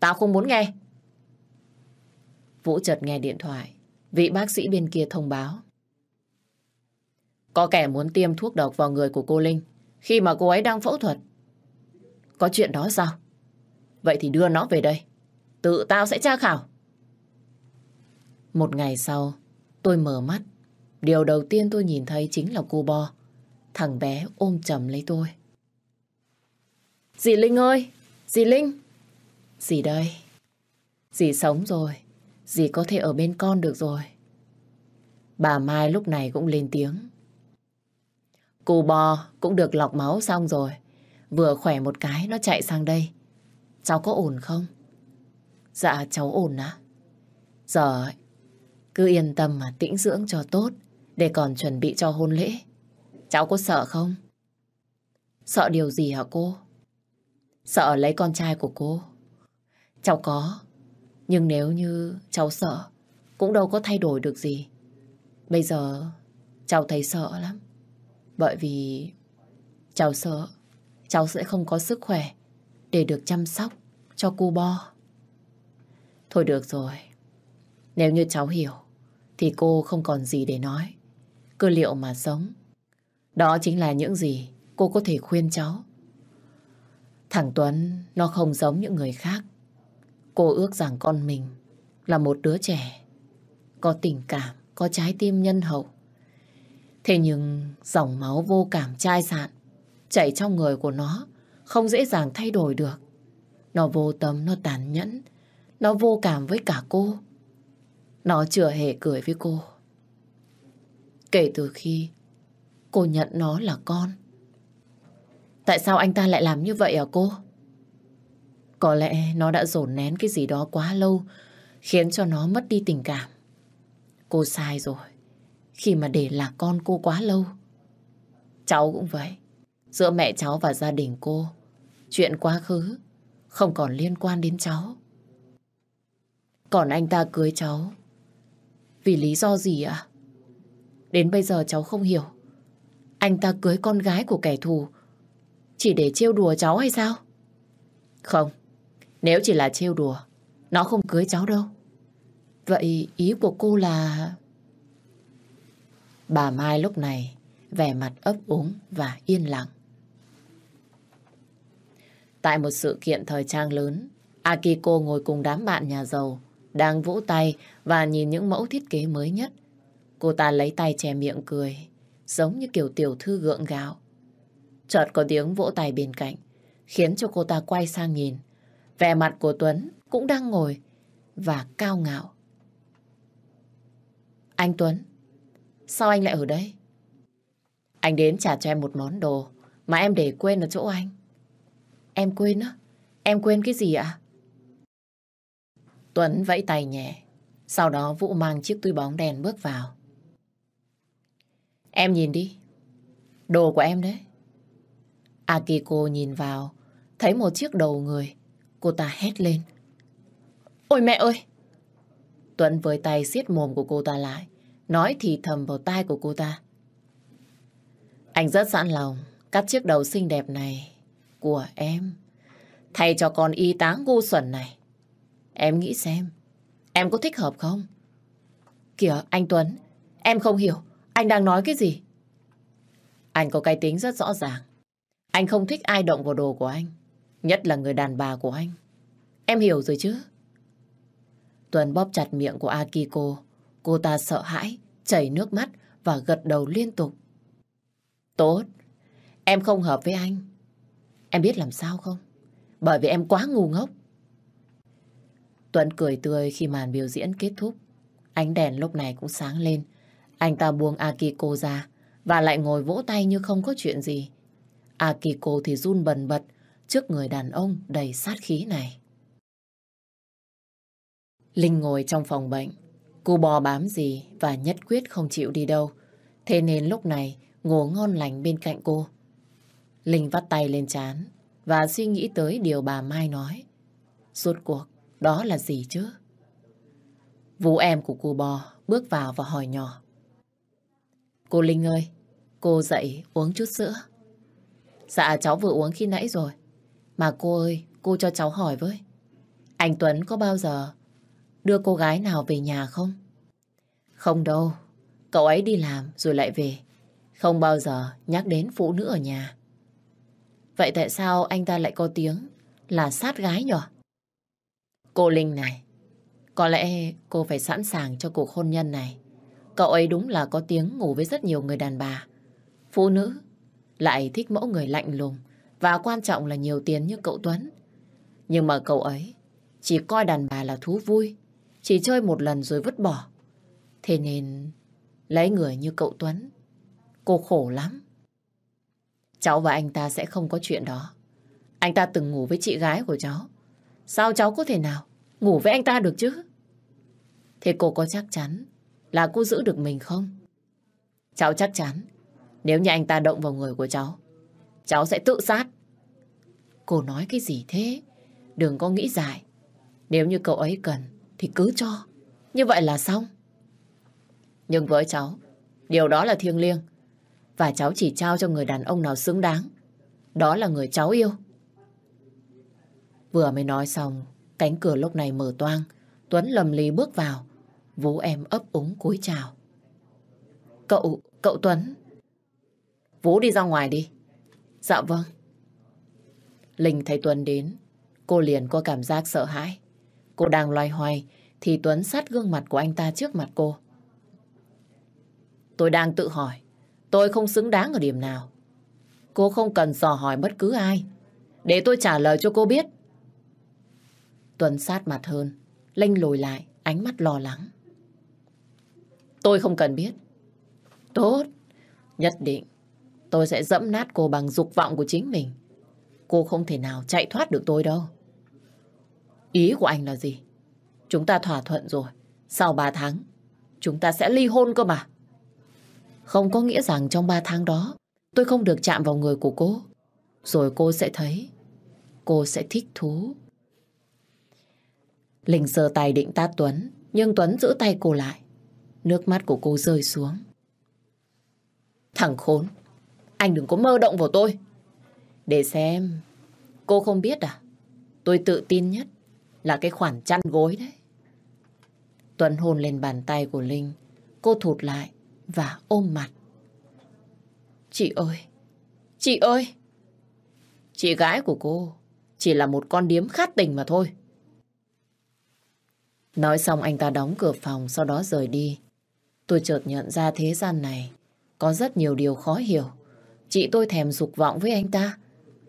Tao không muốn nghe. Vũ chợt nghe điện thoại. Vị bác sĩ bên kia thông báo. Có kẻ muốn tiêm thuốc độc vào người của cô Linh khi mà cô ấy đang phẫu thuật. Có chuyện đó sao? Vậy thì đưa nó về đây. Tự tao sẽ tra khảo. Một ngày sau, tôi mở mắt. Điều đầu tiên tôi nhìn thấy chính là cô Bo. Thằng bé ôm chầm lấy tôi. Dì Linh ơi! Dì Linh! Dì đây? Dì sống rồi. Dì có thể ở bên con được rồi. Bà Mai lúc này cũng lên tiếng. Cô bò cũng được lọc máu xong rồi. Vừa khỏe một cái nó chạy sang đây. Cháu có ổn không? Dạ cháu ổn á. Giờ cứ yên tâm mà tĩnh dưỡng cho tốt, để còn chuẩn bị cho hôn lễ. Cháu có sợ không? Sợ điều gì hả cô? Sợ lấy con trai của cô. Cháu có. Nhưng nếu như cháu sợ, cũng đâu có thay đổi được gì. Bây giờ cháu thấy sợ lắm. Bởi vì cháu sợ cháu sẽ không có sức khỏe để được chăm sóc cho cu Bo. Thôi được rồi. Nếu như cháu hiểu, thì cô không còn gì để nói. Cứ liệu mà sống. Đó chính là những gì cô có thể khuyên cháu. Thằng Tuấn, nó không giống những người khác. Cô ước rằng con mình là một đứa trẻ có tình cảm, có trái tim nhân hậu. Thế nhưng dòng máu vô cảm chai sạn chảy trong người của nó không dễ dàng thay đổi được. Nó vô tâm, nó tàn nhẫn, nó vô cảm với cả cô. Nó chưa hề cười với cô. Kể từ khi cô nhận nó là con. Tại sao anh ta lại làm như vậy à cô? Có lẽ nó đã dồn nén cái gì đó quá lâu khiến cho nó mất đi tình cảm. Cô sai rồi khi mà để lạc con cô quá lâu. Cháu cũng vậy. Giữa mẹ cháu và gia đình cô, chuyện quá khứ không còn liên quan đến cháu. Còn anh ta cưới cháu vì lý do gì ạ? Đến bây giờ cháu không hiểu. Anh ta cưới con gái của kẻ thù chỉ để trêu đùa cháu hay sao? Không, nếu chỉ là trêu đùa, nó không cưới cháu đâu. Vậy ý của cô là... Bà Mai lúc này vẻ mặt ấp úng và yên lặng. Tại một sự kiện thời trang lớn, Akiko ngồi cùng đám bạn nhà giàu, đang vỗ tay và nhìn những mẫu thiết kế mới nhất. Cô ta lấy tay che miệng cười, giống như kiểu tiểu thư gượng gạo. Chợt có tiếng vỗ tay bên cạnh, khiến cho cô ta quay sang nhìn. Vẻ mặt của Tuấn cũng đang ngồi và cao ngạo. Anh Tuấn, sao anh lại ở đây? Anh đến trả cho em một món đồ mà em để quên ở chỗ anh. Em quên á? Em quên cái gì ạ? Tuấn vẫy tay nhẹ. Sau đó Vũ mang chiếc túi bóng đèn bước vào. Em nhìn đi. Đồ của em đấy. Akiko nhìn vào, thấy một chiếc đầu người. Cô ta hét lên. Ôi mẹ ơi! Tuấn với tay siết mồm của cô ta lại, nói thì thầm vào tai của cô ta. Anh rất sẵn lòng cắt chiếc đầu xinh đẹp này của em. Thay cho con y tá ngu xuẩn này. Em nghĩ xem, em có thích hợp không? Kìa, anh Tuấn, em không hiểu, anh đang nói cái gì? Anh có cái tính rất rõ ràng. Anh không thích ai động vào đồ của anh, nhất là người đàn bà của anh. Em hiểu rồi chứ? Tuấn bóp chặt miệng của Akiko. Cô ta sợ hãi, chảy nước mắt và gật đầu liên tục. Tốt, em không hợp với anh. Em biết làm sao không? Bởi vì em quá ngu ngốc. Tuấn cười tươi khi màn biểu diễn kết thúc. Ánh đèn lúc này cũng sáng lên. Anh ta buông Akiko ra và lại ngồi vỗ tay như không có chuyện gì. Akiko thì run bần bật trước người đàn ông đầy sát khí này. Linh ngồi trong phòng bệnh. Cô bò bám gì và nhất quyết không chịu đi đâu. Thế nên lúc này ngủ ngon lành bên cạnh cô. Linh vắt tay lên chán và suy nghĩ tới điều bà Mai nói. Suốt cuộc, đó là gì chứ? Vũ em của cô bò bước vào và hỏi nhỏ. Cô Linh ơi, cô dậy uống chút sữa. Dạ cháu vừa uống khi nãy rồi. Mà cô ơi, cô cho cháu hỏi với. Anh Tuấn có bao giờ đưa cô gái nào về nhà không? Không đâu, cậu ấy đi làm rồi lại về. Không bao giờ nhắc đến phụ nữ ở nhà. Vậy tại sao anh ta lại có tiếng là sát gái nhở? Cô Linh này, có lẽ cô phải sẵn sàng cho cuộc hôn nhân này. Cậu ấy đúng là có tiếng ngủ với rất nhiều người đàn bà. Phụ nữ lại thích mẫu người lạnh lùng và quan trọng là nhiều tiền như cậu Tuấn. Nhưng mà cậu ấy chỉ coi đàn bà là thú vui, chỉ chơi một lần rồi vứt bỏ. Thế nên lấy người như cậu Tuấn, cô khổ lắm. Cháu và anh ta sẽ không có chuyện đó. Anh ta từng ngủ với chị gái của cháu. Sao cháu có thể nào ngủ với anh ta được chứ? Thế cô có chắc chắn là cô giữ được mình không? Cháu chắc chắn nếu như anh ta động vào người của cháu cháu sẽ tự sát. Cô nói cái gì thế? Đừng có nghĩ dài. Nếu như cậu ấy cần thì cứ cho. Như vậy là xong. Nhưng với cháu, điều đó là thiêng liêng. Và cháu chỉ trao cho người đàn ông nào xứng đáng. Đó là người cháu yêu. Vừa mới nói xong, cánh cửa lúc này mở toang. Tuấn lầm lì bước vào. Vũ em ấp úng cúi chào. Cậu, cậu Tuấn. Vũ đi ra ngoài đi. Dạ vâng. Linh thấy Tuấn đến, cô liền có cảm giác sợ hãi. Cô đang loay hoay thì Tuấn sát gương mặt của anh ta trước mặt cô. Tôi đang tự hỏi, tôi không xứng đáng ở điểm nào. Cô không cần dò hỏi bất cứ ai. Để tôi trả lời cho cô biết. Tuấn sát mặt hơn, Linh lùi lại, ánh mắt lo lắng. Tôi không cần biết. Tốt, nhất định tôi sẽ dẫm nát cô bằng dục vọng của chính mình. Cô không thể nào chạy thoát được tôi đâu. Ý của anh là gì? Chúng ta thỏa thuận rồi. Sau 3 tháng, chúng ta sẽ ly hôn cơ mà. Không có nghĩa rằng trong 3 tháng đó, tôi không được chạm vào người của cô. Rồi cô sẽ thấy, cô sẽ thích thú. Linh sờ tay định tát Tuấn, nhưng Tuấn giữ tay cô lại. Nước mắt của cô rơi xuống. Thằng khốn, anh đừng có mơ động vào tôi. Để xem, cô không biết à? Tôi tự tin nhất là cái khoản chăn gối đấy. Tuấn hôn lên bàn tay của Linh. Cô thụt lại và ôm mặt. Chị ơi! Chị ơi! Chị gái của cô chỉ là một con điếm khát tình mà thôi. Nói xong anh ta đóng cửa phòng sau đó rời đi. Tôi chợt nhận ra thế gian này có rất nhiều điều khó hiểu. Chị tôi thèm dục vọng với anh ta,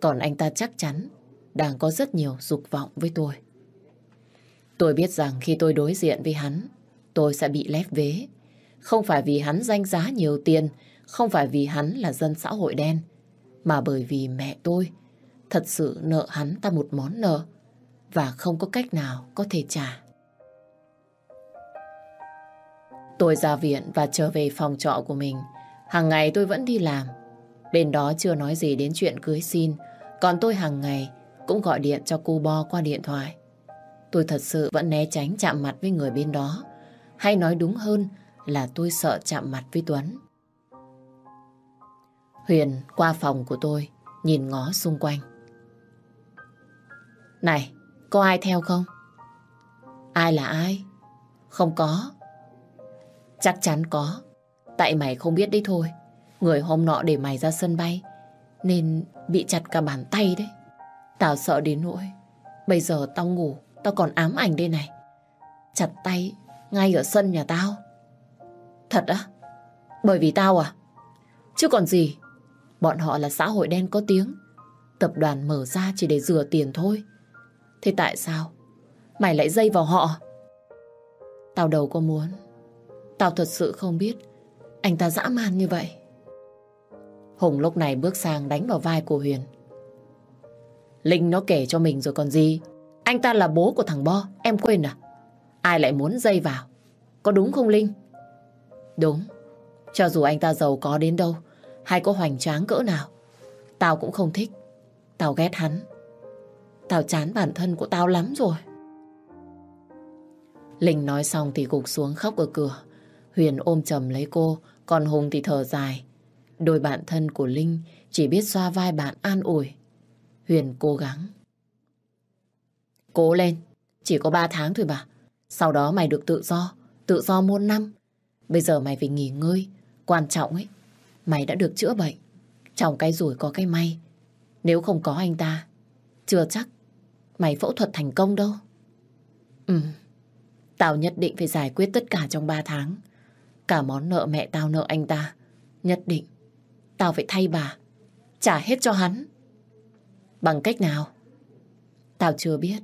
còn anh ta chắc chắn đang có rất nhiều dục vọng với tôi. Tôi biết rằng khi tôi đối diện với hắn, tôi sẽ bị lép vế. Không phải vì hắn danh giá nhiều tiền, không phải vì hắn là dân xã hội đen, mà bởi vì mẹ tôi thật sự nợ hắn ta một món nợ và không có cách nào có thể trả. Tôi ra viện và trở về phòng trọ của mình. Hàng ngày tôi vẫn đi làm. Bên đó chưa nói gì đến chuyện cưới xin, còn tôi hàng ngày cũng gọi điện cho cô Bo qua điện thoại. Tôi thật sự vẫn né tránh chạm mặt với người bên đó. Hay nói đúng hơn là tôi sợ chạm mặt với Tuấn. Huyền qua phòng của tôi, nhìn ngó xung quanh. Này, có ai theo không? Ai là ai? Không có. Chắc chắn có. Tại mày không biết đấy thôi. Người hôm nọ để mày ra sân bay, nên bị chặt cả bàn tay đấy. Tao sợ đến nỗi. Bây giờ tao ngủ, tao còn ám ảnh đây này. Chặt tay ngay ở sân nhà tao. Thật á? Bởi vì tao à? Chứ còn gì? Bọn họ là xã hội đen có tiếng. Tập đoàn mở ra chỉ để rửa tiền thôi. Thế tại sao? Mày lại dây vào họ? Tao đâu có muốn. Tao thật sự không biết anh ta dã man như vậy. Hùng lúc này bước sang đánh vào vai của Huyền. Linh nó kể cho mình rồi còn gì. Anh ta là bố của thằng Bo, em quên à? Ai lại muốn dây vào? Có đúng không Linh? Đúng. Cho dù anh ta giàu có đến đâu, hay có hoành tráng cỡ nào, tao cũng không thích. Tao ghét hắn. Tao chán bản thân của tao lắm rồi. Linh nói xong thì gục xuống khóc ở cửa. Huyền ôm chầm lấy cô, còn Hùng thì thở dài. Đôi bạn thân của Linh chỉ biết xoa vai bạn an ủi. Huyền cố gắng. Cố lên, chỉ có 3 tháng thôi mà. Sau đó mày được tự do, tự do muôn năm. Bây giờ mày phải nghỉ ngơi. Quan trọng ấy, mày đã được chữa bệnh. Trong cái rủi có cái may. Nếu không có anh ta, chưa chắc mày phẫu thuật thành công đâu. Ừ, tao nhất định phải giải quyết tất cả trong 3 tháng. Cả món nợ mẹ tao nợ anh ta. Nhất định, tao phải thay bà. Trả hết cho hắn. Bằng cách nào? Tao chưa biết.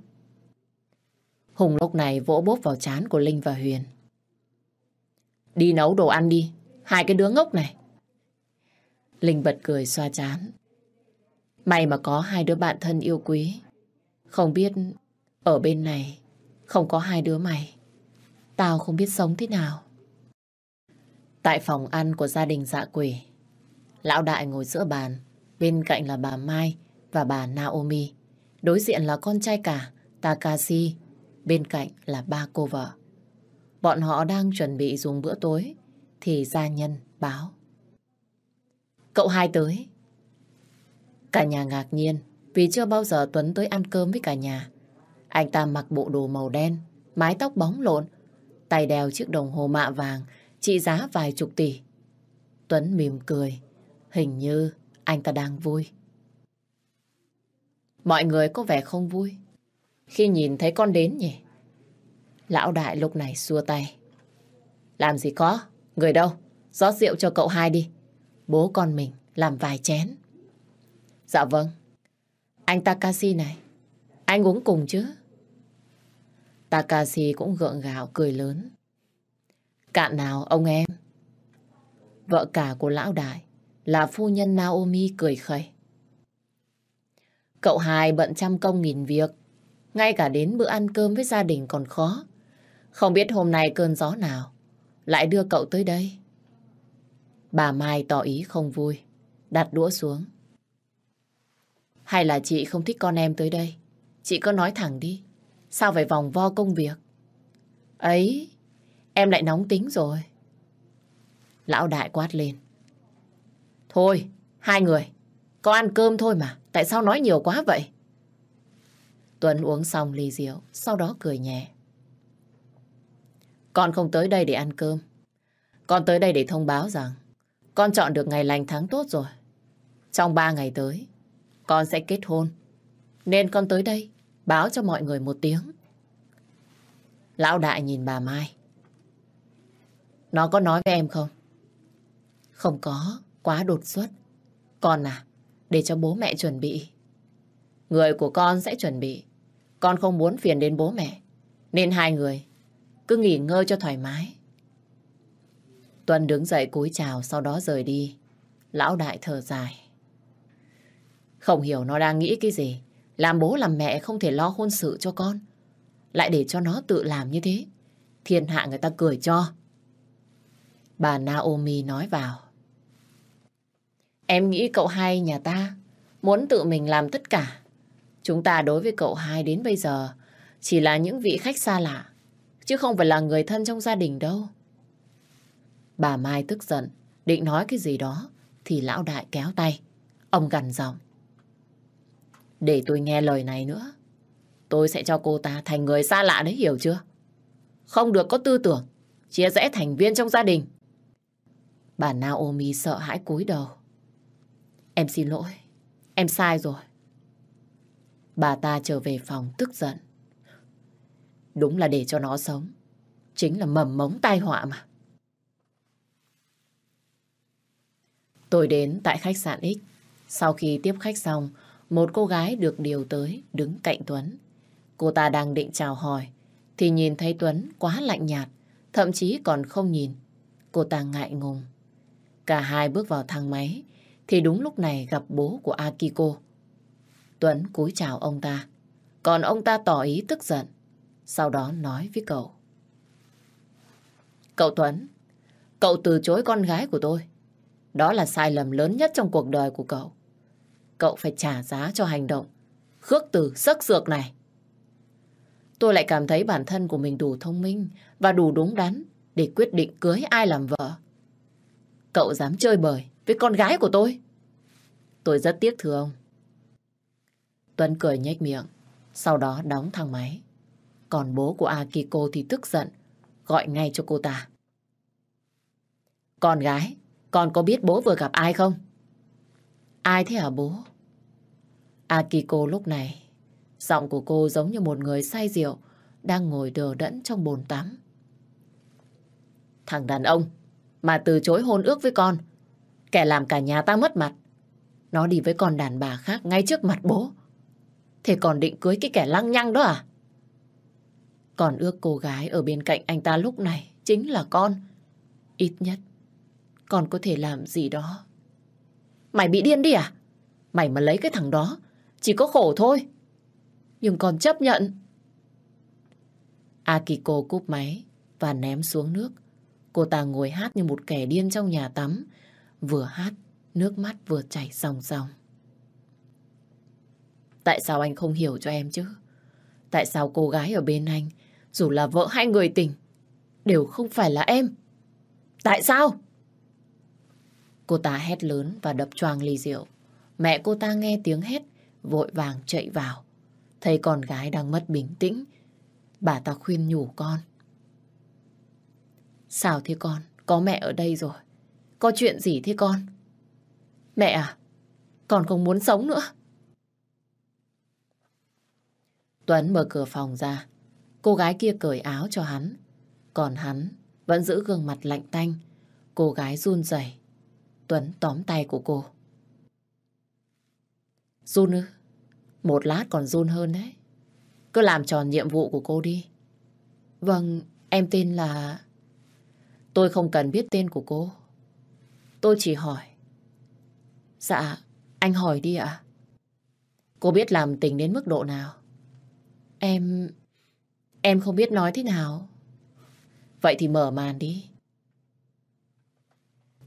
Hùng lúc này vỗ bốp vào chán của Linh và Huyền. Đi nấu đồ ăn đi, hai cái đứa ngốc này. Linh bật cười xoa chán. May mà có hai đứa bạn thân yêu quý. Không biết ở bên này không có hai đứa mày. Tao không biết sống thế nào. Tại phòng ăn của gia đình dạ quỷ, lão đại ngồi giữa bàn, bên cạnh là bà Mai và bà Naomi. Đối diện là con trai cả Takashi, bên cạnh là ba cô vợ. Bọn họ đang chuẩn bị dùng bữa tối, thì gia nhân báo. Cậu hai tới. Cả nhà ngạc nhiên vì chưa bao giờ Tuấn tới ăn cơm với cả nhà. Anh ta mặc bộ đồ màu đen, mái tóc bóng lộn, tay đeo chiếc đồng hồ mạ vàng trị giá vài chục tỷ. Tuấn mỉm cười, hình như anh ta đang vui. Mọi người có vẻ không vui khi nhìn thấy con đến nhỉ? Lão đại lúc này xua tay. Làm gì có, người đâu, rót rượu cho cậu hai đi. Bố con mình làm vài chén. Dạ vâng. Anh Takashi này, anh uống cùng chứ? Takashi cũng gượng gạo cười lớn. Cạn nào ông em? Vợ cả của lão đại là phu nhân Naomi cười khẩy. Cậu hai bận trăm công nghìn việc, ngay cả đến bữa ăn cơm với gia đình còn khó. Không biết hôm nay cơn gió nào lại đưa cậu tới đây. Bà Mai tỏ ý không vui, đặt đũa xuống. Hay là chị không thích con em tới đây? Chị có nói thẳng đi. Sao phải vòng vo công việc? Ấy, em lại nóng tính rồi. Lão đại quát lên. Thôi, hai người, có ăn cơm thôi mà. Tại sao nói nhiều quá vậy? Tuấn uống xong ly rượu, sau đó cười nhẹ. Con không tới đây để ăn cơm. Con tới đây để thông báo rằng con chọn được ngày lành tháng tốt rồi. Trong ba ngày tới, con sẽ kết hôn. Nên con tới đây báo cho mọi người một tiếng. Lão đại nhìn bà Mai. Nó có nói với em không? Không có, quá đột xuất. Con à, để cho bố mẹ chuẩn bị. Người của con sẽ chuẩn bị. Con không muốn phiền đến bố mẹ. Nên hai người cứ nghỉ ngơi cho thoải mái. Tuân đứng dậy cúi chào sau đó rời đi. Lão đại thở dài. Không hiểu nó đang nghĩ cái gì. Làm bố làm mẹ không thể lo hôn sự cho con. Lại để cho nó tự làm như thế. Thiên hạ người ta cười cho. Bà Naomi nói vào. Em nghĩ cậu hai nhà ta muốn tự mình làm tất cả. Chúng ta đối với cậu hai đến bây giờ chỉ là những vị khách xa lạ, chứ không phải là người thân trong gia đình đâu. Bà Mai tức giận, định nói cái gì đó, thì lão đại kéo tay. Ông gằn giọng. Để tôi nghe lời này nữa, tôi sẽ cho cô ta thành người xa lạ đấy hiểu chưa? Không được có tư tưởng, chia rẽ thành viên trong gia đình. Bà Naomi sợ hãi cúi đầu. Em xin lỗi, em sai rồi. Bà ta trở về phòng tức giận. Đúng là để cho nó sống. Chính là mầm mống tai họa mà. Tôi đến tại khách sạn X. Sau khi tiếp khách xong, một cô gái được điều tới đứng cạnh Tuấn. Cô ta đang định chào hỏi, thì nhìn thấy Tuấn quá lạnh nhạt, thậm chí còn không nhìn. Cô ta ngại ngùng. Cả hai bước vào thang máy, thì đúng lúc này gặp bố của Akiko. Tuấn cúi chào ông ta, còn ông ta tỏ ý tức giận, sau đó nói với cậu. Cậu Tuấn, cậu từ chối con gái của tôi. Đó là sai lầm lớn nhất trong cuộc đời của cậu. Cậu phải trả giá cho hành động khước từ sắc sược này. Tôi lại cảm thấy bản thân của mình đủ thông minh và đủ đúng đắn để quyết định cưới ai làm vợ. Cậu dám chơi bời với con gái của tôi. Tôi rất tiếc thưa ông. Tuấn cười nhếch miệng, sau đó đóng thang máy. Còn bố của Akiko thì tức giận, gọi ngay cho cô ta. Con gái, con có biết bố vừa gặp ai không? Ai thế hả bố? Akiko lúc này, giọng của cô giống như một người say rượu đang ngồi đờ đẫn trong bồn tắm. Thằng đàn ông mà từ chối hôn ước với con, kẻ làm cả nhà ta mất mặt. Nó đi với con đàn bà khác ngay trước mặt bố. Thế còn định cưới cái kẻ lăng nhăng đó à? Còn ước cô gái ở bên cạnh anh ta lúc này chính là con. Ít nhất, con có thể làm gì đó. Mày bị điên đi à? Mày mà lấy cái thằng đó, chỉ có khổ thôi. Nhưng con chấp nhận. Akiko cúp máy và ném xuống nước. Cô ta ngồi hát như một kẻ điên trong nhà tắm. Vừa hát, nước mắt vừa chảy ròng ròng. Tại sao anh không hiểu cho em chứ? Tại sao cô gái ở bên anh, dù là vợ hay người tình, đều không phải là em? Tại sao? Cô ta hét lớn và đập choang ly rượu. Mẹ cô ta nghe tiếng hét, vội vàng chạy vào. Thấy con gái đang mất bình tĩnh, bà ta khuyên nhủ con. Sao thế con? Có mẹ ở đây rồi. Có chuyện gì thế con? Mẹ à, con không muốn sống nữa. Tuấn mở cửa phòng ra. Cô gái kia cởi áo cho hắn. Còn hắn vẫn giữ gương mặt lạnh tanh. Cô gái run rẩy. Tuấn tóm tay của cô. Run ư? Một lát còn run hơn đấy. Cứ làm tròn nhiệm vụ của cô đi. Vâng, em tên là... Tôi không cần biết tên của cô. Tôi chỉ hỏi. Dạ, anh hỏi đi ạ. Cô biết làm tình đến mức độ nào? Em... Em không biết nói thế nào. Vậy thì mở màn đi.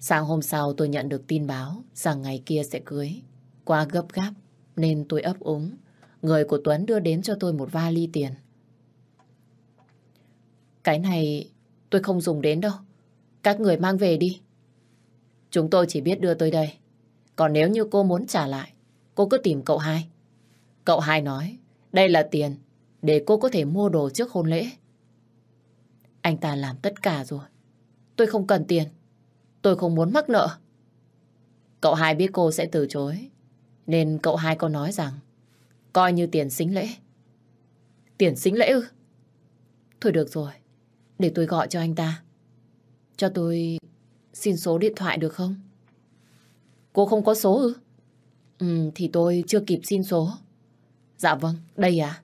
Sáng hôm sau tôi nhận được tin báo rằng ngày kia sẽ cưới. Quá gấp gáp nên tôi ấp úng. Người của Tuấn đưa đến cho tôi một vali tiền. Cái này tôi không dùng đến đâu. Các người mang về đi. Chúng tôi chỉ biết đưa tôi đây. Còn nếu như cô muốn trả lại, cô cứ tìm cậu hai. Cậu hai nói, đây là tiền để cô có thể mua đồ trước hôn lễ. Anh ta làm tất cả rồi. Tôi không cần tiền. Tôi không muốn mắc nợ. Cậu hai biết cô sẽ từ chối. Nên cậu hai có nói rằng coi như tiền xính lễ. Tiền xính lễ ư? Thôi được rồi. Để tôi gọi cho anh ta. Cho tôi xin số điện thoại được không? Cô không có số ư? Ừ, thì tôi chưa kịp xin số. Dạ vâng, đây à?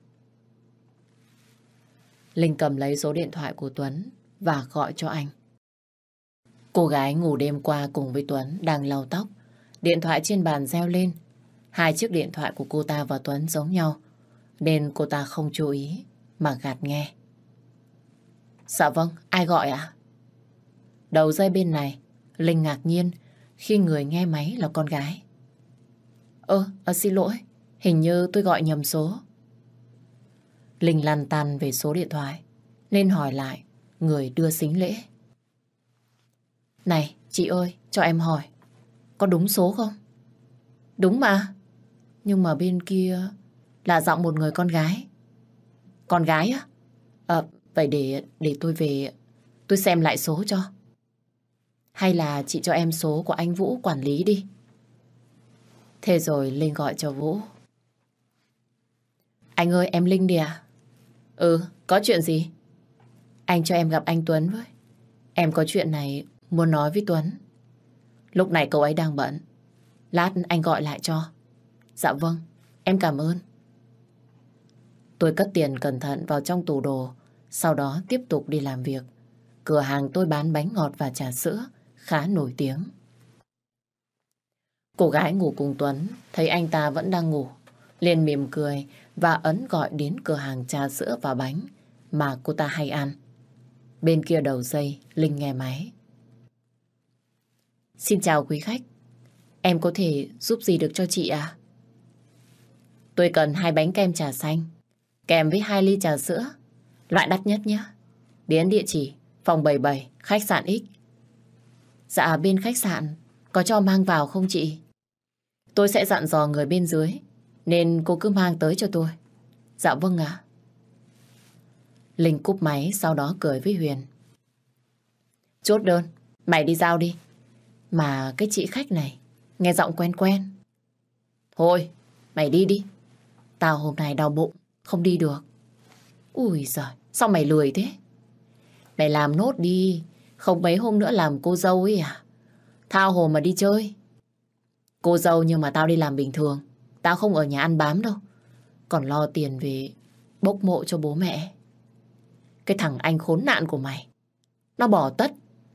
Linh cầm lấy số điện thoại của Tuấn và gọi cho anh. Cô gái ngủ đêm qua cùng với Tuấn đang lau tóc. Điện thoại trên bàn reo lên. Hai chiếc điện thoại của cô ta và Tuấn giống nhau, nên cô ta không chú ý mà gạt nghe. Dạ vâng, ai gọi ạ? Đầu dây bên này, Linh ngạc nhiên khi người nghe máy là con gái. Ơ, à, xin lỗi, hình như tôi gọi nhầm số. Linh lăn tăn về số điện thoại, nên hỏi lại người đưa xính lễ. Này, chị ơi, cho em hỏi, có đúng số không? Đúng mà, nhưng mà bên kia là giọng một người con gái. Con gái á? À, vậy để để tôi về, tôi xem lại số cho. Hay là chị cho em số của anh Vũ quản lý đi. Thế rồi Linh gọi cho Vũ. Anh ơi, em Linh đi à? Ừ, có chuyện gì? Anh cho em gặp anh Tuấn với. Em có chuyện này muốn nói với Tuấn. Lúc này cậu ấy đang bận. Lát anh gọi lại cho. Dạ vâng, em cảm ơn. Tôi cất tiền cẩn thận vào trong tủ đồ, sau đó tiếp tục đi làm việc. Cửa hàng tôi bán bánh ngọt và trà sữa, khá nổi tiếng. Cô gái ngủ cùng Tuấn, thấy anh ta vẫn đang ngủ, liền mỉm cười và ấn gọi đến cửa hàng trà sữa và bánh mà cô ta hay ăn. Bên kia đầu dây, Linh nghe máy. Xin chào quý khách. Em có thể giúp gì được cho chị à? Tôi cần hai bánh kem trà xanh, kèm với hai ly trà sữa, loại đắt nhất nhé. Đến địa chỉ phòng 77, khách sạn X. Dạ bên khách sạn, có cho mang vào không chị? Tôi sẽ dặn dò người bên dưới, nên cô cứ mang tới cho tôi. Dạ vâng ạ. Linh cúp máy sau đó cười với Huyền. Chốt đơn, mày đi giao đi. Mà cái chị khách này, nghe giọng quen quen. Thôi, mày đi đi. Tao hôm nay đau bụng, không đi được. Ui giời, sao mày lười thế? Mày làm nốt đi, không mấy hôm nữa làm cô dâu ấy à? Thao hồ mà đi chơi. Cô dâu nhưng mà tao đi làm bình thường. Tao không ở nhà ăn bám đâu. Còn lo tiền về bốc mộ cho bố mẹ. Cái thằng anh khốn nạn của mày. Nó bỏ tất.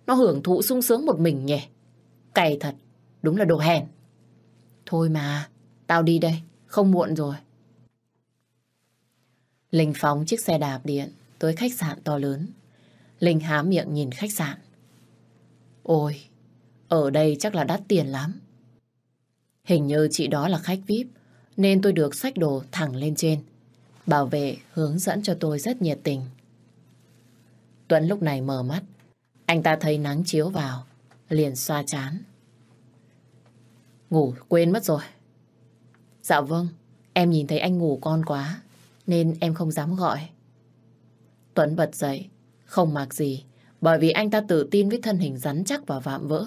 Nó hưởng thụ sung sướng một mình nhỉ. Cày thật. Đúng là đồ hèn. Thôi mà. Tao đi đây. Không muộn rồi. Linh phóng chiếc xe đạp điện tới khách sạn to lớn. Linh há miệng nhìn khách sạn. Ôi, ở đây chắc là đắt tiền lắm. Hình như chị đó là khách VIP, nên tôi được xách đồ thẳng lên trên. Bảo vệ hướng dẫn cho tôi rất nhiệt tình. Tuấn lúc này mở mắt. Anh ta thấy nắng chiếu vào, liền xoa chán. Ngủ quên mất rồi. Dạ vâng, em nhìn thấy anh ngủ con quá, nên em không dám gọi. Tuấn bật dậy, không mặc gì, bởi vì anh ta tự tin với thân hình rắn chắc và vạm vỡ.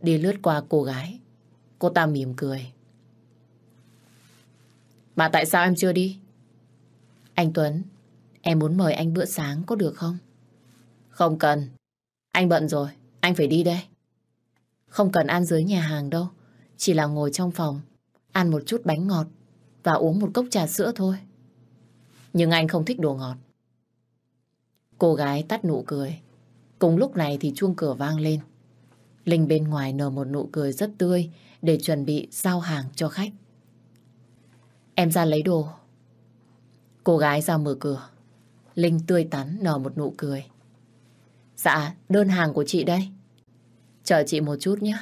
Đi lướt qua cô gái. Cô ta mỉm cười. Mà tại sao em chưa đi? Anh Tuấn, em muốn mời anh bữa sáng có được không? Không cần. Anh bận rồi, anh phải đi đây. Không cần ăn dưới nhà hàng đâu. Chỉ là ngồi trong phòng, ăn một chút bánh ngọt và uống một cốc trà sữa thôi. Nhưng anh không thích đồ ngọt. Cô gái tắt nụ cười. Cùng lúc này thì chuông cửa vang lên. Linh bên ngoài nở một nụ cười rất tươi để chuẩn bị giao hàng cho khách. Em ra lấy đồ. Cô gái ra mở cửa. Linh tươi tắn nở một nụ cười. Dạ, đơn hàng của chị đây. Chờ chị một chút nhé.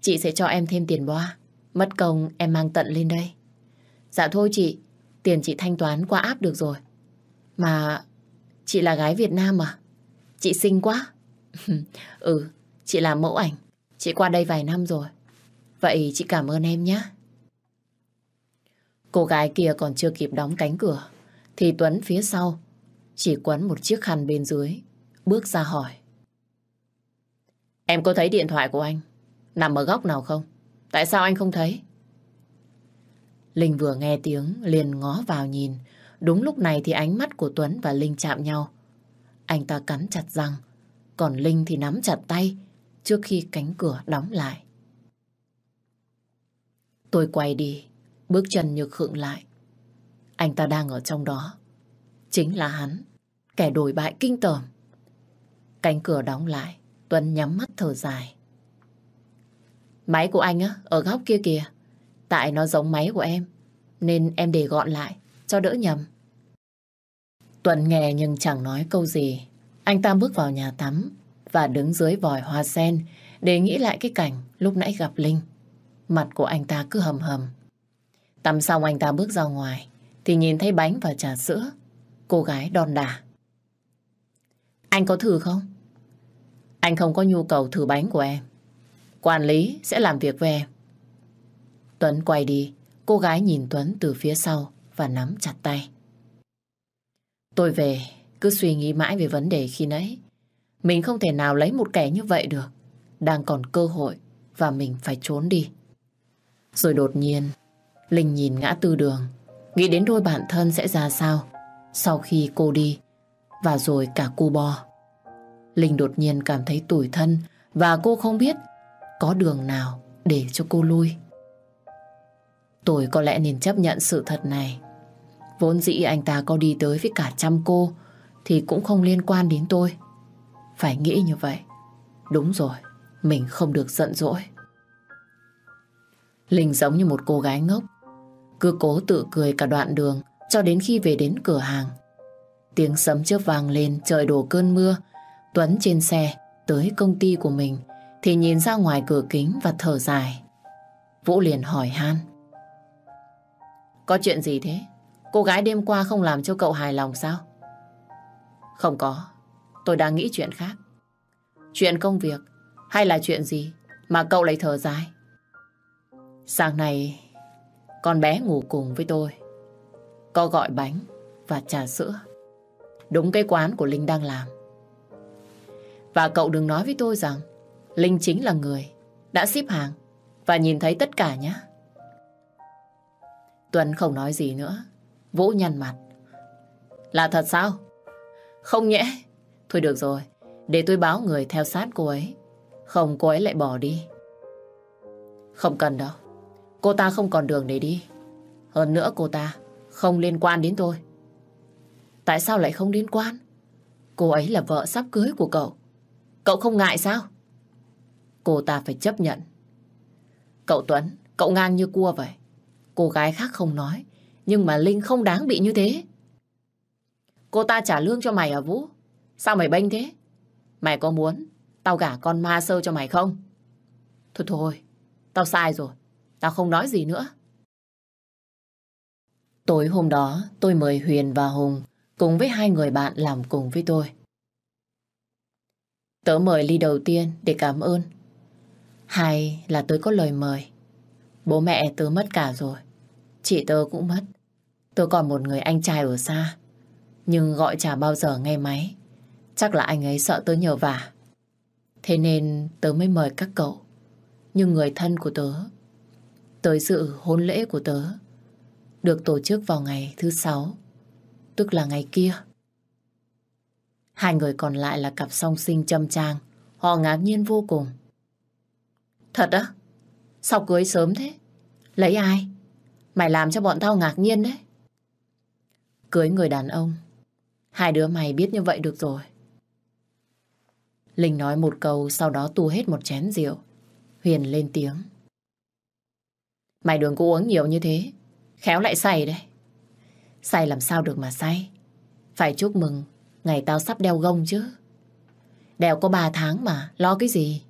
Chị sẽ cho em thêm tiền boa. Mất công em mang tận lên đây. Dạ thôi chị, tiền chị thanh toán qua áp được rồi. Mà chị là gái Việt Nam à? Chị xinh quá. ừ, chị làm mẫu ảnh. Chị qua đây vài năm rồi. Vậy chị cảm ơn em nhé. Cô gái kia còn chưa kịp đóng cánh cửa. Thì Tuấn phía sau chỉ quấn một chiếc khăn bên dưới. Bước ra hỏi. Em có thấy điện thoại của anh nằm ở góc nào không? Tại sao anh không thấy? Linh vừa nghe tiếng liền ngó vào nhìn. Đúng lúc này thì ánh mắt của Tuấn và Linh chạm nhau. Anh ta cắn chặt răng, còn Linh thì nắm chặt tay trước khi cánh cửa đóng lại. Tôi quay đi, bước chân như khựng lại. Anh ta đang ở trong đó. Chính là hắn, kẻ đổi bại kinh tởm. Cánh cửa đóng lại, Tuấn nhắm mắt thở dài. Máy của anh á, ở góc kia kìa. Tại nó giống máy của em, nên em để gọn lại, cho đỡ nhầm. Tuấn nghe nhưng chẳng nói câu gì. Anh ta bước vào nhà tắm và đứng dưới vòi hoa sen để nghĩ lại cái cảnh lúc nãy gặp Linh. Mặt của anh ta cứ hầm hầm. Tắm xong anh ta bước ra ngoài thì nhìn thấy bánh và trà sữa. Cô gái đòn đà. Anh có thử không? Anh không có nhu cầu thử bánh của em. Quản lý sẽ làm việc với em. Tuấn quay đi. Cô gái nhìn Tuấn từ phía sau và nắm chặt tay. Tôi về, cứ suy nghĩ mãi về vấn đề khi nãy. Mình không thể nào lấy một kẻ như vậy được. Đang còn cơ hội và mình phải trốn đi. Rồi đột nhiên, Linh nhìn ngã tư đường, nghĩ đến đôi bạn thân sẽ ra sao sau khi cô đi và rồi cả cô bo. Linh đột nhiên cảm thấy tủi thân và cô không biết có đường nào để cho cô lui. Tôi có lẽ nên chấp nhận sự thật này. Vốn dĩ anh ta có đi tới với cả trăm cô thì cũng không liên quan đến tôi. Phải nghĩ như vậy. Đúng rồi, mình không được giận dỗi. Linh giống như một cô gái ngốc. Cứ cố tự cười cả đoạn đường cho đến khi về đến cửa hàng. Tiếng sấm chớp vang lên trời đổ cơn mưa. Tuấn trên xe tới công ty của mình thì nhìn ra ngoài cửa kính và thở dài. Vũ liền hỏi Han. Có chuyện gì thế? Cô gái đêm qua không làm cho cậu hài lòng sao? Không có. Tôi đang nghĩ chuyện khác. Chuyện công việc hay là chuyện gì mà cậu lại thở dài? Sáng nay, con bé ngủ cùng với tôi. Có gọi bánh và trà sữa. Đúng cái quán của Linh đang làm. Và cậu đừng nói với tôi rằng Linh chính là người đã ship hàng và nhìn thấy tất cả nhé. Tuấn không nói gì nữa. Vũ nhăn mặt. Là thật sao? Không nhẽ. Thôi được rồi, để tôi báo người theo sát cô ấy. Không cô ấy lại bỏ đi. Không cần đâu. Cô ta không còn đường để đi. Hơn nữa cô ta không liên quan đến tôi. Tại sao lại không liên quan? Cô ấy là vợ sắp cưới của cậu. Cậu không ngại sao? Cô ta phải chấp nhận. Cậu Tuấn, cậu ngang như cua vậy. Cô gái khác không nói, nhưng mà Linh không đáng bị như thế. Cô ta trả lương cho mày à Vũ? Sao mày bênh thế? Mày có muốn tao gả con ma sơ cho mày không? Thôi thôi, tao sai rồi. Tao không nói gì nữa. Tối hôm đó, tôi mời Huyền và Hùng cùng với hai người bạn làm cùng với tôi. Tớ mời ly đầu tiên để cảm ơn. hay là tớ có lời mời. Bố mẹ tớ mất cả rồi. Chị tớ cũng mất. Tớ còn một người anh trai ở xa. Nhưng gọi chả bao giờ nghe máy. Chắc là anh ấy sợ tớ nhờ vả. Thế nên tớ mới mời các cậu. Nhưng người thân của tớ, tới dự hôn lễ của tớ, được tổ chức vào ngày thứ sáu. tức là ngày kia. Hai người còn lại là cặp song sinh châm trang. Họ ngạc nhiên vô cùng. Thật á? Sao cưới sớm thế? Lấy ai? Mày làm cho bọn tao ngạc nhiên đấy. Cưới người đàn ông. Hai đứa mày biết như vậy được rồi. Linh nói một câu sau đó tu hết một chén rượu. Huyền lên tiếng. Mày đừng có uống nhiều như thế. Khéo lại say đấy. Say làm sao được mà say. Phải chúc mừng ngày tao sắp đeo gông chứ. Đeo có ba tháng mà, lo cái gì?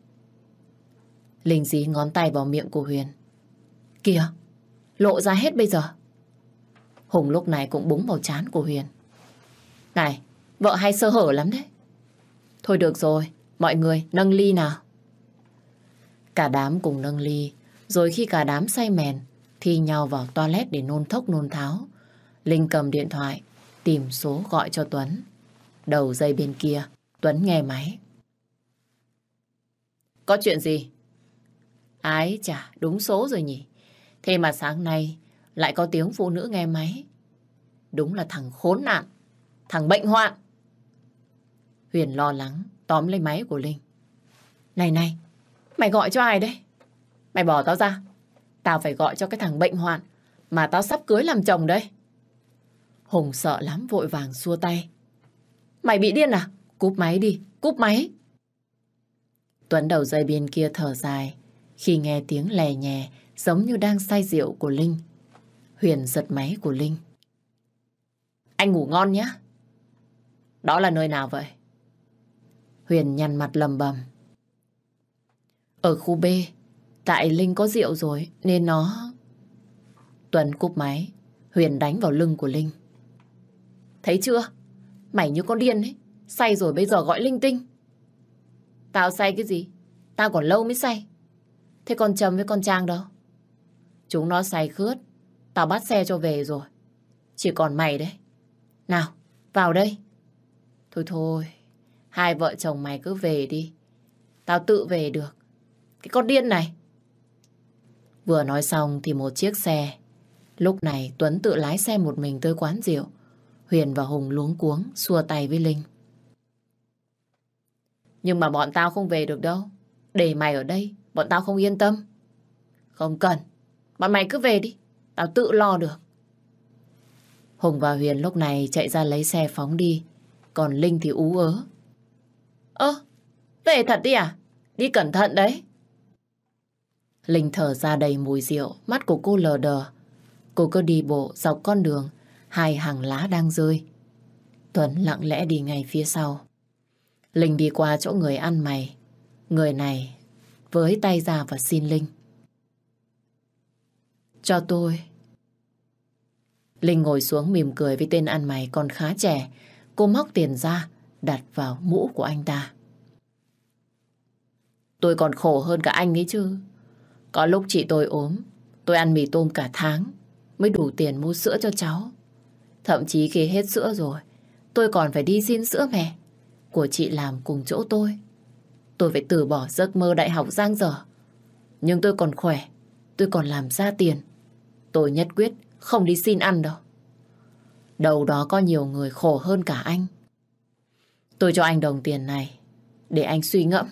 Linh dí ngón tay vào miệng của Huyền. Kìa, lộ ra hết bây giờ. Hùng lúc này cũng búng vào chán của Huyền. Này, vợ hay sơ hở lắm đấy. Thôi được rồi, mọi người nâng ly nào. Cả đám cùng nâng ly, rồi khi cả đám say mèn, thi nhau vào toilet để nôn thốc nôn tháo. Linh cầm điện thoại, tìm số gọi cho Tuấn. Đầu dây bên kia, Tuấn nghe máy. Có chuyện gì? Ái chà, đúng số rồi nhỉ. Thế mà sáng nay lại có tiếng phụ nữ nghe máy. Đúng là thằng khốn nạn, thằng bệnh hoạn. Huyền lo lắng, tóm lấy máy của Linh. Này này, mày gọi cho ai đấy? Mày bỏ tao ra. Tao phải gọi cho cái thằng bệnh hoạn mà tao sắp cưới làm chồng đấy Hùng sợ lắm vội vàng xua tay. Mày bị điên à? Cúp máy đi, cúp máy. Tuấn đầu dây bên kia thở dài khi nghe tiếng lè nhè giống như đang say rượu của Linh. Huyền giật máy của Linh. Anh ngủ ngon nhé. Đó là nơi nào vậy? Huyền nhăn mặt lầm bầm. Ở khu B, tại Linh có rượu rồi nên nó... Tuần cúp máy, Huyền đánh vào lưng của Linh. Thấy chưa? Mày như con điên ấy. Say rồi bây giờ gọi linh tinh. Tao say cái gì? Tao còn lâu mới say. Thế con Trầm với con Trang đâu? Chúng nó say khướt. Tao bắt xe cho về rồi. Chỉ còn mày đấy. Nào, vào đây. Thôi thôi, hai vợ chồng mày cứ về đi. Tao tự về được. Cái con điên này. Vừa nói xong thì một chiếc xe. Lúc này Tuấn tự lái xe một mình tới quán rượu. Huyền và Hùng luống cuống xua tay với Linh. Nhưng mà bọn tao không về được đâu. Để mày ở đây, bọn tao không yên tâm. Không cần. Bọn mày cứ về đi. Tao tự lo được. Hùng và Huyền lúc này chạy ra lấy xe phóng đi. Còn Linh thì ú ớ. Ơ, về thật đi à? Đi cẩn thận đấy. Linh thở ra đầy mùi rượu, mắt của cô lờ đờ. Cô cứ đi bộ dọc con đường, hai hàng lá đang rơi. Tuấn lặng lẽ đi ngay phía sau. Linh đi qua chỗ người ăn mày. Người này với tay ra và xin Linh. Cho tôi. Linh ngồi xuống mỉm cười với tên ăn mày còn khá trẻ. Cô móc tiền ra, đặt vào mũ của anh ta. Tôi còn khổ hơn cả anh ấy chứ. Có lúc chị tôi ốm, tôi ăn mì tôm cả tháng mới đủ tiền mua sữa cho cháu. Thậm chí khi hết sữa rồi, tôi còn phải đi xin sữa mẹ của chị làm cùng chỗ tôi. Tôi phải từ bỏ giấc mơ đại học giang dở. Nhưng tôi còn khỏe, tôi còn làm ra tiền. Tôi nhất quyết không đi xin ăn đâu. Đầu đó có nhiều người khổ hơn cả anh. Tôi cho anh đồng tiền này để anh suy ngẫm.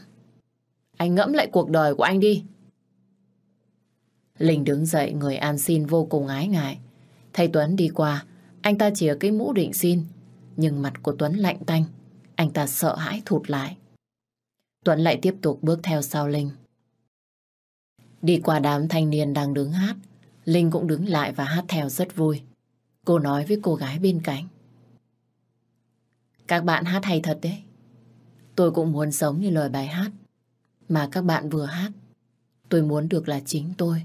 Anh ngẫm lại cuộc đời của anh đi. Linh đứng dậy người an xin vô cùng ái ngại. Thầy Tuấn đi qua, anh ta chìa cái mũ định xin. Nhưng mặt của Tuấn lạnh tanh. Anh ta sợ hãi thụt lại. Tuấn lại tiếp tục bước theo sau Linh. Đi qua đám thanh niên đang đứng hát, Linh cũng đứng lại và hát theo rất vui. Cô nói với cô gái bên cạnh. Các bạn hát hay thật đấy. Tôi cũng muốn sống như lời bài hát mà các bạn vừa hát. Tôi muốn được là chính tôi,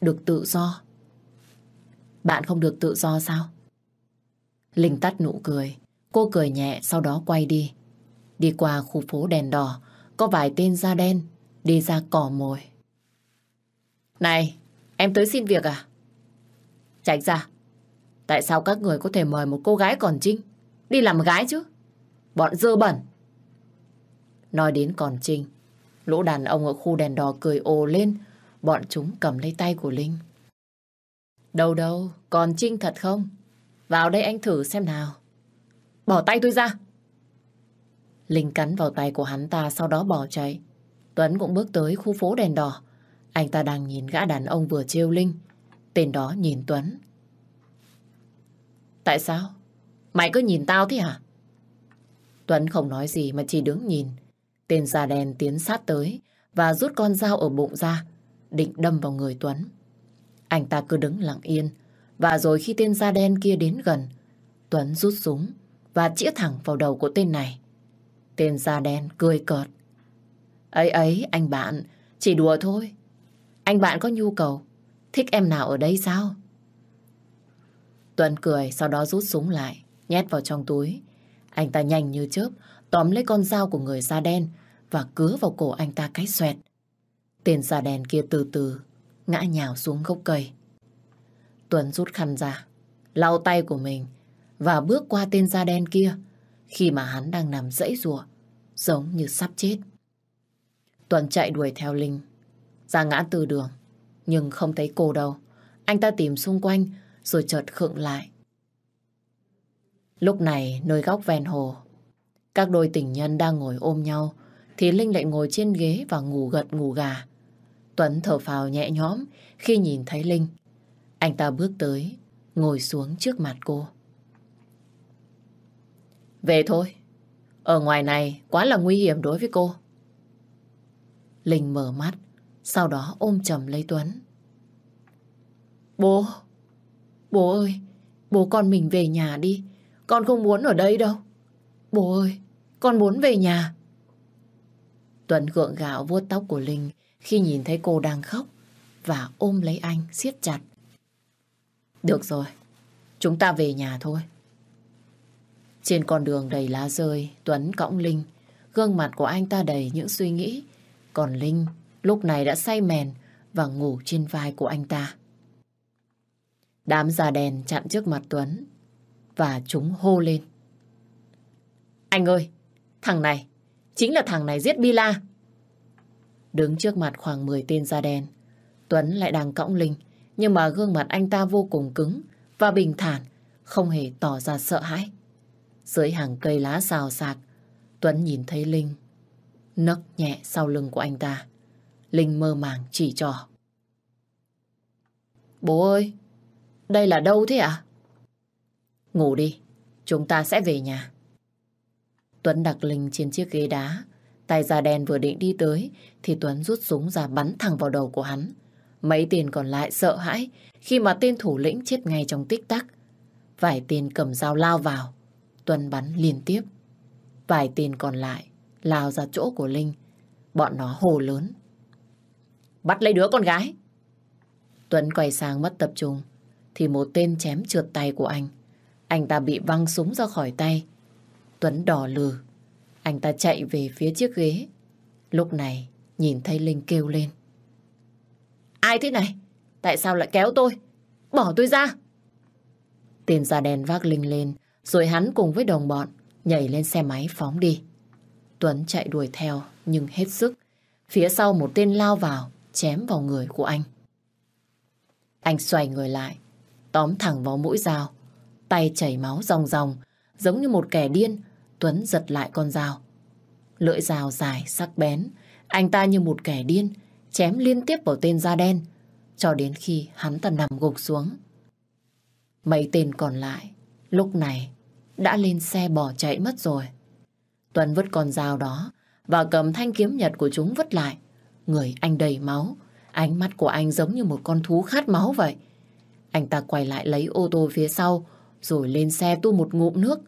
được tự do. Bạn không được tự do sao? Linh tắt nụ cười. Cô cười nhẹ sau đó quay đi. Đi qua khu phố đèn đỏ, có vài tên da đen đi ra cỏ mồi. Này, em tới xin việc à? Tránh ra. Tại sao các người có thể mời một cô gái còn trinh đi làm gái chứ? Bọn dơ bẩn. Nói đến còn trinh, lũ đàn ông ở khu đèn đỏ cười ồ lên, bọn chúng cầm lấy tay của Linh. Đâu đâu, còn trinh thật không? Vào đây anh thử xem nào. Bỏ tay tôi ra. Linh cắn vào tay của hắn ta sau đó bỏ chạy. Tuấn cũng bước tới khu phố đèn đỏ. Anh ta đang nhìn gã đàn ông vừa trêu Linh. Tên đó nhìn Tuấn. Tại sao? Mày cứ nhìn tao thế hả? Tuấn không nói gì mà chỉ đứng nhìn. Tên da đen tiến sát tới và rút con dao ở bụng ra, định đâm vào người Tuấn. Anh ta cứ đứng lặng yên, và rồi khi tên da đen kia đến gần, Tuấn rút súng và chĩa thẳng vào đầu của tên này. Tên da đen cười cợt. Ấy ấy, anh bạn, chỉ đùa thôi. Anh bạn có nhu cầu, thích em nào ở đây sao? Tuấn cười, sau đó rút súng lại, nhét vào trong túi. Anh ta nhanh như chớp, tóm lấy con dao của người da đen và cứa vào cổ anh ta cái xoẹt. Tên da đen kia từ từ ngã nhào xuống gốc cây. Tuấn rút khăn ra, lau tay của mình và bước qua tên da đen kia khi mà hắn đang nằm dãy rùa giống như sắp chết. Tuấn chạy đuổi theo Linh ra ngã từ đường nhưng không thấy cô đâu. Anh ta tìm xung quanh rồi chợt khựng lại. Lúc này nơi góc ven hồ các đôi tình nhân đang ngồi ôm nhau thì Linh lại ngồi trên ghế và ngủ gật ngủ gà. Tuấn thở phào nhẹ nhõm khi nhìn thấy Linh. Anh ta bước tới, ngồi xuống trước mặt cô. Về thôi, ở ngoài này quá là nguy hiểm đối với cô. Linh mở mắt, sau đó ôm chầm lấy Tuấn. Bố, bố ơi, bố con mình về nhà đi, con không muốn ở đây đâu. Bố ơi, con muốn về nhà. Tuấn gượng gạo vuốt tóc của Linh khi nhìn thấy cô đang khóc và ôm lấy anh siết chặt. Được rồi, chúng ta về nhà thôi. Trên con đường đầy lá rơi, Tuấn cõng Linh. Gương mặt của anh ta đầy những suy nghĩ. Còn Linh lúc này đã say mèn và ngủ trên vai của anh ta. Đám già đèn chặn trước mặt Tuấn và chúng hô lên. Anh ơi, thằng này, chính là thằng này giết Bila. Đứng trước mặt khoảng 10 tên da đen, Tuấn lại đang cõng Linh, nhưng mà gương mặt anh ta vô cùng cứng và bình thản, không hề tỏ ra sợ hãi. Dưới hàng cây lá xào xạc, Tuấn nhìn thấy Linh nấc nhẹ sau lưng của anh ta. Linh mơ màng chỉ trò. Bố ơi, đây là đâu thế ạ? À? Ngủ đi, chúng ta sẽ về nhà. Tuấn đặt Linh trên chiếc ghế đá. Tay da đen vừa định đi tới thì Tuấn rút súng ra bắn thẳng vào đầu của hắn. Mấy tiền còn lại sợ hãi khi mà tên thủ lĩnh chết ngay trong tích tắc. Vài tên cầm dao lao vào. Tuấn bắn liên tiếp. Vài tên còn lại lao ra chỗ của Linh. Bọn nó hồ lớn. Bắt lấy đứa con gái. Tuấn quay sang mất tập trung thì một tên chém trượt tay của anh. Anh ta bị văng súng ra khỏi tay Tuấn đỏ lừ. Anh ta chạy về phía chiếc ghế. Lúc này nhìn thấy Linh kêu lên. Ai thế này? Tại sao lại kéo tôi? Bỏ tôi ra! Tên da đen vác Linh lên, rồi hắn cùng với đồng bọn nhảy lên xe máy phóng đi. Tuấn chạy đuổi theo, nhưng hết sức. Phía sau một tên lao vào, chém vào người của anh. Anh xoay người lại, tóm thẳng vào mũi dao. Tay chảy máu ròng ròng, giống như một kẻ điên Tuấn giật lại con dao. Lưỡi dao dài, sắc bén. Anh ta như một kẻ điên, chém liên tiếp vào tên da đen, cho đến khi hắn ta nằm gục xuống. Mấy tên còn lại, lúc này, đã lên xe bỏ chạy mất rồi. Tuấn vứt con dao đó và cầm thanh kiếm nhật của chúng vứt lại. Người anh đầy máu, ánh mắt của anh giống như một con thú khát máu vậy. Anh ta quay lại lấy ô tô phía sau, rồi lên xe tu một ngụm nước,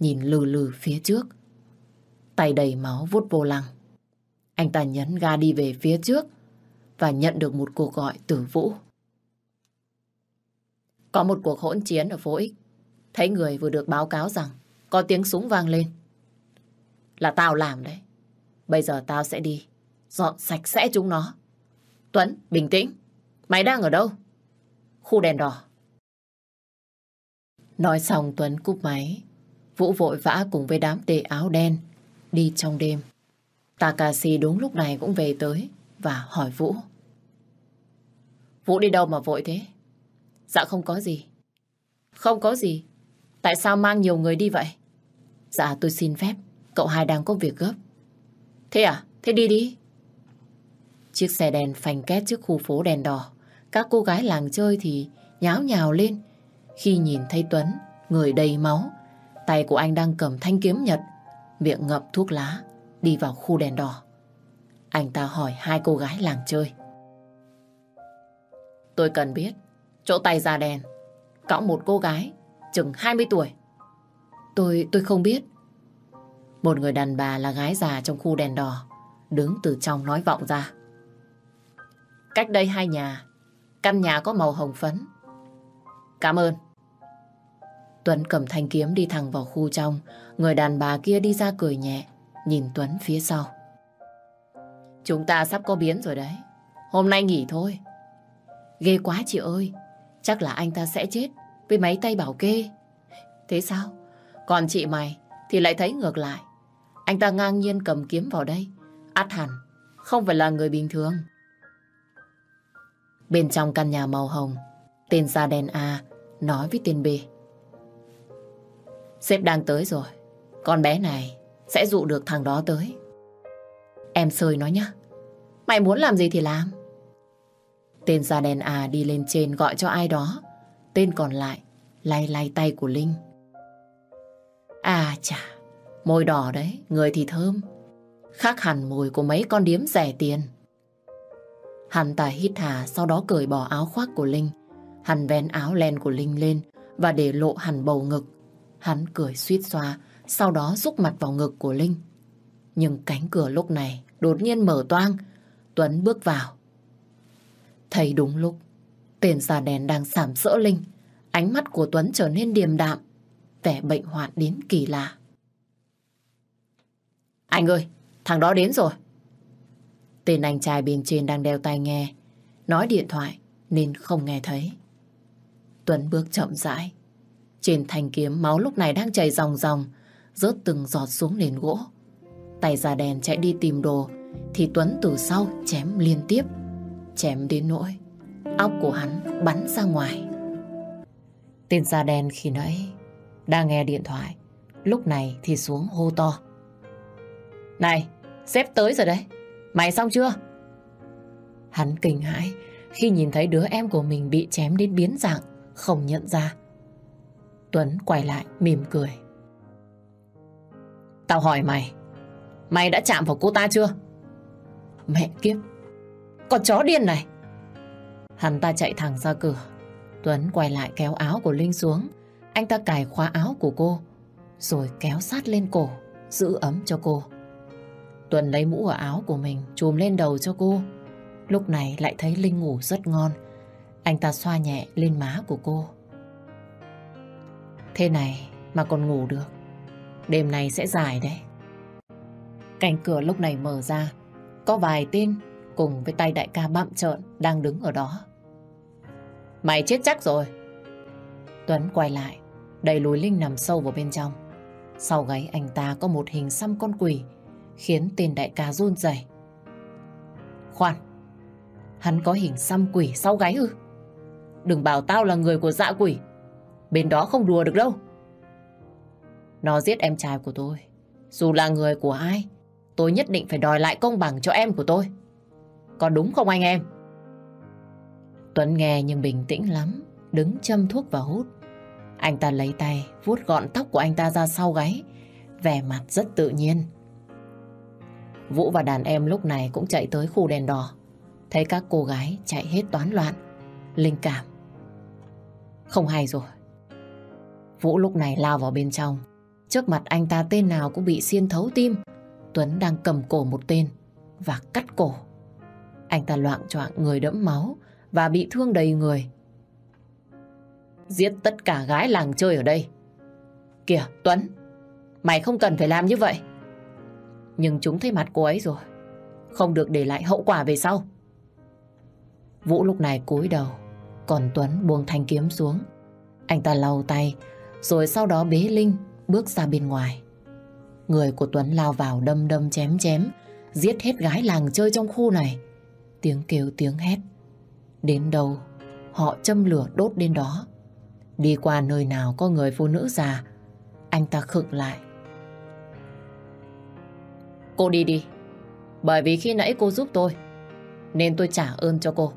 nhìn lừ lừ phía trước. Tay đầy máu vút vô lăng. Anh ta nhấn ga đi về phía trước và nhận được một cuộc gọi từ Vũ. Có một cuộc hỗn chiến ở phố X. Thấy người vừa được báo cáo rằng có tiếng súng vang lên. Là tao làm đấy. Bây giờ tao sẽ đi dọn sạch sẽ chúng nó. Tuấn, bình tĩnh. Mày đang ở đâu? Khu đèn đỏ. Nói xong Tuấn cúp máy Vũ vội vã cùng với đám tê áo đen đi trong đêm. Takashi đúng lúc này cũng về tới và hỏi Vũ. Vũ đi đâu mà vội thế? Dạ không có gì. Không có gì? Tại sao mang nhiều người đi vậy? Dạ tôi xin phép, cậu hai đang có việc gấp. Thế à? Thế đi đi. Chiếc xe đèn phanh két trước khu phố đèn đỏ. Các cô gái làng chơi thì nháo nhào lên. Khi nhìn thấy Tuấn, người đầy máu, tay của anh đang cầm thanh kiếm nhật, miệng ngậm thuốc lá, đi vào khu đèn đỏ. Anh ta hỏi hai cô gái làng chơi. Tôi cần biết, chỗ tay ra đèn, cõng một cô gái, chừng 20 tuổi. Tôi, tôi không biết. Một người đàn bà là gái già trong khu đèn đỏ, đứng từ trong nói vọng ra. Cách đây hai nhà, căn nhà có màu hồng phấn. Cảm ơn. Tuấn cầm thanh kiếm đi thẳng vào khu trong, người đàn bà kia đi ra cười nhẹ, nhìn Tuấn phía sau. Chúng ta sắp có biến rồi đấy. Hôm nay nghỉ thôi. Ghê quá chị ơi. Chắc là anh ta sẽ chết với máy tay bảo kê. Thế sao? Còn chị mày thì lại thấy ngược lại. Anh ta ngang nhiên cầm kiếm vào đây. Át hẳn, không phải là người bình thường. Bên trong căn nhà màu hồng, tên da đen A nói với tên B. Sếp đang tới rồi. Con bé này sẽ dụ được thằng đó tới. Em sơi nói nhá. Mày muốn làm gì thì làm. Tên da đen A đi lên trên gọi cho ai đó. Tên còn lại lay lay tay của Linh. À chà, môi đỏ đấy, người thì thơm. Khác hẳn mùi của mấy con điếm rẻ tiền. Hắn ta hít hà sau đó cởi bỏ áo khoác của Linh. Hắn vén áo len của Linh lên và để lộ hẳn bầu ngực. Hắn cười suýt xoa, sau đó rúc mặt vào ngực của Linh. Nhưng cánh cửa lúc này đột nhiên mở toang. Tuấn bước vào. Thấy đúng lúc, tên già đèn đang sảm sỡ Linh. Ánh mắt của Tuấn trở nên điềm đạm, vẻ bệnh hoạn đến kỳ lạ. Anh ơi, thằng đó đến rồi. Tên anh trai bên trên đang đeo tai nghe, nói điện thoại nên không nghe thấy. Tuấn bước chậm rãi. Trên thanh kiếm máu lúc này đang chảy ròng ròng, rớt từng giọt xuống nền gỗ. Tay già đèn chạy đi tìm đồ, thì Tuấn từ sau chém liên tiếp. Chém đến nỗi, óc của hắn bắn ra ngoài. Tên da đen khi nãy đang nghe điện thoại, lúc này thì xuống hô to. Này, sếp tới rồi đấy, mày xong chưa? Hắn kinh hãi khi nhìn thấy đứa em của mình bị chém đến biến dạng, không nhận ra. Tuấn quay lại mỉm cười. Tao hỏi mày, mày đã chạm vào cô ta chưa? Mẹ kiếp, con chó điên này. Hắn ta chạy thẳng ra cửa. Tuấn quay lại kéo áo của Linh xuống. Anh ta cài khóa áo của cô, rồi kéo sát lên cổ, giữ ấm cho cô. Tuấn lấy mũ ở áo của mình, chùm lên đầu cho cô. Lúc này lại thấy Linh ngủ rất ngon. Anh ta xoa nhẹ lên má của cô. Thế này mà còn ngủ được. Đêm này sẽ dài đấy. Cánh cửa lúc này mở ra. Có vài tên cùng với tay đại ca bạm trợn đang đứng ở đó. Mày chết chắc rồi. Tuấn quay lại, đẩy lùi Linh nằm sâu vào bên trong. Sau gáy anh ta có một hình xăm con quỷ, khiến tên đại ca run rẩy. Khoan, hắn có hình xăm quỷ sau gáy ư? Đừng bảo tao là người của dạ quỷ. Bên đó không đùa được đâu. Nó giết em trai của tôi. Dù là người của ai, tôi nhất định phải đòi lại công bằng cho em của tôi. Có đúng không anh em? Tuấn nghe nhưng bình tĩnh lắm, đứng châm thuốc và hút. Anh ta lấy tay, vuốt gọn tóc của anh ta ra sau gáy, vẻ mặt rất tự nhiên. Vũ và đàn em lúc này cũng chạy tới khu đèn đỏ. Thấy các cô gái chạy hết toán loạn. Linh cảm. Không hay rồi. Vũ lúc này lao vào bên trong. Trước mặt anh ta tên nào cũng bị xiên thấu tim. Tuấn đang cầm cổ một tên và cắt cổ. Anh ta loạn choạng người đẫm máu và bị thương đầy người. Giết tất cả gái làng chơi ở đây. Kìa, Tuấn, mày không cần phải làm như vậy. Nhưng chúng thấy mặt cô ấy rồi. Không được để lại hậu quả về sau. Vũ lúc này cúi đầu, còn Tuấn buông thanh kiếm xuống. Anh ta lau tay, rồi sau đó bế Linh bước ra bên ngoài. Người của Tuấn lao vào đâm đâm chém chém, giết hết gái làng chơi trong khu này. Tiếng kêu tiếng hét. Đến đâu, họ châm lửa đốt đến đó. Đi qua nơi nào có người phụ nữ già, anh ta khựng lại. Cô đi đi. Bởi vì khi nãy cô giúp tôi, nên tôi trả ơn cho cô.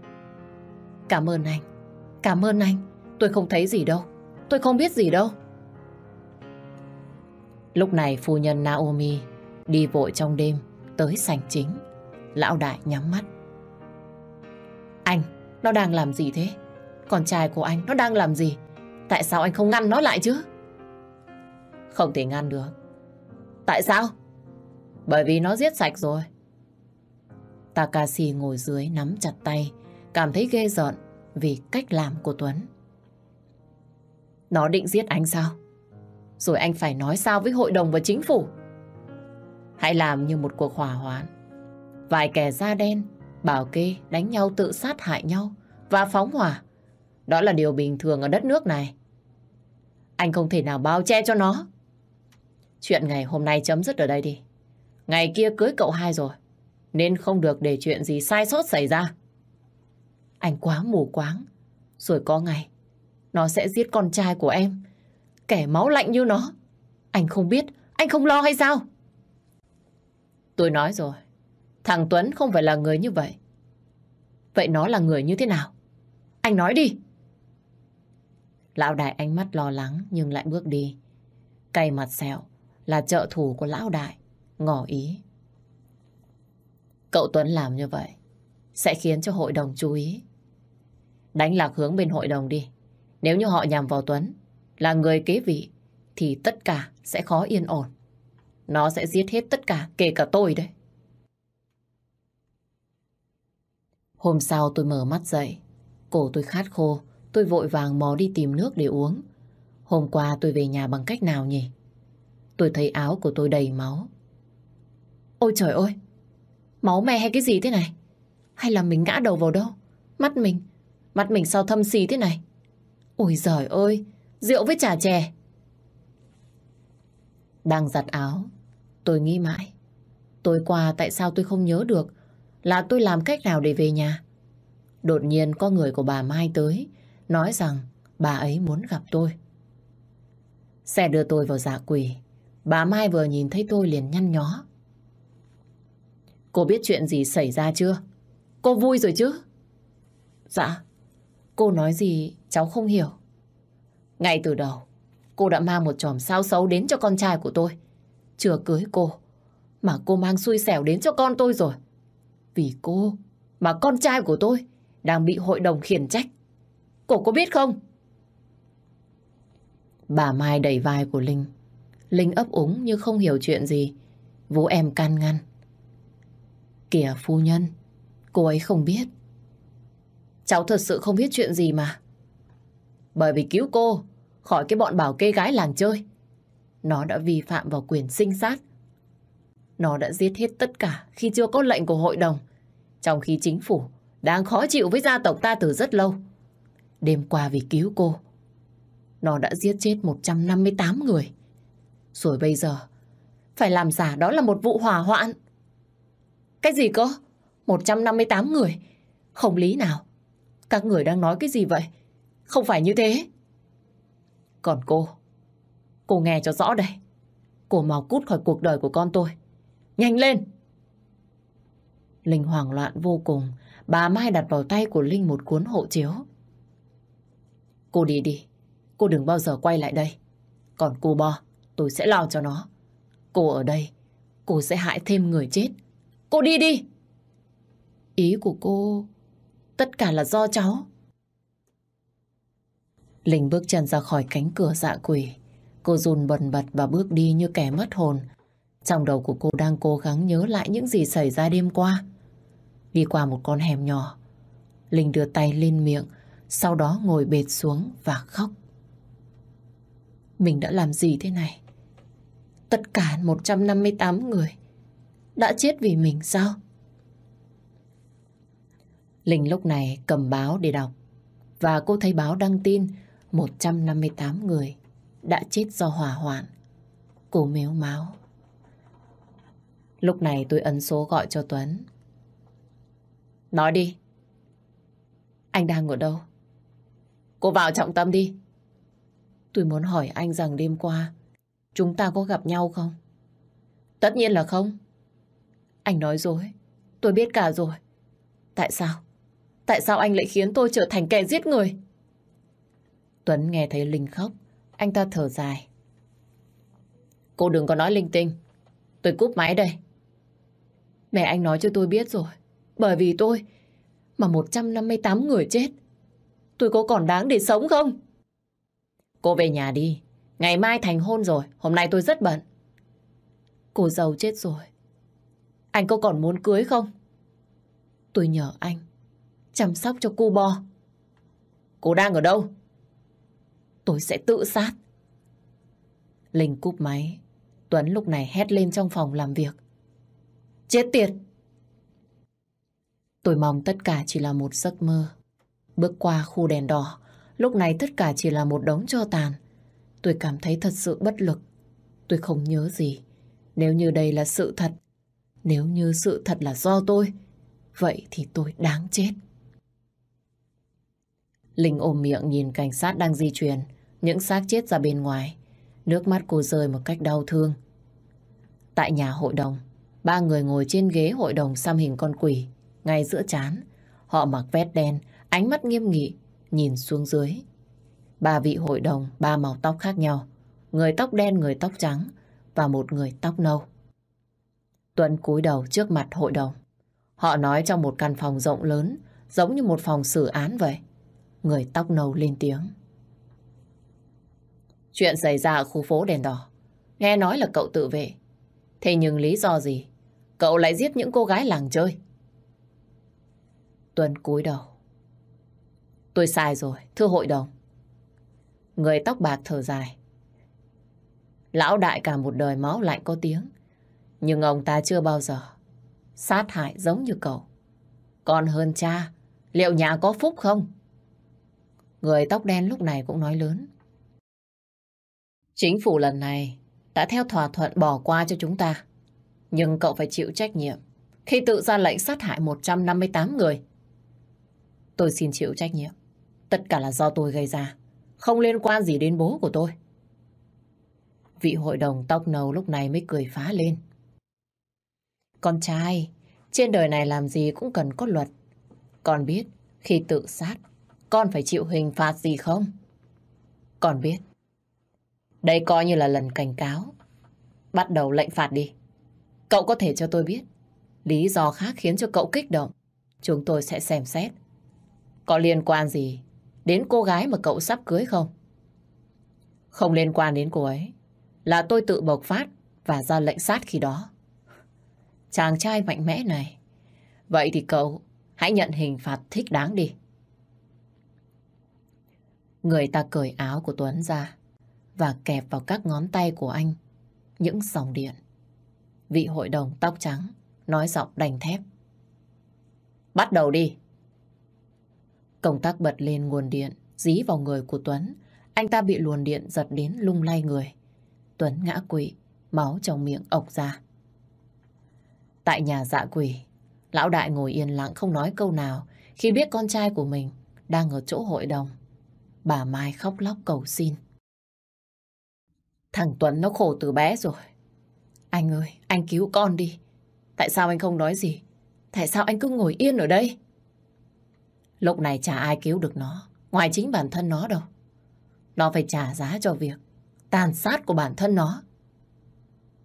Cảm ơn anh. Cảm ơn anh. Tôi không thấy gì đâu. Tôi không biết gì đâu. Lúc này phu nhân Naomi đi vội trong đêm tới sảnh chính. Lão đại nhắm mắt. Anh, nó đang làm gì thế? Con trai của anh, nó đang làm gì? Tại sao anh không ngăn nó lại chứ? Không thể ngăn được. Tại sao? Bởi vì nó giết sạch rồi. Takashi ngồi dưới nắm chặt tay, cảm thấy ghê giận vì cách làm của Tuấn. Nó định giết anh sao? Rồi anh phải nói sao với hội đồng và chính phủ? Hãy làm như một cuộc hỏa hoạn. Vài kẻ da đen, bảo kê đánh nhau tự sát hại nhau và phóng hỏa. Đó là điều bình thường ở đất nước này. Anh không thể nào bao che cho nó. Chuyện ngày hôm nay chấm dứt ở đây đi. Ngày kia cưới cậu hai rồi. Nên không được để chuyện gì sai sót xảy ra. Anh quá mù quáng. Rồi có ngày, nó sẽ giết con trai của em. Kẻ máu lạnh như nó. Anh không biết, anh không lo hay sao? Tôi nói rồi. Thằng Tuấn không phải là người như vậy. Vậy nó là người như thế nào? Anh nói đi. Lão đại ánh mắt lo lắng nhưng lại bước đi. Cay mặt sẹo là trợ thủ của lão đại. Ngỏ ý. Cậu Tuấn làm như vậy sẽ khiến cho hội đồng chú ý. Đánh lạc hướng bên hội đồng đi. Nếu như họ nhằm vào Tuấn là người kế vị thì tất cả sẽ khó yên ổn. Nó sẽ giết hết tất cả, kể cả tôi đấy. Hôm sau tôi mở mắt dậy, cổ tôi khát khô, tôi vội vàng mò đi tìm nước để uống. Hôm qua tôi về nhà bằng cách nào nhỉ? Tôi thấy áo của tôi đầy máu. Ôi trời ơi! Máu me hay cái gì thế này? Hay là mình ngã đầu vào đâu? Mắt mình, mắt mình sao thâm xì thế này? Ôi giời ơi! Rượu với trà chè. Đang giặt áo, tôi nghĩ mãi. Tối qua tại sao tôi không nhớ được là tôi làm cách nào để về nhà. Đột nhiên có người của bà Mai tới, nói rằng bà ấy muốn gặp tôi. Xe đưa tôi vào dạ quỷ. Bà Mai vừa nhìn thấy tôi liền nhăn nhó. Cô biết chuyện gì xảy ra chưa? Cô vui rồi chứ? Dạ. Cô nói gì cháu không hiểu. Ngay từ đầu, cô đã mang một chòm sao xấu đến cho con trai của tôi. Chưa cưới cô, mà cô mang xui xẻo đến cho con tôi rồi. Vì cô mà con trai của tôi đang bị hội đồng khiển trách. Cô có biết không? Bà Mai đẩy vai của Linh. Linh ấp úng như không hiểu chuyện gì. Vũ em can ngăn. Kìa phu nhân, cô ấy không biết. Cháu thật sự không biết chuyện gì mà. Bởi vì cứu cô khỏi cái bọn bảo kê gái làng chơi. Nó đã vi phạm vào quyền sinh sát. Nó đã giết hết tất cả khi chưa có lệnh của hội đồng. Trong khi chính phủ đang khó chịu với gia tộc ta từ rất lâu. Đêm qua vì cứu cô, nó đã giết chết 158 người. Rồi bây giờ, phải làm giả đó là một vụ hỏa hoạn. Cái gì cơ? 158 người? Không lý nào. Các người đang nói cái gì vậy? Không phải như thế. Còn cô, cô nghe cho rõ đây. Cô mau cút khỏi cuộc đời của con tôi. Nhanh lên! Linh hoảng loạn vô cùng. Bà Mai đặt vào tay của Linh một cuốn hộ chiếu. Cô đi đi. Cô đừng bao giờ quay lại đây. Còn cô Bo, tôi sẽ lo cho nó. Cô ở đây, cô sẽ hại thêm người chết. Cô đi đi! Ý của cô, tất cả là do cháu. Linh bước chân ra khỏi cánh cửa dạ quỷ. Cô run bần bật và bước đi như kẻ mất hồn. Trong đầu của cô đang cố gắng nhớ lại những gì xảy ra đêm qua. Đi qua một con hẻm nhỏ. Linh đưa tay lên miệng, sau đó ngồi bệt xuống và khóc. Mình đã làm gì thế này? Tất cả 158 người đã chết vì mình sao? Linh lúc này cầm báo để đọc và cô thấy báo đăng tin 158 người đã chết do hỏa hoạn. Cô mếu máu. Lúc này tôi ấn số gọi cho Tuấn. Nói đi. Anh đang ở đâu? Cô vào trọng tâm đi. Tôi muốn hỏi anh rằng đêm qua chúng ta có gặp nhau không? Tất nhiên là không. Anh nói dối. Tôi biết cả rồi. Tại sao? Tại sao anh lại khiến tôi trở thành kẻ giết người? Tuấn nghe thấy Linh khóc. Anh ta thở dài. Cô đừng có nói linh tinh. Tôi cúp máy đây. Mẹ anh nói cho tôi biết rồi. Bởi vì tôi mà 158 người chết. Tôi có còn đáng để sống không? Cô về nhà đi. Ngày mai thành hôn rồi. Hôm nay tôi rất bận. Cô giàu chết rồi. Anh có còn muốn cưới không? Tôi nhờ anh chăm sóc cho cô bo. Cô đang ở đâu? Tôi sẽ tự sát. Linh cúp máy. Tuấn lúc này hét lên trong phòng làm việc. Chết tiệt! Tôi mong tất cả chỉ là một giấc mơ. Bước qua khu đèn đỏ, lúc này tất cả chỉ là một đống cho tàn. Tôi cảm thấy thật sự bất lực. Tôi không nhớ gì. Nếu như đây là sự thật, nếu như sự thật là do tôi, vậy thì tôi đáng chết. Linh ôm miệng nhìn cảnh sát đang di chuyển, những xác chết ra bên ngoài. Nước mắt cô rơi một cách đau thương. Tại nhà hội đồng, ba người ngồi trên ghế hội đồng xăm hình con quỷ, ngay giữa chán. Họ mặc vest đen, ánh mắt nghiêm nghị, nhìn xuống dưới. Ba vị hội đồng, ba màu tóc khác nhau. Người tóc đen, người tóc trắng và một người tóc nâu. Tuấn cúi đầu trước mặt hội đồng. Họ nói trong một căn phòng rộng lớn, giống như một phòng xử án vậy. Người tóc nâu lên tiếng. Chuyện xảy ra ở khu phố đèn đỏ. Nghe nói là cậu tự vệ. Thế nhưng lý do gì? Cậu lại giết những cô gái làng chơi. Tuấn cúi đầu. Tôi sai rồi, thưa hội đồng. Người tóc bạc thở dài. Lão đại cả một đời máu lạnh có tiếng. Nhưng ông ta chưa bao giờ sát hại giống như cậu. Còn hơn cha, liệu nhà có phúc không? Người tóc đen lúc này cũng nói lớn. Chính phủ lần này đã theo thỏa thuận bỏ qua cho chúng ta. Nhưng cậu phải chịu trách nhiệm khi tự ra lệnh sát hại 158 người. Tôi xin chịu trách nhiệm. Tất cả là do tôi gây ra. Không liên quan gì đến bố của tôi. Vị hội đồng tóc nâu lúc này mới cười phá lên. Con trai, trên đời này làm gì cũng cần có luật. Con biết, khi tự sát, con phải chịu hình phạt gì không? Con biết. Đây coi như là lần cảnh cáo. Bắt đầu lệnh phạt đi. Cậu có thể cho tôi biết lý do khác khiến cho cậu kích động. Chúng tôi sẽ xem xét. Có liên quan gì đến cô gái mà cậu sắp cưới không? Không liên quan đến cô ấy. Là tôi tự bộc phát và ra lệnh sát khi đó. Chàng trai mạnh mẽ này. Vậy thì cậu hãy nhận hình phạt thích đáng đi. Người ta cởi áo của Tuấn ra và kẹp vào các ngón tay của anh những dòng điện. Vị hội đồng tóc trắng nói giọng đành thép. Bắt đầu đi. Công tắc bật lên nguồn điện dí vào người của Tuấn. Anh ta bị luồn điện giật đến lung lay người. Tuấn ngã quỵ, máu trong miệng ộc ra. Tại nhà dạ quỷ, lão đại ngồi yên lặng không nói câu nào khi biết con trai của mình đang ở chỗ hội đồng. Bà Mai khóc lóc cầu xin. Thằng Tuấn nó khổ từ bé rồi. Anh ơi, anh cứu con đi. Tại sao anh không nói gì? Tại sao anh cứ ngồi yên ở đây? Lúc này chả ai cứu được nó, ngoài chính bản thân nó đâu. Nó phải trả giá cho việc tàn sát của bản thân nó.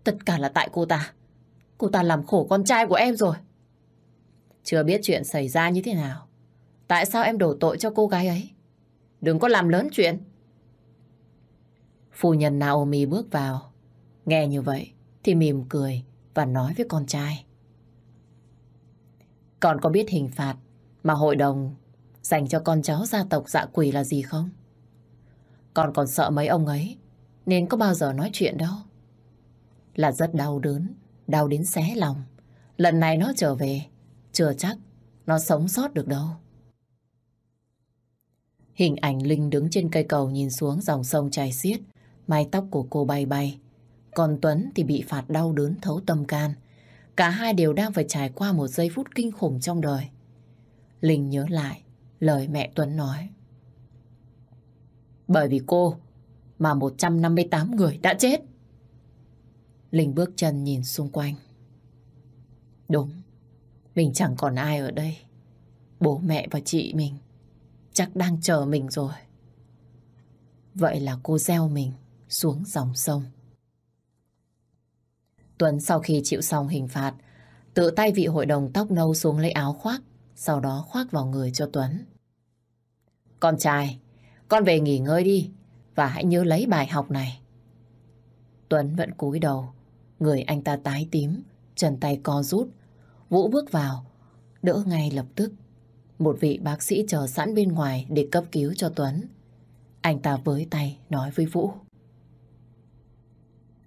Tất cả là tại cô ta. Cô ta làm khổ con trai của em rồi. Chưa biết chuyện xảy ra như thế nào. Tại sao em đổ tội cho cô gái ấy? Đừng có làm lớn chuyện. Phu nhân Naomi bước vào. Nghe như vậy thì mỉm cười và nói với con trai. còn có biết hình phạt mà hội đồng dành cho con cháu gia tộc dạ quỷ là gì không? Con còn sợ mấy ông ấy nên có bao giờ nói chuyện đâu. Là rất đau đớn, đau đến xé lòng. Lần này nó trở về, chưa chắc nó sống sót được đâu. Hình ảnh Linh đứng trên cây cầu nhìn xuống dòng sông chảy xiết, mái tóc của cô bay bay. Còn Tuấn thì bị phạt đau đớn thấu tâm can. Cả hai đều đang phải trải qua một giây phút kinh khủng trong đời. Linh nhớ lại lời mẹ Tuấn nói. Bởi vì cô mà 158 người đã chết. Linh bước chân nhìn xung quanh. Đúng, mình chẳng còn ai ở đây. Bố mẹ và chị mình chắc đang chờ mình rồi. Vậy là cô gieo mình xuống dòng sông. Tuấn sau khi chịu xong hình phạt, tự tay vị hội đồng tóc nâu xuống lấy áo khoác, sau đó khoác vào người cho Tuấn. Con trai, con về nghỉ ngơi đi và hãy nhớ lấy bài học này. Tuấn vẫn cúi đầu, người anh ta tái tím, chân tay co rút. Vũ bước vào, đỡ ngay lập tức. Một vị bác sĩ chờ sẵn bên ngoài để cấp cứu cho Tuấn. Anh ta với tay nói với Vũ.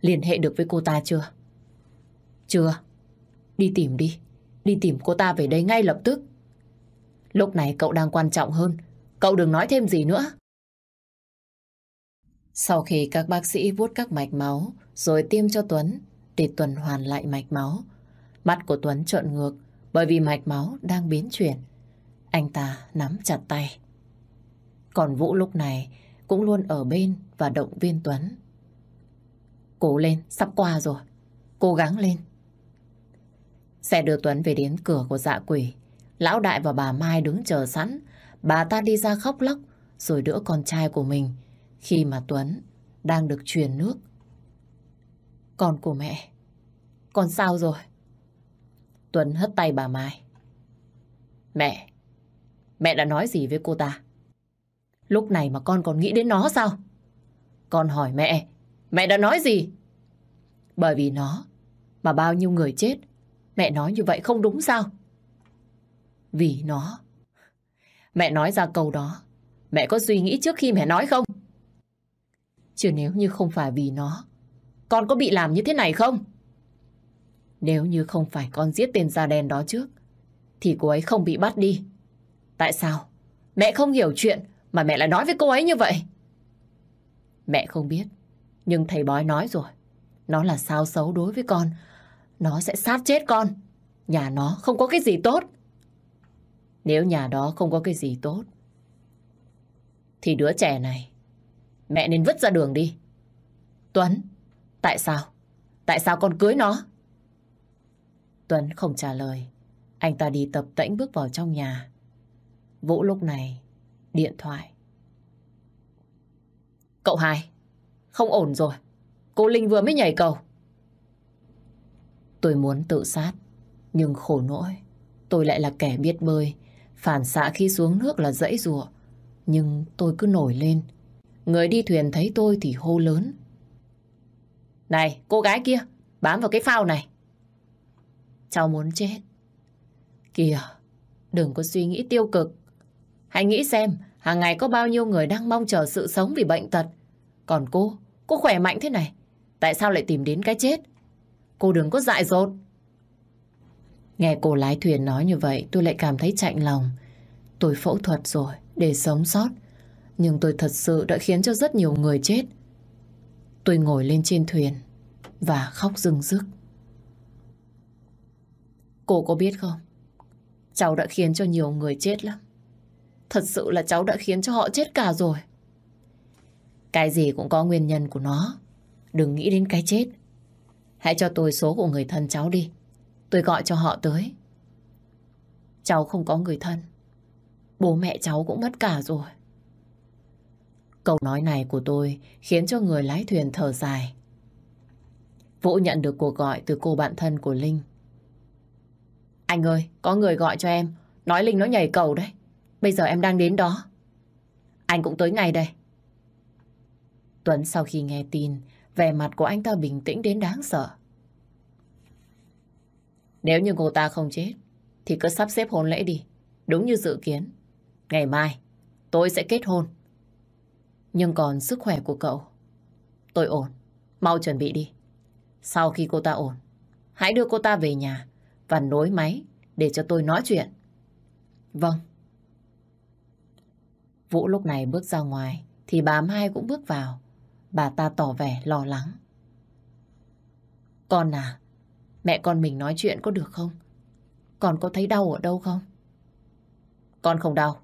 Liên hệ được với cô ta chưa? Chưa. Đi tìm đi. Đi tìm cô ta về đây ngay lập tức. Lúc này cậu đang quan trọng hơn. Cậu đừng nói thêm gì nữa. Sau khi các bác sĩ vuốt các mạch máu rồi tiêm cho Tuấn để tuần hoàn lại mạch máu, mắt của Tuấn trợn ngược bởi vì mạch máu đang biến chuyển. Anh ta nắm chặt tay. Còn Vũ lúc này cũng luôn ở bên và động viên Tuấn. Cố lên, sắp qua rồi. Cố gắng lên. Xe đưa Tuấn về đến cửa của dạ quỷ. Lão Đại và bà Mai đứng chờ sẵn. Bà ta đi ra khóc lóc rồi đỡ con trai của mình khi mà Tuấn đang được truyền nước. Con của mẹ, con sao rồi? Tuấn hất tay bà Mai. Mẹ, mẹ đã nói gì với cô ta? Lúc này mà con còn nghĩ đến nó sao? Con hỏi mẹ, mẹ đã nói gì? Bởi vì nó mà bao nhiêu người chết, mẹ nói như vậy không đúng sao? Vì nó. Mẹ nói ra câu đó, mẹ có suy nghĩ trước khi mẹ nói không? Chứ nếu như không phải vì nó, con có bị làm như thế này không? Nếu như không phải con giết tên da đen đó trước, thì cô ấy không bị bắt đi. Tại sao? Mẹ không hiểu chuyện mà mẹ lại nói với cô ấy như vậy. Mẹ không biết, nhưng thầy bói nói rồi. Nó là sao xấu đối với con. Nó sẽ sát chết con. Nhà nó không có cái gì tốt. Nếu nhà đó không có cái gì tốt, thì đứa trẻ này mẹ nên vứt ra đường đi. Tuấn, tại sao? Tại sao con cưới nó? Tuấn không trả lời. Anh ta đi tập tễnh bước vào trong nhà. Vũ lúc này, điện thoại. Cậu hai, không ổn rồi. Cô Linh vừa mới nhảy cầu. Tôi muốn tự sát, nhưng khổ nỗi. Tôi lại là kẻ biết bơi. Phản xạ khi xuống nước là dãy rùa. Nhưng tôi cứ nổi lên. Người đi thuyền thấy tôi thì hô lớn. Này, cô gái kia, bám vào cái phao này. Cháu muốn chết. Kìa, đừng có suy nghĩ tiêu cực. Hãy nghĩ xem, hàng ngày có bao nhiêu người đang mong chờ sự sống vì bệnh tật. Còn cô, cô khỏe mạnh thế này, tại sao lại tìm đến cái chết? Cô đừng có dại dột. Nghe cô lái thuyền nói như vậy, tôi lại cảm thấy chạnh lòng. Tôi phẫu thuật rồi, để sống sót. Nhưng tôi thật sự đã khiến cho rất nhiều người chết. Tôi ngồi lên trên thuyền và khóc rưng rức. Cô có biết không? Cháu đã khiến cho nhiều người chết lắm. Thật sự là cháu đã khiến cho họ chết cả rồi. Cái gì cũng có nguyên nhân của nó. Đừng nghĩ đến cái chết. Hãy cho tôi số của người thân cháu đi. Tôi gọi cho họ tới. Cháu không có người thân. Bố mẹ cháu cũng mất cả rồi. Câu nói này của tôi khiến cho người lái thuyền thở dài. Vũ nhận được cuộc gọi từ cô bạn thân của Linh. Anh ơi, có người gọi cho em. Nói Linh nó nhảy cầu đấy. Bây giờ em đang đến đó. Anh cũng tới ngay đây. Tuấn sau khi nghe tin, vẻ mặt của anh ta bình tĩnh đến đáng sợ. Nếu như cô ta không chết, thì cứ sắp xếp hôn lễ đi. Đúng như dự kiến. Ngày mai, tôi sẽ kết hôn. Nhưng còn sức khỏe của cậu, tôi ổn. Mau chuẩn bị đi. Sau khi cô ta ổn, hãy đưa cô ta về nhà và nối máy để cho tôi nói chuyện. Vâng. Vũ lúc này bước ra ngoài thì bà Mai cũng bước vào. Bà ta tỏ vẻ lo lắng. Con à, mẹ con mình nói chuyện có được không? Con có thấy đau ở đâu không? Con không đau.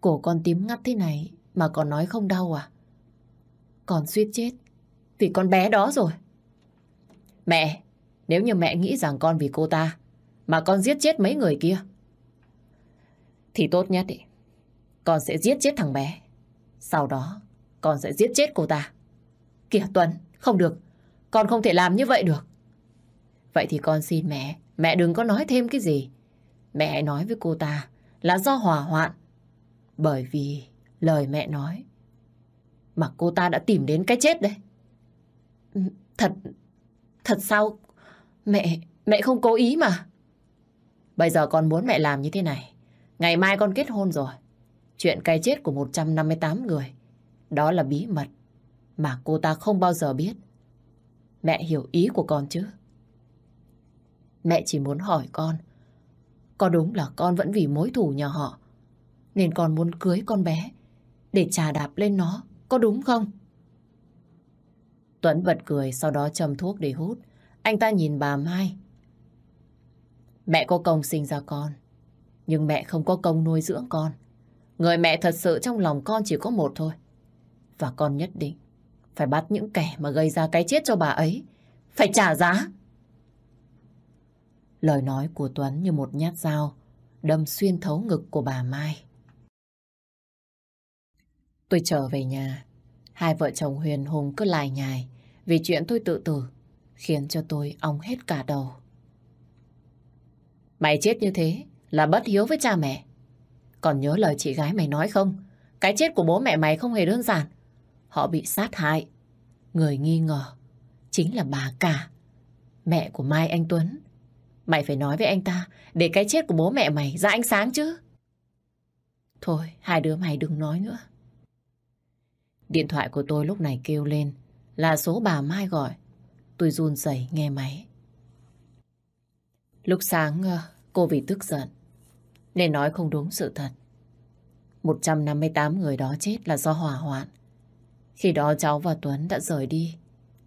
Cổ con tím ngắt thế này mà còn nói không đau à? Con suýt chết vì con bé đó rồi. Mẹ, nếu như mẹ nghĩ rằng con vì cô ta mà con giết chết mấy người kia, thì tốt nhất ý, con sẽ giết chết thằng bé. Sau đó, con sẽ giết chết cô ta. Kìa Tuấn, không được. Con không thể làm như vậy được. Vậy thì con xin mẹ, mẹ đừng có nói thêm cái gì. Mẹ hãy nói với cô ta là do hỏa hoạn. Bởi vì lời mẹ nói mà cô ta đã tìm đến cái chết đấy. Thật, thật sao? Mẹ, mẹ không cố ý mà. Bây giờ con muốn mẹ làm như thế này. Ngày mai con kết hôn rồi. Chuyện cái chết của 158 người. Đó là bí mật mà cô ta không bao giờ biết. Mẹ hiểu ý của con chứ? Mẹ chỉ muốn hỏi con. Có đúng là con vẫn vì mối thù nhà họ nên con muốn cưới con bé để trà đạp lên nó. Có đúng không? Tuấn bật cười sau đó châm thuốc để hút. Anh ta nhìn bà Mai. Mẹ có công sinh ra con. Nhưng mẹ không có công nuôi dưỡng con. Người mẹ thật sự trong lòng con chỉ có một thôi. Và con nhất định phải bắt những kẻ mà gây ra cái chết cho bà ấy. Phải trả giá. Lời nói của Tuấn như một nhát dao đâm xuyên thấu ngực của bà Mai. Tôi trở về nhà. Hai vợ chồng Huyền Hùng cứ lải nhải vì chuyện tôi tự tử khiến cho tôi ong hết cả đầu. Mày chết như thế là bất hiếu với cha mẹ. Còn nhớ lời chị gái mày nói không? Cái chết của bố mẹ mày không hề đơn giản. Họ bị sát hại. Người nghi ngờ chính là bà cả, mẹ của Mai Anh Tuấn. Mày phải nói với anh ta để cái chết của bố mẹ mày ra ánh sáng chứ. Thôi, hai đứa mày đừng nói nữa. Điện thoại của tôi lúc này kêu lên là số bà Mai gọi. Tôi run rẩy nghe máy. Lúc sáng ờ, cô vì tức giận nên nói không đúng sự thật. 158 người đó chết là do hỏa hoạn. Khi đó cháu và Tuấn đã rời đi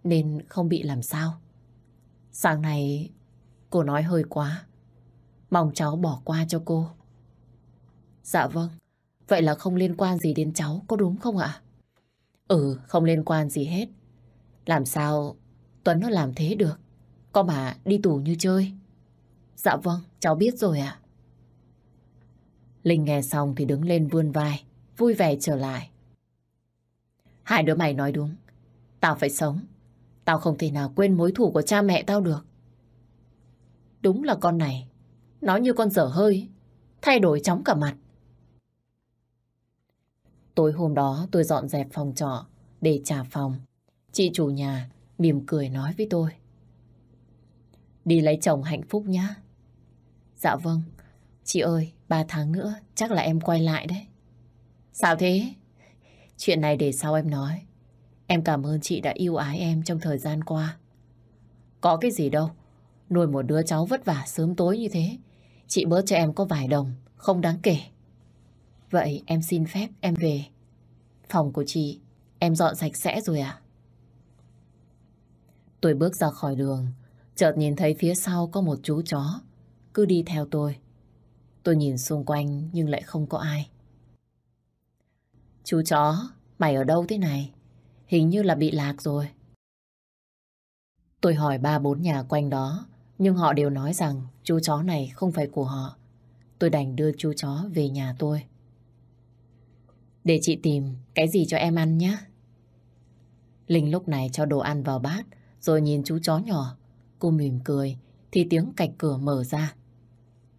nên không bị làm sao. Sáng nay cô nói hơi quá. Mong cháu bỏ qua cho cô. Dạ vâng. Vậy là không liên quan gì đến cháu, có đúng không ạ? Ừ, không liên quan gì hết. Làm sao Tuấn nó làm thế được? Có mà đi tù như chơi. Dạ vâng, cháu biết rồi ạ. Linh nghe xong thì đứng lên vươn vai, vui vẻ trở lại. Hai đứa mày nói đúng. Tao phải sống. Tao không thể nào quên mối thủ của cha mẹ tao được. Đúng là con này. Nó như con dở hơi. Thay đổi chóng cả mặt. Tối hôm đó tôi dọn dẹp phòng trọ để trả phòng. Chị chủ nhà mỉm cười nói với tôi. Đi lấy chồng hạnh phúc nhá. Dạ vâng. Chị ơi, ba tháng nữa chắc là em quay lại đấy. Sao thế? Chuyện này để sau em nói. Em cảm ơn chị đã yêu ái em trong thời gian qua. Có cái gì đâu. Nuôi một đứa cháu vất vả sớm tối như thế. Chị bớt cho em có vài đồng, không đáng kể. Vậy em xin phép em về. Phòng của chị em dọn sạch sẽ rồi à? Tôi bước ra khỏi đường, chợt nhìn thấy phía sau có một chú chó, cứ đi theo tôi. Tôi nhìn xung quanh nhưng lại không có ai. Chú chó, mày ở đâu thế này? Hình như là bị lạc rồi. Tôi hỏi ba bốn nhà quanh đó, nhưng họ đều nói rằng chú chó này không phải của họ. Tôi đành đưa chú chó về nhà tôi. Để chị tìm cái gì cho em ăn nhé. Linh lúc này cho đồ ăn vào bát, rồi nhìn chú chó nhỏ. Cô mỉm cười, thì tiếng cạch cửa mở ra.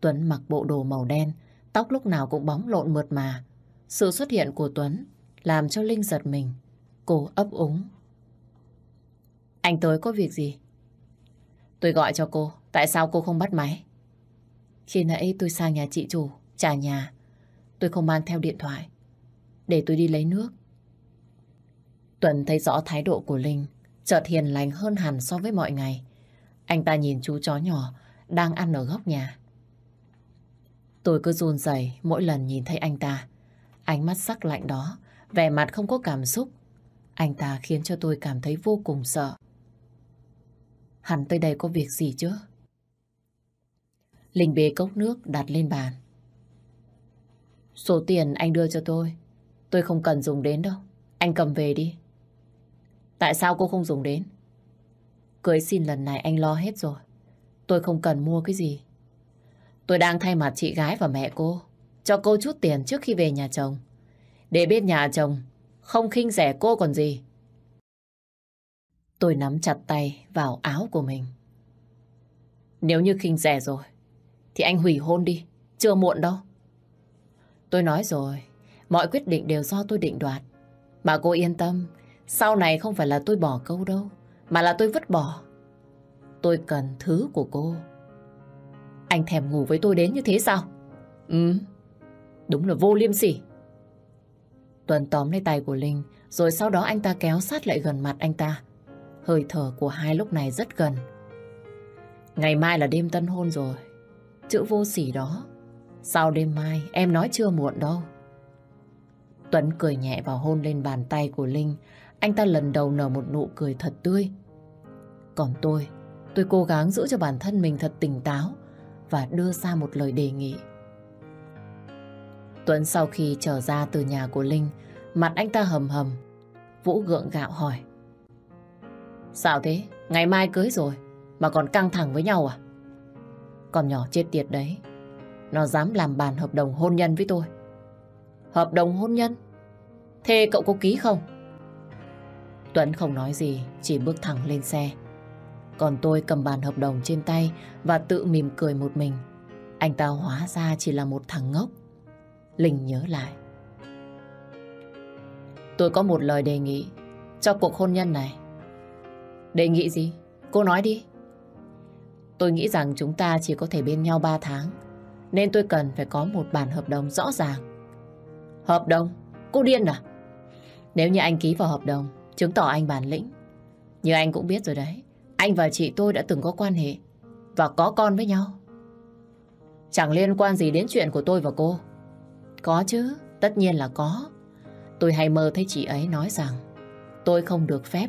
Tuấn mặc bộ đồ màu đen, tóc lúc nào cũng bóng lộn mượt mà. Sự xuất hiện của Tuấn làm cho Linh giật mình. Cô ấp úng. Anh tới có việc gì? Tôi gọi cho cô, tại sao cô không bắt máy? Khi nãy tôi sang nhà chị chủ, trả nhà. Tôi không mang theo điện thoại. Để tôi đi lấy nước. Tuấn thấy rõ thái độ của Linh, chợt hiền lành hơn hẳn so với mọi ngày. Anh ta nhìn chú chó nhỏ đang ăn ở góc nhà. Tôi cứ run rẩy mỗi lần nhìn thấy anh ta. Ánh mắt sắc lạnh đó, vẻ mặt không có cảm xúc. Anh ta khiến cho tôi cảm thấy vô cùng sợ. Hẳn tới đây có việc gì chứ? Linh bê cốc nước đặt lên bàn. Số tiền anh đưa cho tôi, tôi không cần dùng đến đâu. Anh cầm về đi. Tại sao cô không dùng đến? Cưới xin lần này anh lo hết rồi. Tôi không cần mua cái gì. Tôi đang thay mặt chị gái và mẹ cô. Cho cô chút tiền trước khi về nhà chồng. Để biết nhà chồng không khinh rẻ cô còn gì. Tôi nắm chặt tay vào áo của mình. Nếu như khinh rẻ rồi, thì anh hủy hôn đi. Chưa muộn đâu. Tôi nói rồi, mọi quyết định đều do tôi định đoạt. Mà cô yên tâm, sau này không phải là tôi bỏ câu đâu, mà là tôi vứt bỏ. Tôi cần thứ của cô. Anh thèm ngủ với tôi đến như thế sao? Ừ, đúng là vô liêm sỉ. Tuấn tóm lấy tay của Linh, rồi sau đó anh ta kéo sát lại gần mặt anh ta. Hơi thở của hai lúc này rất gần. Ngày mai là đêm tân hôn rồi. Chữ vô sỉ đó. Sau đêm mai em nói chưa muộn đâu. Tuấn cười nhẹ vào hôn lên bàn tay của Linh. Anh ta lần đầu nở một nụ cười thật tươi. Còn tôi, tôi cố gắng giữ cho bản thân mình thật tỉnh táo và đưa ra một lời đề nghị. Tuấn sau khi trở ra từ nhà của Linh, mặt anh ta hầm hầm. Vũ gượng gạo hỏi. Sao thế? Ngày mai cưới rồi, mà còn căng thẳng với nhau à? Con nhỏ chết tiệt đấy, nó dám làm bàn hợp đồng hôn nhân với tôi. Hợp đồng hôn nhân? Thế cậu có ký không? Tuấn không nói gì, chỉ bước thẳng lên xe. Còn tôi cầm bàn hợp đồng trên tay và tự mỉm cười một mình. Anh ta hóa ra chỉ là một thằng ngốc. Linh nhớ lại. Tôi có một lời đề nghị cho cuộc hôn nhân này. Đề nghị gì? Cô nói đi. Tôi nghĩ rằng chúng ta chỉ có thể bên nhau 3 tháng. Nên tôi cần phải có một bản hợp đồng rõ ràng. Hợp đồng? Cô điên à? Nếu như anh ký vào hợp đồng, chứng tỏ anh bản lĩnh. Như anh cũng biết rồi đấy. Anh và chị tôi đã từng có quan hệ và có con với nhau. Chẳng liên quan gì đến chuyện của tôi và cô. Có chứ, tất nhiên là có. Tôi hay mơ thấy chị ấy nói rằng tôi không được phép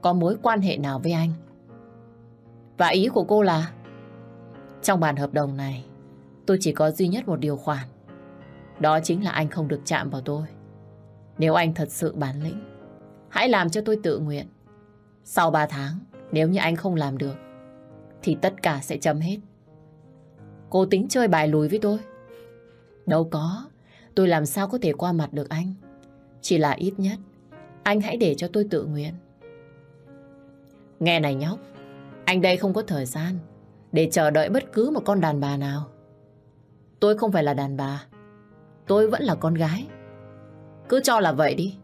có mối quan hệ nào với anh. Và ý của cô là trong bản hợp đồng này tôi chỉ có duy nhất một điều khoản. Đó chính là anh không được chạm vào tôi. Nếu anh thật sự bản lĩnh, hãy làm cho tôi tự nguyện. Sau 3 tháng, nếu như anh không làm được, thì tất cả sẽ chấm hết. Cô tính chơi bài lùi với tôi. Đâu có, tôi làm sao có thể qua mặt được anh. Chỉ là ít nhất, anh hãy để cho tôi tự nguyện. Nghe này nhóc, anh đây không có thời gian để chờ đợi bất cứ một con đàn bà nào. Tôi không phải là đàn bà, tôi vẫn là con gái. Cứ cho là vậy đi.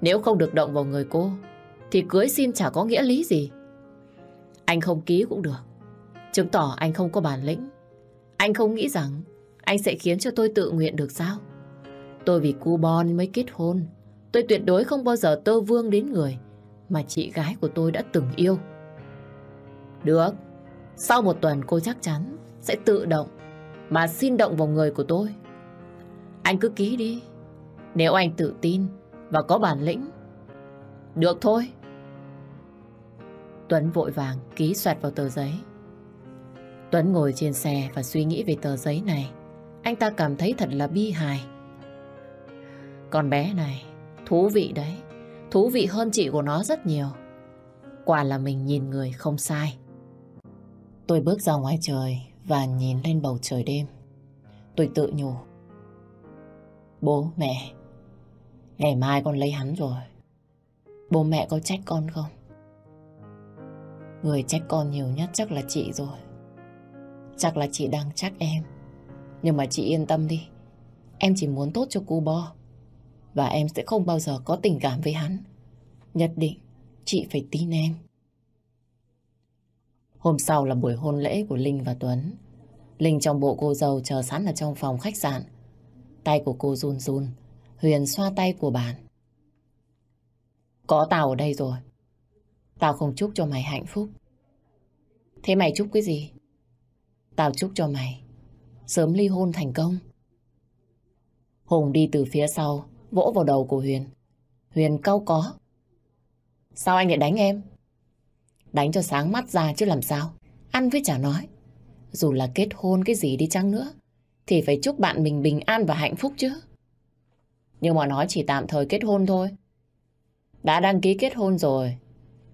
Nếu không được động vào người cô, thì cưới xin chả có nghĩa lý gì. Anh không ký cũng được. Chứng tỏ anh không có bản lĩnh. Anh không nghĩ rằng anh sẽ khiến cho tôi tự nguyện được sao? Tôi vì cu bon mới kết hôn. Tôi tuyệt đối không bao giờ tơ vương đến người mà chị gái của tôi đã từng yêu. Được. Sau một tuần cô chắc chắn sẽ tự động mà xin động vào người của tôi. Anh cứ ký đi. Nếu anh tự tin và có bản lĩnh. Được thôi. Tuấn vội vàng ký soạt vào tờ giấy. Tuấn ngồi trên xe và suy nghĩ về tờ giấy này. Anh ta cảm thấy thật là bi hài. Con bé này, thú vị đấy. Thú vị hơn chị của nó rất nhiều. Quả là mình nhìn người không sai. Tôi bước ra ngoài trời và nhìn lên bầu trời đêm. Tôi tự nhủ. Bố, mẹ, ngày mai con lấy hắn rồi. Bố mẹ có trách con không? Người trách con nhiều nhất chắc là chị rồi. Chắc là chị đang trách em. Nhưng mà chị yên tâm đi. Em chỉ muốn tốt cho cu Bo. Và em sẽ không bao giờ có tình cảm với hắn. Nhất định chị phải tin em. Hôm sau là buổi hôn lễ của Linh và Tuấn. Linh trong bộ cô dâu chờ sẵn ở trong phòng khách sạn. Tay của cô run run. Huyền xoa tay của bạn. Có tao ở đây rồi. Tao không chúc cho mày hạnh phúc. Thế mày chúc cái gì? Tao chúc cho mày sớm ly hôn thành công. Hùng đi từ phía sau, vỗ vào đầu của Huyền. Huyền cau có. Sao anh lại đánh em? Đánh cho sáng mắt ra chứ làm sao? Ăn với chả nói. Dù là kết hôn cái gì đi chăng nữa, thì phải chúc bạn mình bình an và hạnh phúc chứ. Nhưng mà nói chỉ tạm thời kết hôn thôi. Đã đăng ký kết hôn rồi,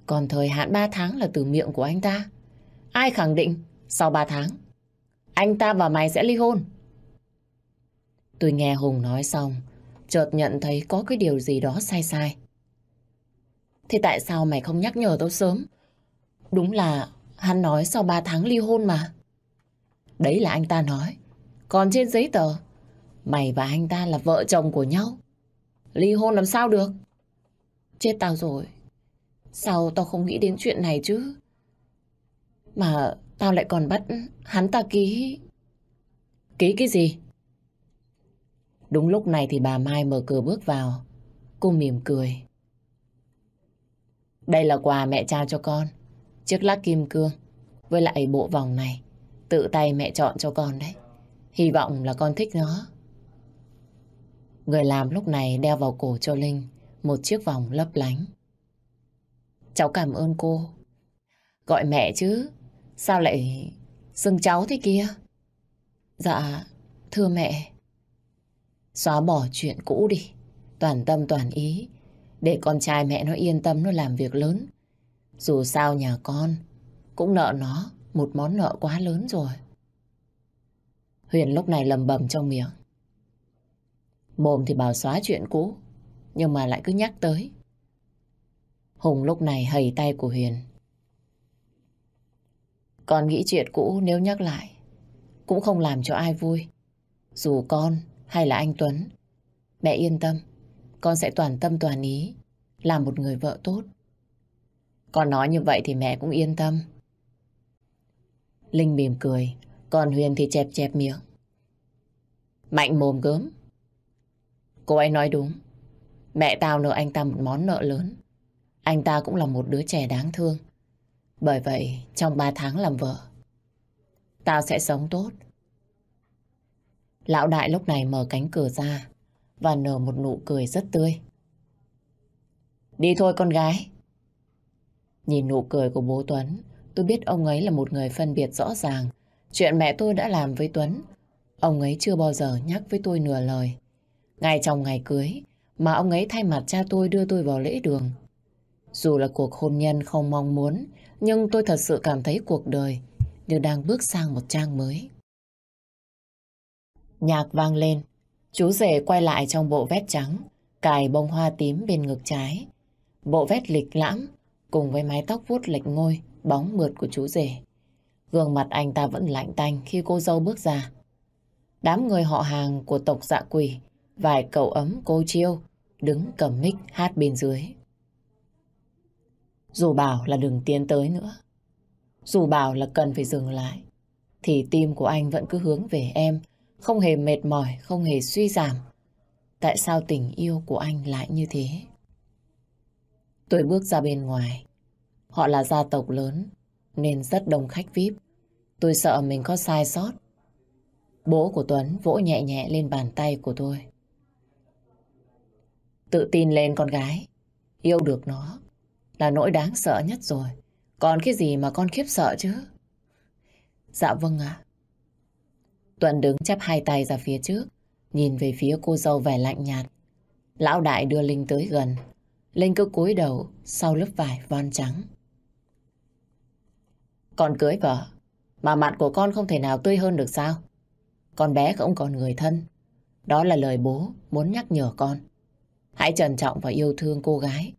Còn thời hạn 3 tháng là từ miệng của anh ta. Ai khẳng định sau 3 tháng anh ta và mày sẽ ly hôn? Tôi nghe Hùng nói xong, chợt nhận thấy có cái điều gì đó sai sai. Thế tại sao mày không nhắc nhở tao sớm? Đúng là hắn nói sau 3 tháng ly hôn mà. Đấy là anh ta nói. Còn trên giấy tờ, mày và anh ta là vợ chồng của nhau. Ly hôn làm sao được? Chết tao rồi. Sao tao không nghĩ đến chuyện này chứ? Mà tao lại còn bắt hắn ta ký... Ký cái gì? Đúng lúc này thì bà Mai mở cửa bước vào. Cô mỉm cười. Đây là quà mẹ trao cho con. Chiếc lắc kim cương với lại bộ vòng này. Tự tay mẹ chọn cho con đấy. Hy vọng là con thích nó. Người làm lúc này đeo vào cổ cho Linh một chiếc vòng lấp lánh. Cháu cảm ơn cô. Gọi mẹ chứ. Sao lại xưng cháu thế kia? Dạ, thưa mẹ. Xóa bỏ chuyện cũ đi. Toàn tâm toàn ý. Để con trai mẹ nó yên tâm nó làm việc lớn. Dù sao nhà con cũng nợ nó một món nợ quá lớn rồi. Huyền lúc này lầm bầm trong miệng. Mồm thì bảo xóa chuyện cũ, nhưng mà lại cứ nhắc tới. Hùng lúc này hầy tay của Huyền. Con nghĩ chuyện cũ nếu nhắc lại, cũng không làm cho ai vui. Dù con hay là anh Tuấn, mẹ yên tâm, con sẽ toàn tâm toàn ý, làm một người vợ tốt. Con nói như vậy thì mẹ cũng yên tâm. Linh mỉm cười, còn Huyền thì chẹp chẹp miệng. Mạnh mồm gớm. Cô ấy nói đúng. Mẹ tao nợ anh ta một món nợ lớn. Anh ta cũng là một đứa trẻ đáng thương. Bởi vậy, trong ba tháng làm vợ, tao sẽ sống tốt. Lão đại lúc này mở cánh cửa ra và nở một nụ cười rất tươi. Đi thôi con gái. Nhìn nụ cười của bố Tuấn, tôi biết ông ấy là một người phân biệt rõ ràng. Chuyện mẹ tôi đã làm với Tuấn, ông ấy chưa bao giờ nhắc với tôi nửa lời. Ngay trong ngày cưới, mà ông ấy thay mặt cha tôi đưa tôi vào lễ đường. Dù là cuộc hôn nhân không mong muốn, nhưng tôi thật sự cảm thấy cuộc đời như đang bước sang một trang mới. Nhạc vang lên, chú rể quay lại trong bộ vest trắng, cài bông hoa tím bên ngực trái. Bộ vest lịch lãm, cùng với mái tóc vuốt lệch ngôi, bóng mượt của chú rể. Gương mặt anh ta vẫn lạnh tanh khi cô dâu bước ra. Đám người họ hàng của tộc dạ quỷ, vài cậu ấm cô chiêu, đứng cầm mic hát bên dưới. Dù bảo là đừng tiến tới nữa, dù bảo là cần phải dừng lại, thì tim của anh vẫn cứ hướng về em, không hề mệt mỏi, không hề suy giảm. Tại sao tình yêu của anh lại như thế? Tôi bước ra bên ngoài. Họ là gia tộc lớn, nên rất đông khách VIP. Tôi sợ mình có sai sót. Bố của Tuấn vỗ nhẹ nhẹ lên bàn tay của tôi. Tự tin lên con gái. Yêu được nó là nỗi đáng sợ nhất rồi. Còn cái gì mà con khiếp sợ chứ? Dạ vâng ạ. Tuấn đứng chắp hai tay ra phía trước, nhìn về phía cô dâu vẻ lạnh nhạt. Lão đại đưa Linh tới gần. Linh cứ cúi đầu sau lớp vải von trắng. Con cưới vợ, mà mặt của con không thể nào tươi hơn được sao? Con bé cũng còn người thân. Đó là lời bố muốn nhắc nhở con. Hãy trân trọng và yêu thương cô gái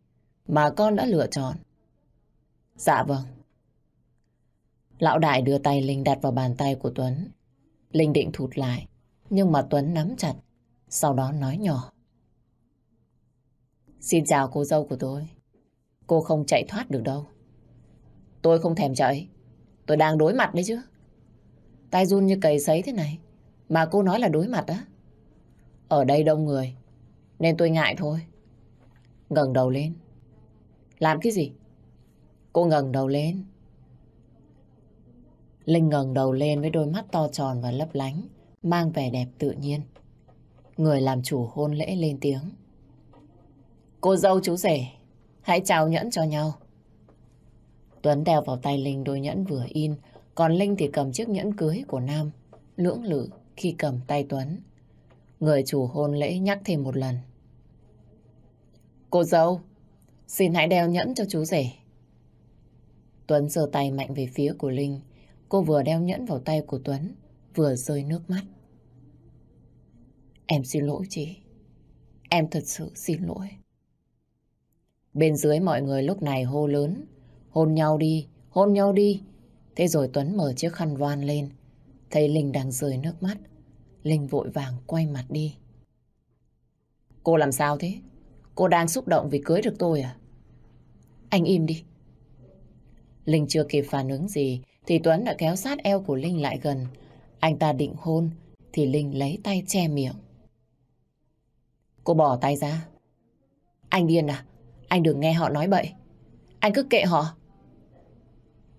mà con đã lựa chọn. Dạ vâng. Lão đại đưa tay Linh đặt vào bàn tay của Tuấn. Linh định thụt lại, nhưng mà Tuấn nắm chặt, sau đó nói nhỏ. Xin chào cô dâu của tôi. Cô không chạy thoát được đâu. Tôi không thèm chạy. Tôi đang đối mặt đấy chứ. Tay run như cầy sấy thế này. Mà cô nói là đối mặt á. Ở đây đông người. Nên tôi ngại thôi. ngẩng đầu lên. Làm cái gì? Cô ngẩng đầu lên. Linh ngẩng đầu lên với đôi mắt to tròn và lấp lánh, mang vẻ đẹp tự nhiên. Người làm chủ hôn lễ lên tiếng. Cô dâu chú rể, hãy trao nhẫn cho nhau. Tuấn đeo vào tay Linh đôi nhẫn vừa in, còn Linh thì cầm chiếc nhẫn cưới của Nam, lưỡng lự khi cầm tay Tuấn. Người chủ hôn lễ nhắc thêm một lần. Cô dâu, xin hãy đeo nhẫn cho chú rể. Tuấn giơ tay mạnh về phía của Linh. Cô vừa đeo nhẫn vào tay của Tuấn, vừa rơi nước mắt. Em xin lỗi chị. Em thật sự xin lỗi. Bên dưới mọi người lúc này hô lớn. Hôn nhau đi, hôn nhau đi. Thế rồi Tuấn mở chiếc khăn voan lên. Thấy Linh đang rơi nước mắt. Linh vội vàng quay mặt đi. Cô làm sao thế? Cô đang xúc động vì cưới được tôi à? Anh im đi. Linh chưa kịp phản ứng gì, thì Tuấn đã kéo sát eo của Linh lại gần. Anh ta định hôn, thì Linh lấy tay che miệng. Cô bỏ tay ra. Anh điên à? Anh đừng nghe họ nói bậy. Anh cứ kệ họ.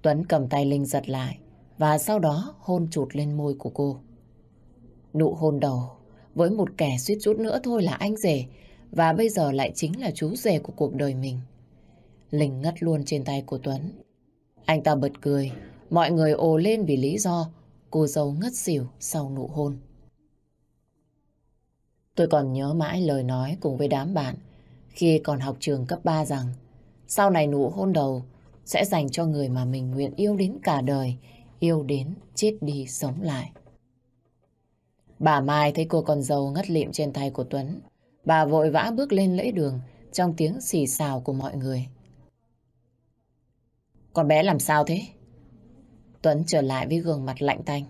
Tuấn cầm tay Linh giật lại, và sau đó hôn chụt lên môi của cô. Nụ hôn đầu với một kẻ suýt chút nữa thôi là anh rể và bây giờ lại chính là chú rể của cuộc đời mình. Linh ngất luôn trên tay của Tuấn. Anh ta bật cười, mọi người ồ lên vì lý do cô dâu ngất xỉu sau nụ hôn. Tôi còn nhớ mãi lời nói cùng với đám bạn khi còn học trường cấp 3 rằng sau này nụ hôn đầu sẽ dành cho người mà mình nguyện yêu đến cả đời, yêu đến chết đi sống lại. Bà Mai thấy cô con dâu ngất lịm trên tay của Tuấn. Bà vội vã bước lên lễ đường trong tiếng xì xào của mọi người. Con bé làm sao thế? Tuấn trở lại với gương mặt lạnh tanh.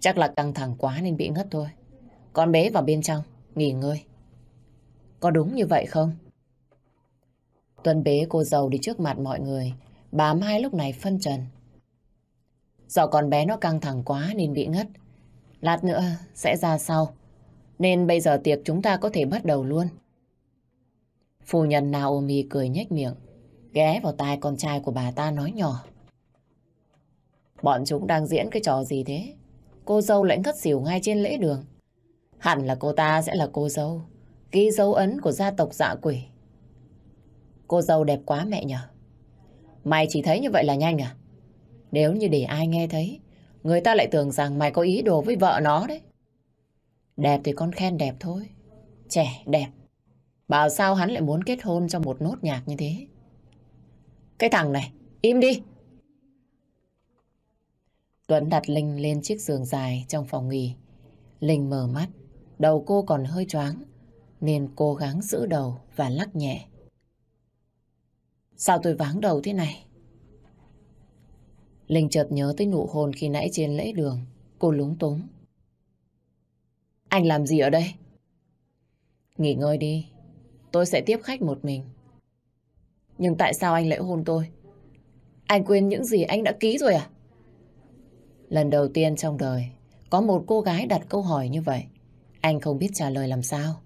Chắc là căng thẳng quá nên bị ngất thôi. Con bé vào bên trong, nghỉ ngơi. Có đúng như vậy không? Tuấn bế cô giàu đi trước mặt mọi người. Bà Mai lúc này phân trần. Do con bé nó căng thẳng quá nên bị ngất. Lát nữa sẽ ra sau. Nên bây giờ tiệc chúng ta có thể bắt đầu luôn. Phu nhân Naomi cười nhếch miệng, ghé vào tai con trai của bà ta nói nhỏ. Bọn chúng đang diễn cái trò gì thế? Cô dâu lại ngất xỉu ngay trên lễ đường. Hẳn là cô ta sẽ là cô dâu, ghi dấu ấn của gia tộc dạ quỷ. Cô dâu đẹp quá mẹ nhở. Mày chỉ thấy như vậy là nhanh à? Nếu như để ai nghe thấy, người ta lại tưởng rằng mày có ý đồ với vợ nó đấy. Đẹp thì con khen đẹp thôi. Trẻ, đẹp. Bảo sao hắn lại muốn kết hôn trong một nốt nhạc như thế? Cái thằng này, im đi. Tuấn đặt Linh lên chiếc giường dài trong phòng nghỉ. Linh mở mắt, đầu cô còn hơi choáng, nên cố gắng giữ đầu và lắc nhẹ. Sao tôi váng đầu thế này? Linh chợt nhớ tới nụ hôn khi nãy trên lễ đường. Cô lúng túng. Anh làm gì ở đây? Nghỉ ngơi đi. Tôi sẽ tiếp khách một mình. Nhưng tại sao anh lại hôn tôi? Anh quên những gì anh đã ký rồi à? Lần đầu tiên trong đời, có một cô gái đặt câu hỏi như vậy. Anh không biết trả lời làm sao.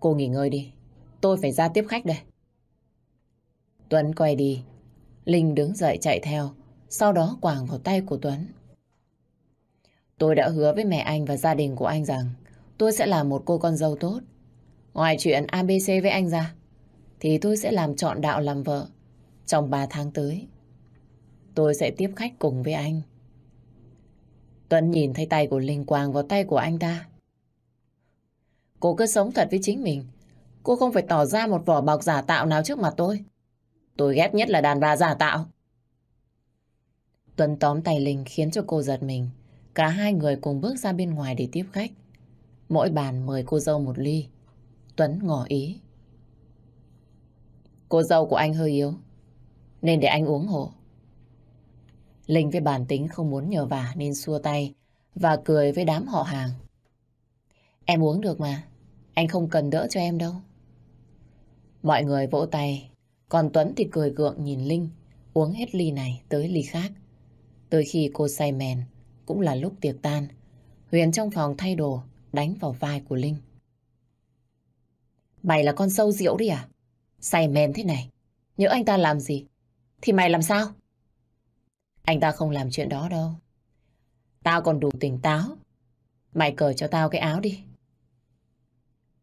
Cô nghỉ ngơi đi. Tôi phải ra tiếp khách đây. Tuấn quay đi. Linh đứng dậy chạy theo. Sau đó quàng vào tay của Tuấn. Tôi đã hứa với mẹ anh và gia đình của anh rằng tôi sẽ là một cô con dâu tốt. Ngoài chuyện ABC với anh ra, thì tôi sẽ làm chọn đạo làm vợ trong 3 tháng tới. Tôi sẽ tiếp khách cùng với anh. Tuấn nhìn thấy tay của Linh quàng vào tay của anh ta. Cô cứ sống thật với chính mình. Cô không phải tỏ ra một vỏ bọc giả tạo nào trước mặt tôi. Tôi ghét nhất là đàn bà giả tạo. Tuấn tóm tay Linh khiến cho cô giật mình. Cả hai người cùng bước ra bên ngoài để tiếp khách. Mỗi bàn mời cô dâu một ly. Tuấn ngỏ ý. Cô dâu của anh hơi yếu, nên để anh uống hộ. Linh với bản tính không muốn nhờ vả nên xua tay và cười với đám họ hàng. Em uống được mà, anh không cần đỡ cho em đâu. Mọi người vỗ tay, còn Tuấn thì cười gượng nhìn Linh uống hết ly này tới ly khác. Tới khi cô say mèn, cũng là lúc tiệc tan. Huyền trong phòng thay đồ, đánh vào vai của Linh. Mày là con sâu rượu đi à? Say mèn thế này. Nhớ anh ta làm gì? Thì mày làm sao? Anh ta không làm chuyện đó đâu. Tao còn đủ tỉnh táo. Mày cởi cho tao cái áo đi.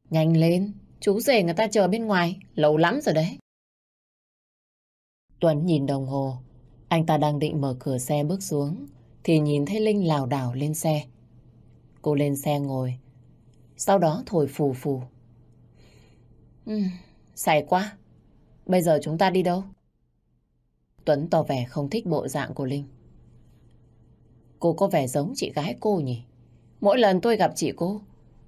Nhanh lên, chú rể người ta chờ bên ngoài, lâu lắm rồi đấy. Tuấn nhìn đồng hồ, anh ta đang định mở cửa xe bước xuống, thì nhìn thấy Linh lảo đảo lên xe. Cô lên xe ngồi, sau đó thổi phù phù. Ừ, say quá. Bây giờ chúng ta đi đâu? Tuấn tỏ vẻ không thích bộ dạng của Linh. Cô có vẻ giống chị gái cô nhỉ? Mỗi lần tôi gặp chị cô,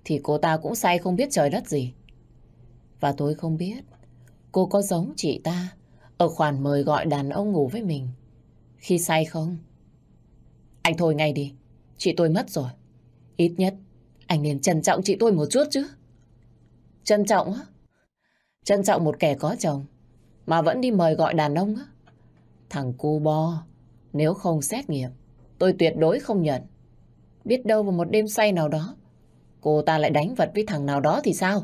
thì cô ta cũng say không biết trời đất gì. Và tôi không biết cô có giống chị ta ở khoản mời gọi đàn ông ngủ với mình khi say không? Anh thôi ngay đi, chị tôi mất rồi. Ít nhất anh nên trân trọng chị tôi một chút chứ. Trân trọng á? Trân trọng một kẻ có chồng mà vẫn đi mời gọi đàn ông á. Thằng cu bo, nếu không xét nghiệm, tôi tuyệt đối không nhận. Biết đâu vào một đêm say nào đó, cô ta lại đánh vật với thằng nào đó thì sao?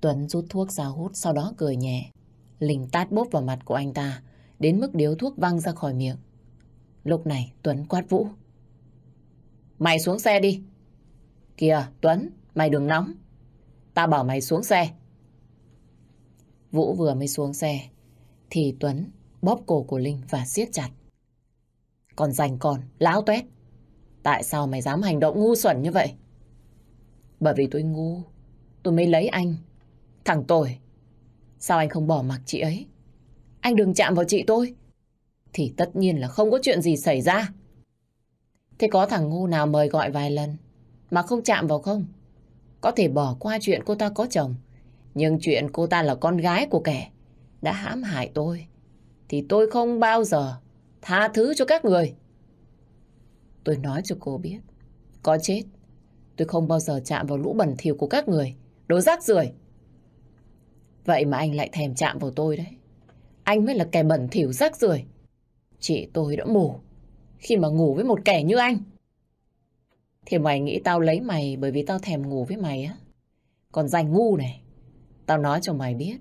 Tuấn rút thuốc ra hút, sau đó cười nhẹ. Linh tát bốp vào mặt của anh ta, đến mức điếu thuốc văng ra khỏi miệng. Lúc này Tuấn quát Vũ. Mày xuống xe đi. Kìa, Tuấn, mày đừng nóng. Ta bảo mày xuống xe. Vũ vừa mới xuống xe, thì Tuấn bóp cổ của Linh và siết chặt. Còn giành còn, láo tuét. Tại sao mày dám hành động ngu xuẩn như vậy? Bởi vì tôi ngu, tôi mới lấy anh. Thằng tồi sao anh không bỏ mặc chị ấy? Anh đừng chạm vào chị tôi. Thì tất nhiên là không có chuyện gì xảy ra. Thế có thằng ngu nào mời gọi vài lần mà không chạm vào không? Có thể bỏ qua chuyện cô ta có chồng. Nhưng chuyện cô ta là con gái của kẻ đã hãm hại tôi. Thì tôi không bao giờ tha thứ cho các người. Tôi nói cho cô biết. Có chết, tôi không bao giờ chạm vào lũ bẩn thỉu của các người. Đồ rác rưởi. Vậy mà anh lại thèm chạm vào tôi đấy. Anh mới là kẻ bẩn thỉu rác rưởi. Chị tôi đã mù khi mà ngủ với một kẻ như anh. Thì mày nghĩ tao lấy mày bởi vì tao thèm ngủ với mày á. Còn danh ngu này, tao nói cho mày biết.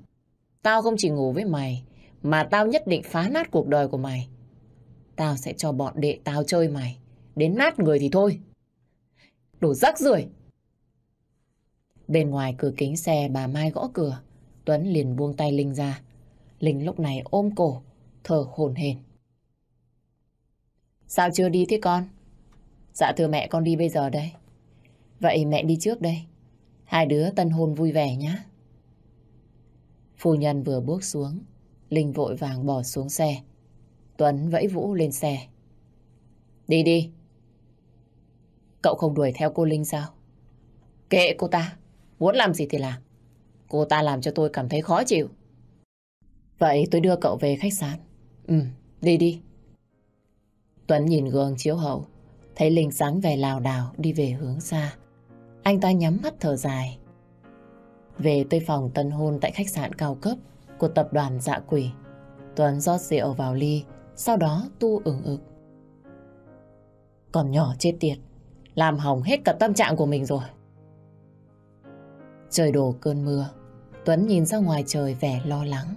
Tao không chỉ ngủ với mày, mà tao nhất định phá nát cuộc đời của mày. Tao sẽ cho bọn đệ tao chơi mày. Đến nát người thì thôi. Đồ rác rưởi. Bên ngoài cửa kính xe bà Mai gõ cửa. Tuấn liền buông tay Linh ra. Linh lúc này ôm cổ, thở hổn hển. Sao chưa đi thế con? Dạ thưa mẹ con đi bây giờ đây. Vậy mẹ đi trước đây. Hai đứa tân hôn vui vẻ nhé. Phu nhân vừa bước xuống, Linh vội vàng bỏ xuống xe. Tuấn vẫy Vũ lên xe. Đi đi. Cậu không đuổi theo cô Linh sao? Kệ cô ta, muốn làm gì thì làm. Cô ta làm cho tôi cảm thấy khó chịu. Vậy tôi đưa cậu về khách sạn. Ừ, đi đi. Tuấn nhìn gương chiếu hậu, thấy Linh sáng về lào đảo đi về hướng xa. Anh ta nhắm mắt thở dài. Về tới phòng tân hôn tại khách sạn cao cấp của tập đoàn dạ quỷ. Tuấn rót rượu vào ly, sau đó tu ứng ực. Còn nhỏ chết tiệt, làm hỏng hết cả tâm trạng của mình rồi. Trời đổ cơn mưa, Tuấn nhìn ra ngoài trời vẻ lo lắng.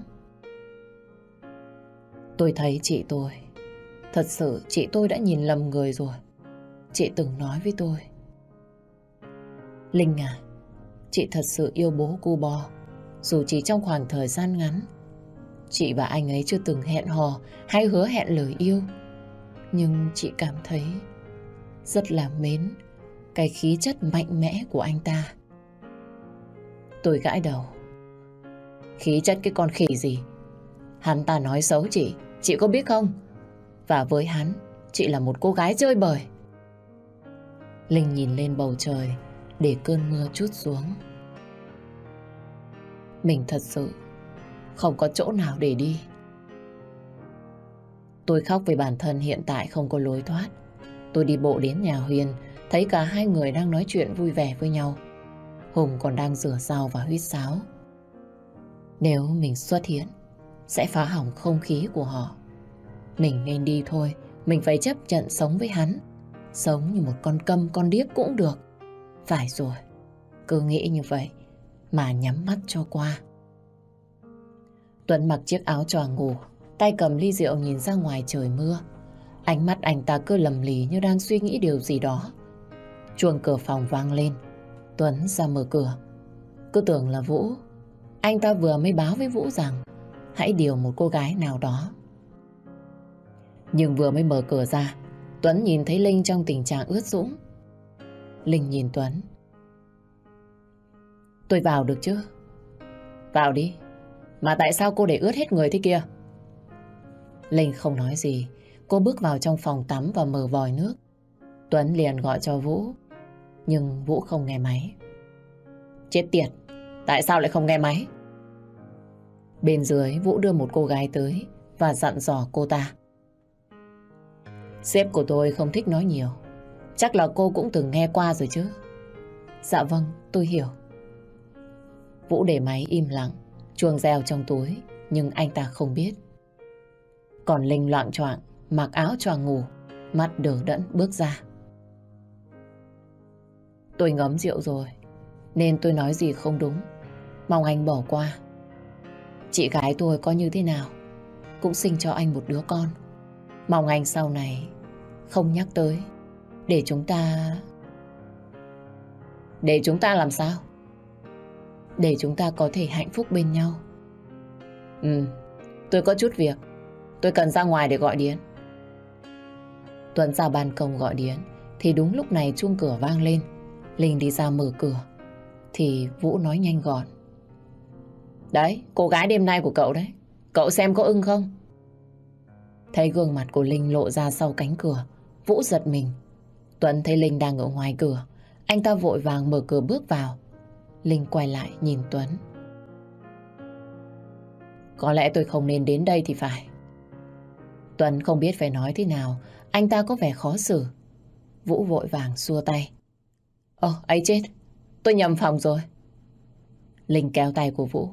Tôi thấy chị tôi Thật sự chị tôi đã nhìn lầm người rồi. Chị từng nói với tôi. Linh à, chị thật sự yêu bố cu bò. Dù chỉ trong khoảng thời gian ngắn. Chị và anh ấy chưa từng hẹn hò hay hứa hẹn lời yêu. Nhưng chị cảm thấy rất là mến cái khí chất mạnh mẽ của anh ta. Tôi gãi đầu. Khí chất cái con khỉ gì? Hắn ta nói xấu chị, chị có biết không? Và với hắn, chị là một cô gái chơi bời. Linh nhìn lên bầu trời để cơn mưa chút xuống. Mình thật sự không có chỗ nào để đi. Tôi khóc vì bản thân hiện tại không có lối thoát. Tôi đi bộ đến nhà Huyền, thấy cả hai người đang nói chuyện vui vẻ với nhau. Hùng còn đang rửa rau và huyết sáo. Nếu mình xuất hiện, sẽ phá hỏng không khí của họ. Mình nên đi thôi, mình phải chấp nhận sống với hắn. Sống như một con câm, con điếc cũng được. Phải rồi, cứ nghĩ như vậy mà nhắm mắt cho qua. Tuấn mặc chiếc áo choàng ngủ, tay cầm ly rượu nhìn ra ngoài trời mưa. Ánh mắt anh ta cứ lầm lì như đang suy nghĩ điều gì đó. Chuông cửa phòng vang lên, Tuấn ra mở cửa. Cứ tưởng là Vũ. Anh ta vừa mới báo với Vũ rằng hãy điều một cô gái nào đó nhưng vừa mới mở cửa ra, Tuấn nhìn thấy Linh trong tình trạng ướt sũng. Linh nhìn Tuấn. Tôi vào được chứ? Vào đi. Mà tại sao cô để ướt hết người thế kia? Linh không nói gì. Cô bước vào trong phòng tắm và mở vòi nước. Tuấn liền gọi cho Vũ. Nhưng Vũ không nghe máy. Chết tiệt, tại sao lại không nghe máy? Bên dưới Vũ đưa một cô gái tới và dặn dò cô ta. Sếp của tôi không thích nói nhiều. Chắc là cô cũng từng nghe qua rồi chứ. Dạ vâng, tôi hiểu. Vũ để máy im lặng, chuông reo trong túi, nhưng anh ta không biết. Còn Linh loạn choạng mặc áo choàng ngủ, mắt đờ đẫn bước ra. Tôi ngấm rượu rồi, nên tôi nói gì không đúng. Mong anh bỏ qua. Chị gái tôi có như thế nào, cũng sinh cho anh một đứa con. Mong anh sau này không nhắc tới, để chúng ta... Để chúng ta làm sao? Để chúng ta có thể hạnh phúc bên nhau. Ừ, tôi có chút việc. Tôi cần ra ngoài để gọi điện. Tuấn ra ban công gọi điện, thì đúng lúc này chuông cửa vang lên. Linh đi ra mở cửa, thì Vũ nói nhanh gọn. Đấy, cô gái đêm nay của cậu đấy. Cậu xem có ưng không? Thấy gương mặt của Linh lộ ra sau cánh cửa, Vũ giật mình. Tuấn thấy Linh đang ở ngoài cửa. Anh ta vội vàng mở cửa bước vào. Linh quay lại nhìn Tuấn. Có lẽ tôi không nên đến đây thì phải. Tuấn không biết phải nói thế nào. Anh ta có vẻ khó xử. Vũ vội vàng xua tay. Ờ, Ồ, ấy chết. Tôi nhầm phòng rồi. Linh kéo tay của Vũ.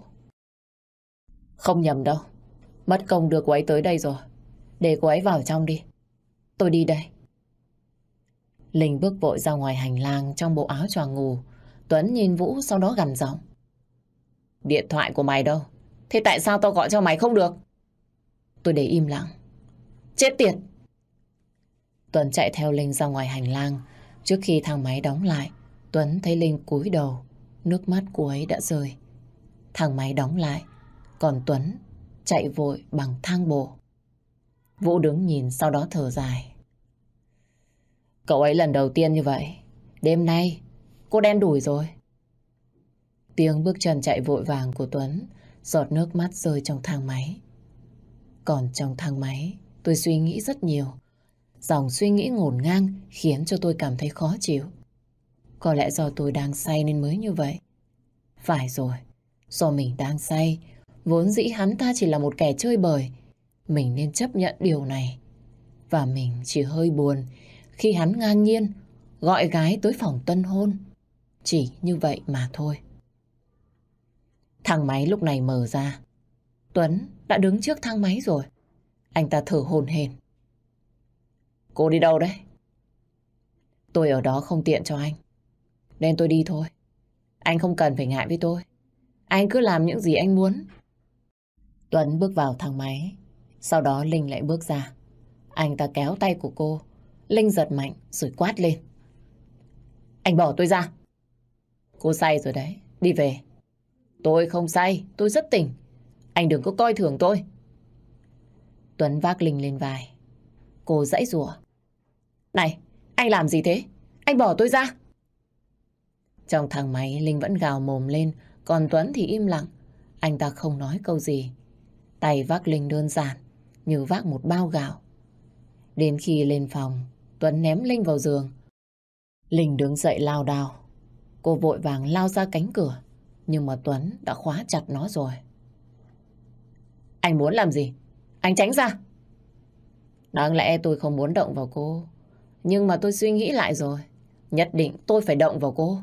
Không nhầm đâu. Mất công đưa cô ấy tới đây rồi. Để cô ấy vào trong đi. Tôi đi đây. Linh bước vội ra ngoài hành lang trong bộ áo choàng ngủ. Tuấn nhìn Vũ sau đó gằn giọng. Điện thoại của mày đâu? Thế tại sao tao gọi cho mày không được? Tôi để im lặng. Chết tiệt! Tuấn chạy theo Linh ra ngoài hành lang. Trước khi thang máy đóng lại, Tuấn thấy Linh cúi đầu. Nước mắt của ấy đã rơi. Thang máy đóng lại. Còn Tuấn chạy vội bằng thang bộ. Vũ đứng nhìn sau đó thở dài. Cậu ấy lần đầu tiên như vậy. Đêm nay, cô đen đủi rồi. Tiếng bước chân chạy vội vàng của Tuấn, giọt nước mắt rơi trong thang máy. Còn trong thang máy, tôi suy nghĩ rất nhiều. Dòng suy nghĩ ngổn ngang khiến cho tôi cảm thấy khó chịu. Có lẽ do tôi đang say nên mới như vậy. Phải rồi, do mình đang say, vốn dĩ hắn ta chỉ là một kẻ chơi bời. Mình nên chấp nhận điều này. Và mình chỉ hơi buồn khi hắn ngang nhiên gọi gái tới phòng tân hôn. Chỉ như vậy mà thôi. Thang máy lúc này mở ra. Tuấn đã đứng trước thang máy rồi. Anh ta thở hồn hển. Cô đi đâu đấy? Tôi ở đó không tiện cho anh. Nên tôi đi thôi. Anh không cần phải ngại với tôi. Anh cứ làm những gì anh muốn. Tuấn bước vào thang máy. Sau đó Linh lại bước ra. Anh ta kéo tay của cô Linh giật mạnh rồi quát lên. Anh bỏ tôi ra. Cô say rồi đấy, đi về. Tôi không say, tôi rất tỉnh. Anh đừng có coi thường tôi. Tuấn vác Linh lên vai. Cô dãy rủa. Này, anh làm gì thế? Anh bỏ tôi ra. Trong thang máy, Linh vẫn gào mồm lên, còn Tuấn thì im lặng. Anh ta không nói câu gì. Tay vác Linh đơn giản, như vác một bao gạo. Đến khi lên phòng, Tuấn ném Linh vào giường. Linh đứng dậy lao đao. Cô vội vàng lao ra cánh cửa. Nhưng mà Tuấn đã khóa chặt nó rồi. Anh muốn làm gì? Anh tránh ra. Đáng lẽ tôi không muốn động vào cô. Nhưng mà tôi suy nghĩ lại rồi. Nhất định tôi phải động vào cô.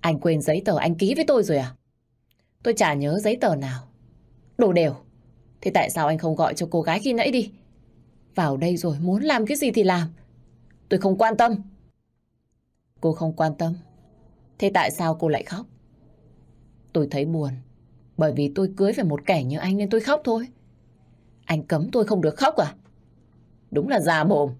Anh quên giấy tờ anh ký với tôi rồi à? Tôi chả nhớ giấy tờ nào. Đồ đều. Thế tại sao anh không gọi cho cô gái khi nãy đi? Vào đây rồi, muốn làm cái gì thì làm. Tôi không quan tâm. Cô không quan tâm. Thế tại sao cô lại khóc? Tôi thấy buồn. Bởi vì tôi cưới phải một kẻ như anh nên tôi khóc thôi. Anh cấm tôi không được khóc à? Đúng là già mồm.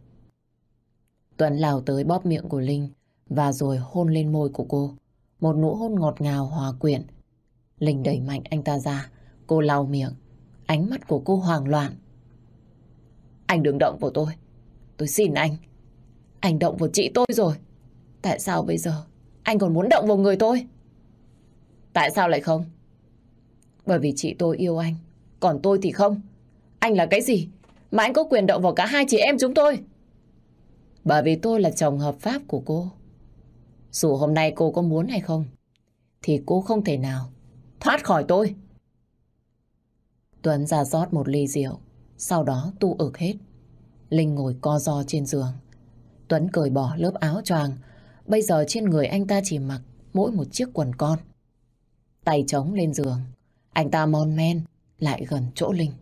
Tuấn lao tới bóp miệng của Linh và rồi hôn lên môi của cô. Một nụ hôn ngọt ngào hòa quyện. Linh đẩy mạnh anh ta ra. Cô lau miệng. Ánh mắt của cô hoảng loạn. Anh đừng động vào tôi. Tôi xin anh. Anh động vào chị tôi rồi. Tại sao bây giờ anh còn muốn động vào người tôi? Tại sao lại không? Bởi vì chị tôi yêu anh, còn tôi thì không. Anh là cái gì? Mà anh có quyền động vào cả hai chị em chúng tôi. Bởi vì tôi là chồng hợp pháp của cô. Dù hôm nay cô có muốn hay không, thì cô không thể nào thoát khỏi tôi. Tuấn ra rót một ly rượu, sau đó tu ực hết. Linh ngồi co ro trên giường. Tuấn cởi bỏ lớp áo choàng, bây giờ trên người anh ta chỉ mặc mỗi một chiếc quần con. Tay trống lên giường, anh ta mon men lại gần chỗ Linh.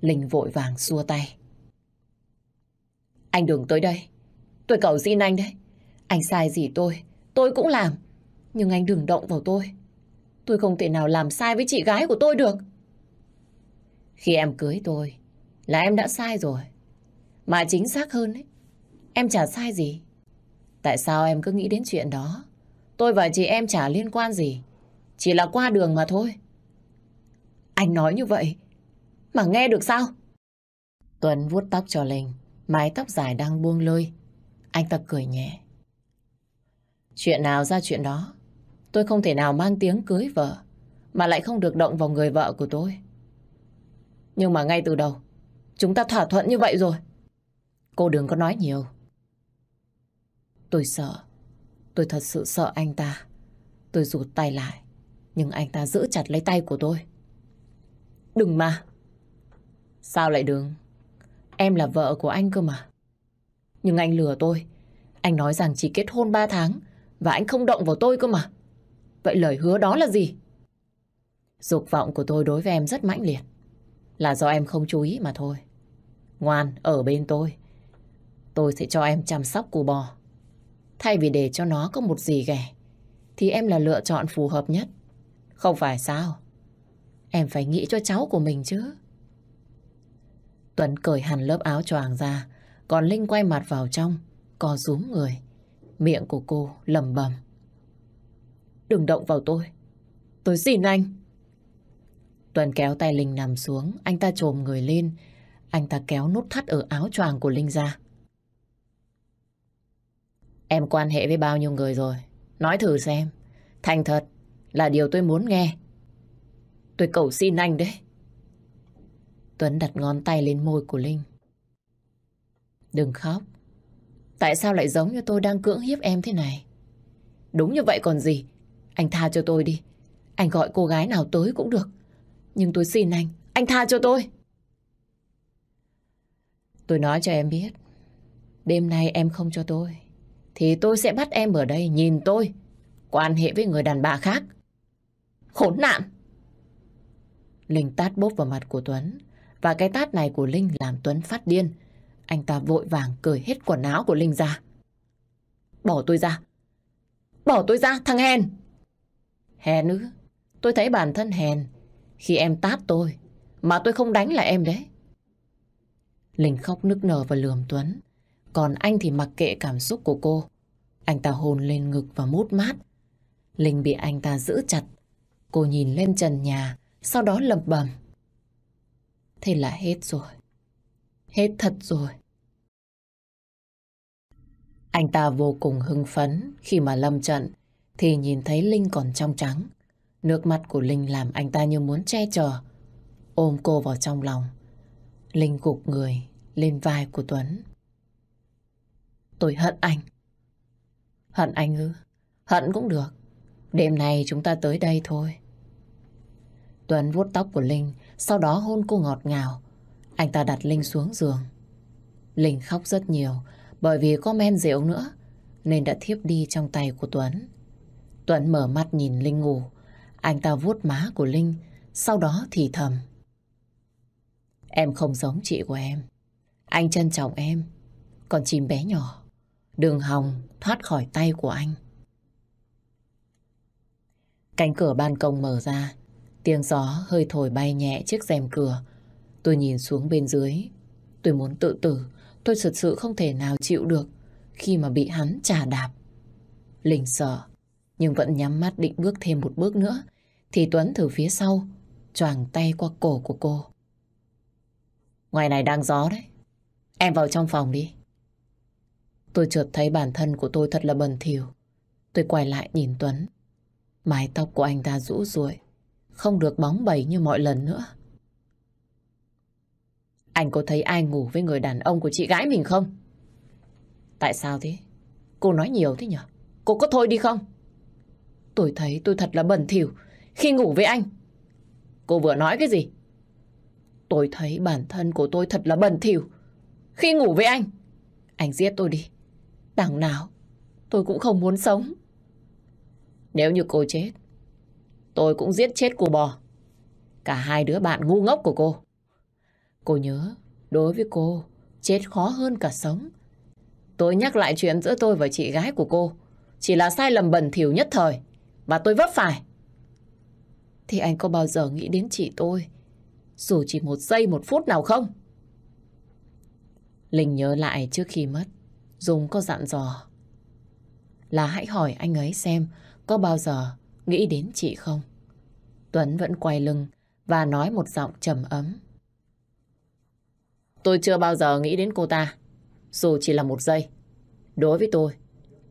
Linh vội vàng xua tay. Anh đừng tới đây. Tôi cầu xin anh đấy. Anh sai gì tôi, tôi cũng làm. Nhưng anh đừng động vào tôi. Tôi không thể nào làm sai với chị gái của tôi được. Khi em cưới tôi, là em đã sai rồi. Mà chính xác hơn ấy, em chả sai gì. Tại sao em cứ nghĩ đến chuyện đó? Tôi và chị em chả liên quan gì. Chỉ là qua đường mà thôi. Anh nói như vậy, mà nghe được sao? Tuấn vuốt tóc cho Linh, mái tóc dài đang buông lơi. Anh ta cười nhẹ. Chuyện nào ra chuyện đó. Tôi không thể nào mang tiếng cưới vợ, mà lại không được động vào người vợ của tôi. Nhưng mà ngay từ đầu, chúng ta thỏa thuận như vậy rồi. Cô đừng có nói nhiều. Tôi sợ. Tôi thật sự sợ anh ta. Tôi rụt tay lại. Nhưng anh ta giữ chặt lấy tay của tôi. Đừng mà. Sao lại đừng? Em là vợ của anh cơ mà. Nhưng anh lừa tôi. Anh nói rằng chỉ kết hôn 3 tháng và anh không động vào tôi cơ mà. Vậy lời hứa đó là gì? Dục vọng của tôi đối với em rất mãnh liệt. Là do em không chú ý mà thôi. Ngoan, ở bên tôi. Tôi sẽ cho em chăm sóc cù bò. Thay vì để cho nó có một gì ghẻ, thì em là lựa chọn phù hợp nhất. Không phải sao? Em phải nghĩ cho cháu của mình chứ. Tuấn cởi hẳn lớp áo choàng ra, còn Linh quay mặt vào trong, co rúm người. Miệng của cô lầm bầm. Đừng động vào tôi. Tôi xin anh. Tuấn kéo tay Linh nằm xuống, anh ta trồm người lên. Anh ta kéo nút thắt ở áo choàng của Linh ra. Em quan hệ với bao nhiêu người rồi? Nói thử xem. Thành thật là điều tôi muốn nghe. Tôi cầu xin anh đấy. Tuấn đặt ngón tay lên môi của Linh. Đừng khóc. Tại sao lại giống như tôi đang cưỡng hiếp em thế này? Đúng như vậy còn gì? Anh tha cho tôi đi. Anh gọi cô gái nào tới cũng được. Nhưng tôi xin anh, anh tha cho tôi. Tôi nói cho em biết, đêm nay em không cho tôi, thì tôi sẽ bắt em ở đây nhìn tôi, quan hệ với người đàn bà khác. Khốn nạn! Linh tát bốp vào mặt của Tuấn, và cái tát này của Linh làm Tuấn phát điên. Anh ta vội vàng cởi hết quần áo của Linh ra. Bỏ tôi ra! Bỏ tôi ra, thằng hèn! Hèn ư? Tôi thấy bản thân hèn khi em tát tôi, mà tôi không đánh là em đấy. Linh khóc nức nở và lườm Tuấn. Còn anh thì mặc kệ cảm xúc của cô. Anh ta hồn lên ngực và mút mát. Linh bị anh ta giữ chặt. Cô nhìn lên trần nhà, sau đó lầm bầm Thế là hết rồi. Hết thật rồi. Anh ta vô cùng hưng phấn khi mà lâm trận thì nhìn thấy Linh còn trong trắng. Nước mắt của Linh làm anh ta như muốn che chở, ôm cô vào trong lòng. Linh gục người lên vai của Tuấn. Tôi hận anh. Hận anh ư? Hận cũng được. Đêm nay chúng ta tới đây thôi. Tuấn vuốt tóc của Linh, sau đó hôn cô ngọt ngào. Anh ta đặt Linh xuống giường. Linh khóc rất nhiều, bởi vì có men rượu nữa, nên đã thiếp đi trong tay của Tuấn. Tuấn mở mắt nhìn Linh ngủ. Anh ta vuốt má của Linh, sau đó thì thầm. Em không giống chị của em. Anh trân trọng em. Còn chim bé nhỏ, đường hòng thoát khỏi tay của anh. Cánh cửa ban công mở ra, tiếng gió hơi thổi bay nhẹ chiếc rèm cửa. Tôi nhìn xuống bên dưới. Tôi muốn tự tử, tôi thật sự không thể nào chịu được khi mà bị hắn trả đạp. Linh sợ, nhưng vẫn nhắm mắt định bước thêm một bước nữa, thì Tuấn từ phía sau choàng tay qua cổ của cô. Ngoài này đang gió đấy. Em vào trong phòng đi. Tôi chợt thấy bản thân của tôi thật là bẩn thỉu. Tôi quay lại nhìn Tuấn. Mái tóc của anh ta rũ ruội, không được bóng bẩy như mọi lần nữa. Anh có thấy ai ngủ với người đàn ông của chị gái mình không? Tại sao thế? Cô nói nhiều thế nhở? Cô có thôi đi không? Tôi thấy tôi thật là bẩn thỉu khi ngủ với anh. Cô vừa nói cái gì? Tôi thấy bản thân của tôi thật là bẩn thỉu khi ngủ với anh. Anh giết tôi đi. Đằng nào tôi cũng không muốn sống. Nếu như cô chết, tôi cũng giết chết cô bò. Cả hai đứa bạn ngu ngốc của cô. Cô nhớ, đối với cô, chết khó hơn cả sống. Tôi nhắc lại chuyện giữa tôi và chị gái của cô. Chỉ là sai lầm bẩn thỉu nhất thời. Và tôi vấp phải. Thì anh có bao giờ nghĩ đến chị tôi? Dù chỉ một giây một phút nào không? Linh nhớ lại trước khi mất. Dung có dặn dò. Là hãy hỏi anh ấy xem có bao giờ nghĩ đến chị không? Tuấn vẫn quay lưng và nói một giọng trầm ấm. Tôi chưa bao giờ nghĩ đến cô ta, dù chỉ là một giây. Đối với tôi,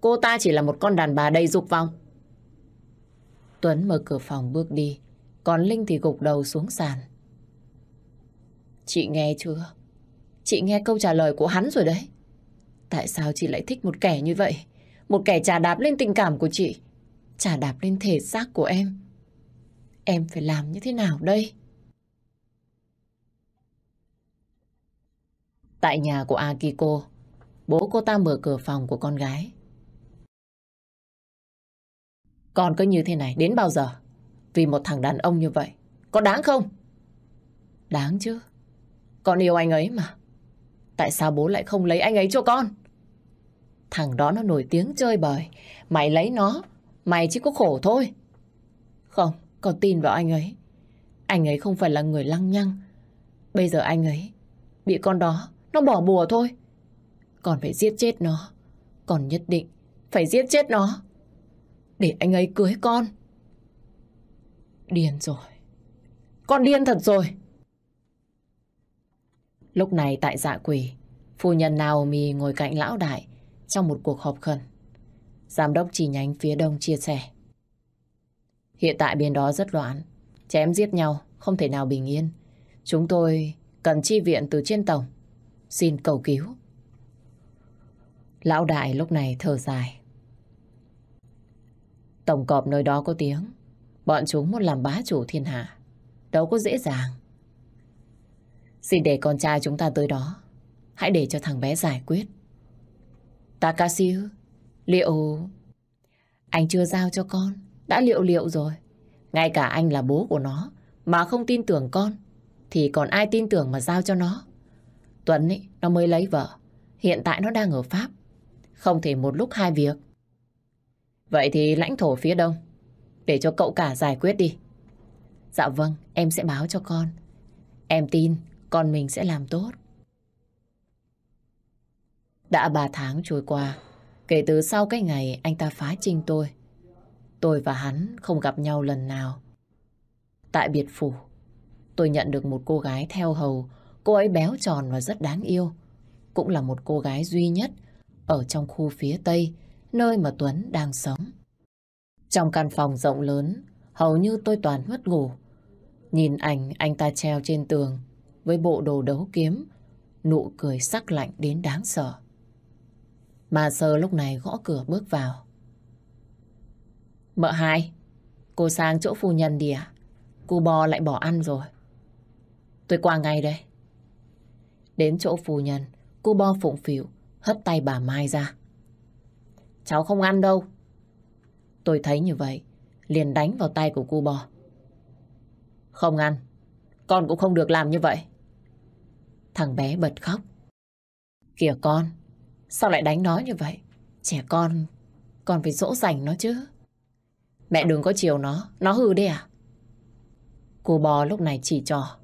cô ta chỉ là một con đàn bà đầy dục vọng. Tuấn mở cửa phòng bước đi, còn Linh thì gục đầu xuống sàn. Chị nghe chưa? Chị nghe câu trả lời của hắn rồi đấy. Tại sao chị lại thích một kẻ như vậy? Một kẻ trà đạp lên tình cảm của chị chả đạp lên thể xác của em. Em phải làm như thế nào đây? Tại nhà của Akiko, bố cô ta mở cửa phòng của con gái. Con cứ như thế này đến bao giờ? Vì một thằng đàn ông như vậy, có đáng không? Đáng chứ. Con yêu anh ấy mà. Tại sao bố lại không lấy anh ấy cho con? Thằng đó nó nổi tiếng chơi bời. Mày lấy nó, mày chỉ có khổ thôi. Không, con tin vào anh ấy. Anh ấy không phải là người lăng nhăng. Bây giờ anh ấy bị con đó, nó bỏ bùa thôi. Còn phải giết chết nó. Còn nhất định phải giết chết nó. Để anh ấy cưới con. Điên rồi. Con điên thật rồi. Lúc này tại dạ quỷ, phu nhân Naomi ngồi cạnh lão đại trong một cuộc họp khẩn. Giám đốc chi nhánh phía đông chia sẻ. Hiện tại bên đó rất loạn, chém giết nhau, không thể nào bình yên. Chúng tôi cần chi viện từ trên tổng. Xin cầu cứu. Lão đại lúc này thở dài. Tổng cọp nơi đó có tiếng. Bọn chúng muốn làm bá chủ thiên hạ. Đâu có dễ dàng. Xin để con trai chúng ta tới đó. Hãy để cho thằng bé giải quyết. Takashi liệu... Anh chưa giao cho con, đã liệu liệu rồi. Ngay cả anh là bố của nó, mà không tin tưởng con, thì còn ai tin tưởng mà giao cho nó. Tuấn ấy, nó mới lấy vợ. Hiện tại nó đang ở Pháp. Không thể một lúc hai việc. Vậy thì lãnh thổ phía đông. Để cho cậu cả giải quyết đi. Dạ vâng, em sẽ báo cho con. Em tin con mình sẽ làm tốt. Đã ba tháng trôi qua, kể từ sau cái ngày anh ta phá trinh tôi. Tôi và hắn không gặp nhau lần nào. Tại biệt phủ, tôi nhận được một cô gái theo hầu. Cô ấy béo tròn và rất đáng yêu. Cũng là một cô gái duy nhất ở trong khu phía Tây, nơi mà Tuấn đang sống. Trong căn phòng rộng lớn, hầu như tôi toàn mất ngủ. Nhìn ảnh anh ta treo trên tường với bộ đồ đấu kiếm, nụ cười sắc lạnh đến đáng sợ. Mà sơ lúc này gõ cửa bước vào. Mợ hai, cô sang chỗ phu nhân đi à? Cô bò lại bỏ ăn rồi. Tôi qua ngay đây. Đến chỗ phu nhân, cô bo phụng phịu, hất tay bà Mai ra. Cháu không ăn đâu. Tôi thấy như vậy, liền đánh vào tay của cô bò. Không ăn, con cũng không được làm như vậy. Thằng bé bật khóc. Kìa con, sao lại đánh nó như vậy? Trẻ con, con phải dỗ dành nó chứ. Mẹ đừng có chiều nó, nó hư đấy à? Cô bò lúc này chỉ trò.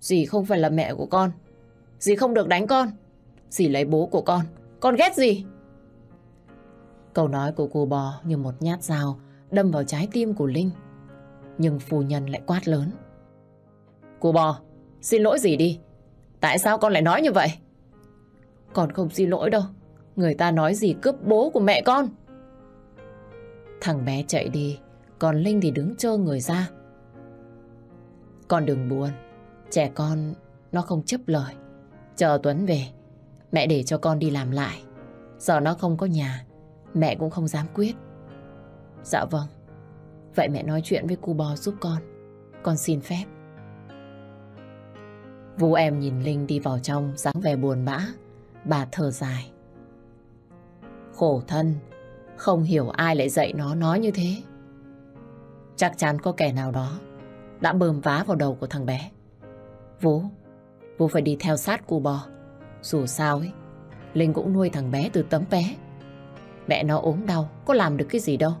Dì không phải là mẹ của con. Dì không được đánh con. Dì lấy bố của con. Con ghét gì? Câu nói của cô bò như một nhát dao đâm vào trái tim của Linh. Nhưng phu nhân lại quát lớn. Cô bò, xin lỗi gì đi. Tại sao con lại nói như vậy? Con không xin lỗi đâu. Người ta nói gì cướp bố của mẹ con. Thằng bé chạy đi, còn Linh thì đứng trơ người ra. Con đừng buồn, trẻ con nó không chấp lời. Chờ Tuấn về, mẹ để cho con đi làm lại. Giờ nó không có nhà, mẹ cũng không dám quyết. Dạ vâng, vậy mẹ nói chuyện với cu bò giúp con. Con xin phép. Vũ em nhìn Linh đi vào trong, dáng vẻ buồn bã. Bà thở dài. Khổ thân, không hiểu ai lại dạy nó nói như thế. Chắc chắn có kẻ nào đó đã bơm vá vào đầu của thằng bé. Vũ, Vũ phải đi theo sát cu bò. Dù sao ấy, Linh cũng nuôi thằng bé từ tấm bé. Mẹ nó ốm đau, có làm được cái gì đâu.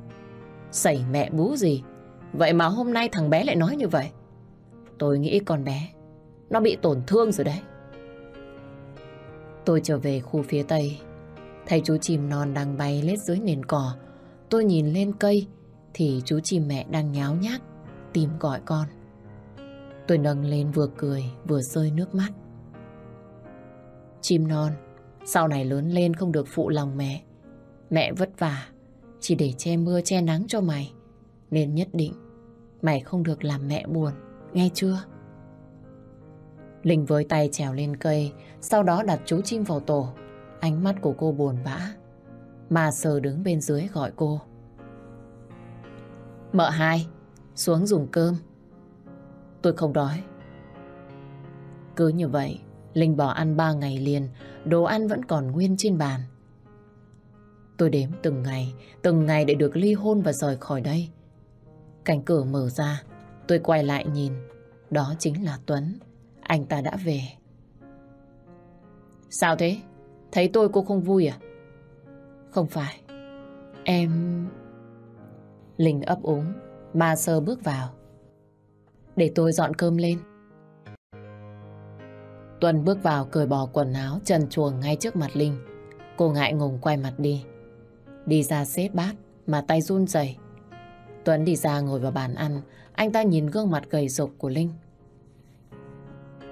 Xảy mẹ bú gì. Vậy mà hôm nay thằng bé lại nói như vậy. Tôi nghĩ con bé, nó bị tổn thương rồi đấy. Tôi trở về khu phía tây, thấy chú chim non đang bay lết dưới nền cỏ. Tôi nhìn lên cây, thì chú chim mẹ đang nháo nhác, tìm gọi con. Tôi nâng lên vừa cười vừa rơi nước mắt. Chim non, sau này lớn lên không được phụ lòng mẹ. Mẹ vất vả, chỉ để che mưa che nắng cho mày. Nên nhất định, mày không được làm mẹ buồn, nghe chưa? Linh với tay trèo lên cây, sau đó đặt chú chim vào tổ. Ánh mắt của cô buồn bã. Mà sờ đứng bên dưới gọi cô. Mợ hai, xuống dùng cơm. Tôi không đói. Cứ như vậy, Linh bỏ ăn ba ngày liền, đồ ăn vẫn còn nguyên trên bàn. Tôi đếm từng ngày, từng ngày để được ly hôn và rời khỏi đây. Cánh cửa mở ra, tôi quay lại nhìn. Đó chính là Tuấn. Anh ta đã về. Sao thế? Thấy tôi cô không vui à? Không phải. Em... Linh ấp úng, ma sơ bước vào. Để tôi dọn cơm lên. Tuấn bước vào cởi bỏ quần áo trần chuồng ngay trước mặt Linh. Cô ngại ngùng quay mặt đi. Đi ra xếp bát mà tay run rẩy. Tuấn đi ra ngồi vào bàn ăn. Anh ta nhìn gương mặt gầy rục của Linh.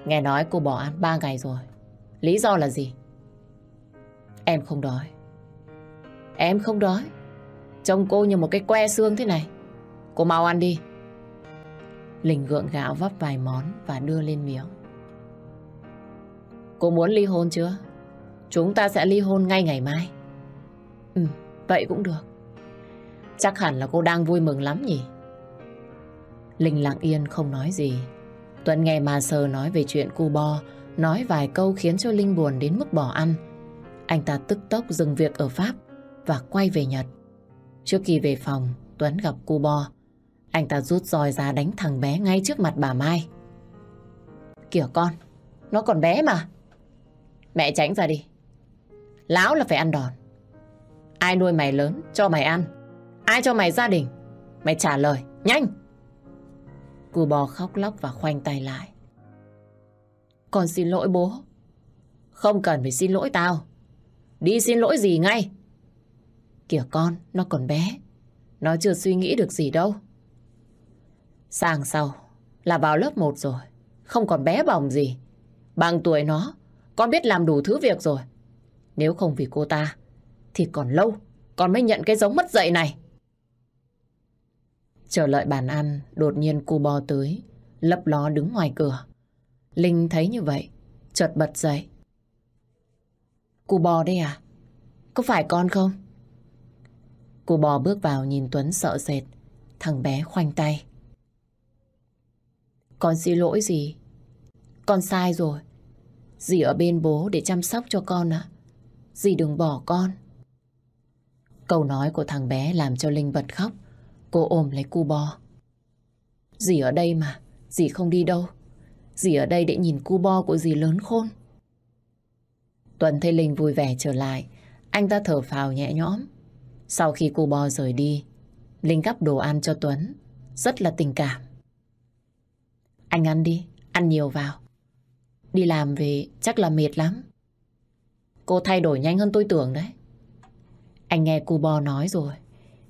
Nghe nói cô bỏ ăn ba ngày rồi. Lý do là gì? Em không đói. Em không đói. Trông cô như một cái que xương thế này. Cô mau ăn đi. Linh gượng gạo vấp vài món và đưa lên miếng. Cô muốn ly hôn chưa? Chúng ta sẽ ly hôn ngay ngày mai. Ừ, vậy cũng được. Chắc hẳn là cô đang vui mừng lắm nhỉ? Linh lặng yên không nói gì. Tuấn nghe mà sờ nói về chuyện cu bo, nói vài câu khiến cho Linh buồn đến mức bỏ ăn. Anh ta tức tốc dừng việc ở Pháp và quay về Nhật. Trước khi về phòng, Tuấn gặp cu bo. Anh ta rút roi ra đánh thằng bé ngay trước mặt bà Mai. Kìa con, nó còn bé mà. Mẹ tránh ra đi. Lão là phải ăn đòn. Ai nuôi mày lớn, cho mày ăn. Ai cho mày gia đình? Mày trả lời, nhanh! Cù bò khóc lóc và khoanh tay lại. Con xin lỗi bố. Không cần phải xin lỗi tao. Đi xin lỗi gì ngay. Kìa con, nó còn bé. Nó chưa suy nghĩ được gì đâu. Sang sau là vào lớp 1 rồi. Không còn bé bỏng gì. Bằng tuổi nó, con biết làm đủ thứ việc rồi. Nếu không vì cô ta, thì còn lâu, con mới nhận cái giống mất dạy này. Trở lại bàn ăn, đột nhiên cô bò tới, lấp ló đứng ngoài cửa. Linh thấy như vậy, chợt bật dậy. Cô bò đây à? Có phải con không? Cô bò bước vào nhìn Tuấn sợ sệt. Thằng bé khoanh tay. Con xin lỗi gì? Con sai rồi. Dì ở bên bố để chăm sóc cho con ạ. À? Dì đừng bỏ con. Câu nói của thằng bé làm cho Linh bật khóc. Cô ôm lấy cu bò. Dì ở đây mà, dì không đi đâu. Dì ở đây để nhìn cu bo của dì lớn khôn. Tuấn thấy Linh vui vẻ trở lại. Anh ta thở phào nhẹ nhõm. Sau khi cu bo rời đi, Linh gắp đồ ăn cho Tuấn. Rất là tình cảm. Anh ăn đi, ăn nhiều vào. Đi làm về chắc là mệt lắm. Cô thay đổi nhanh hơn tôi tưởng đấy. Anh nghe cu bo nói rồi.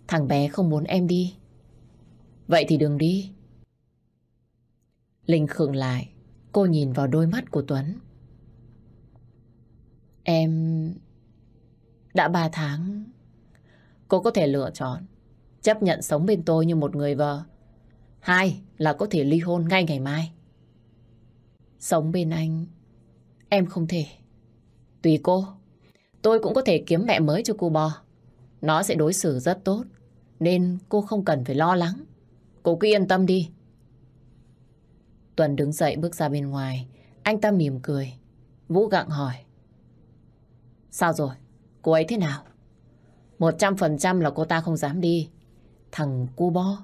Thằng bé không muốn em đi. Vậy thì đừng đi. Linh khựng lại. Cô nhìn vào đôi mắt của Tuấn. Em... Đã ba tháng... Cô có thể lựa chọn chấp nhận sống bên tôi như một người vợ. Hai là có thể ly hôn ngay ngày mai. Sống bên anh, em không thể. Tùy cô, tôi cũng có thể kiếm mẹ mới cho cô bò. Nó sẽ đối xử rất tốt, nên cô không cần phải lo lắng. Cô cứ yên tâm đi. Tuần đứng dậy bước ra bên ngoài, anh ta mỉm cười. Vũ gặng hỏi. Sao rồi? Cô ấy thế nào? Một trăm phần trăm là cô ta không dám đi. Thằng cu bo,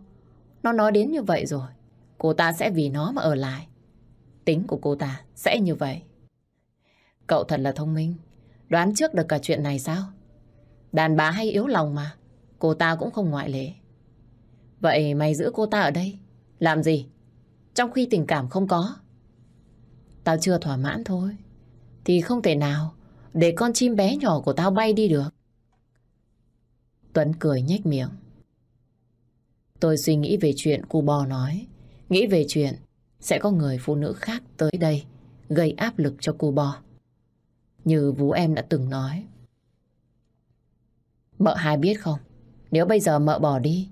nó nói đến như vậy rồi. Cô ta sẽ vì nó mà ở lại. Tính của cô ta sẽ như vậy. Cậu thật là thông minh. Đoán trước được cả chuyện này sao? Đàn bà hay yếu lòng mà. Cô ta cũng không ngoại lệ. Vậy mày giữ cô ta ở đây? Làm gì? Trong khi tình cảm không có. Tao chưa thỏa mãn thôi. Thì không thể nào để con chim bé nhỏ của tao bay đi được. Tuấn cười nhếch miệng. Tôi suy nghĩ về chuyện cu bò nói. Nghĩ về chuyện sẽ có người phụ nữ khác tới đây gây áp lực cho cu bò. Như Vũ em đã từng nói. Mợ hai biết không? Nếu bây giờ mợ bỏ đi,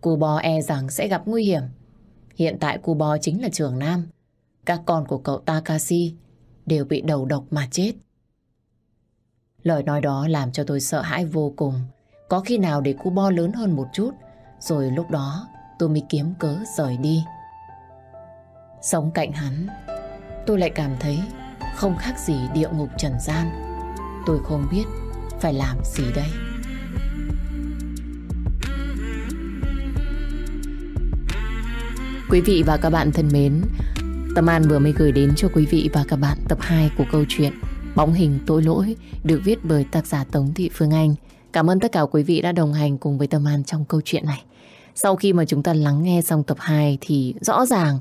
cu bò e rằng sẽ gặp nguy hiểm. Hiện tại cu bò chính là trường nam. Các con của cậu Takashi đều bị đầu độc mà chết. Lời nói đó làm cho tôi sợ hãi vô cùng. Có khi nào để cu bo lớn hơn một chút, rồi lúc đó tôi mới kiếm cớ rời đi. Sống cạnh hắn, tôi lại cảm thấy không khác gì địa ngục trần gian. Tôi không biết phải làm gì đây. Quý vị và các bạn thân mến, Tâm An vừa mới gửi đến cho quý vị và các bạn tập 2 của câu chuyện Bóng hình tội lỗi được viết bởi tác giả Tống Thị Phương Anh. Cảm ơn tất cả quý vị đã đồng hành cùng với Tâm An trong câu chuyện này. Sau khi mà chúng ta lắng nghe xong tập 2 thì rõ ràng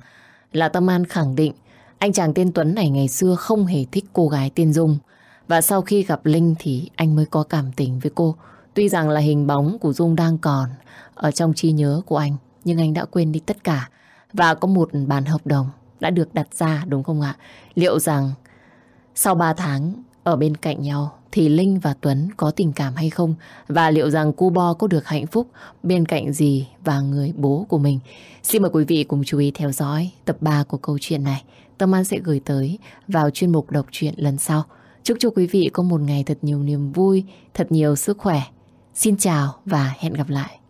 là Tâm An khẳng định anh chàng tên Tuấn này ngày xưa không hề thích cô gái tên Dung. Và sau khi gặp Linh thì anh mới có cảm tình với cô. Tuy rằng là hình bóng của Dung đang còn ở trong trí nhớ của anh, nhưng anh đã quên đi tất cả. Và có một bản hợp đồng đã được đặt ra đúng không ạ? Liệu rằng sau 3 tháng ở bên cạnh nhau thì Linh và Tuấn có tình cảm hay không? Và liệu rằng cu bo có được hạnh phúc bên cạnh gì và người bố của mình? Xin mời quý vị cùng chú ý theo dõi tập 3 của câu chuyện này. Tâm An sẽ gửi tới vào chuyên mục đọc truyện lần sau. Chúc cho quý vị có một ngày thật nhiều niềm vui, thật nhiều sức khỏe. Xin chào và hẹn gặp lại.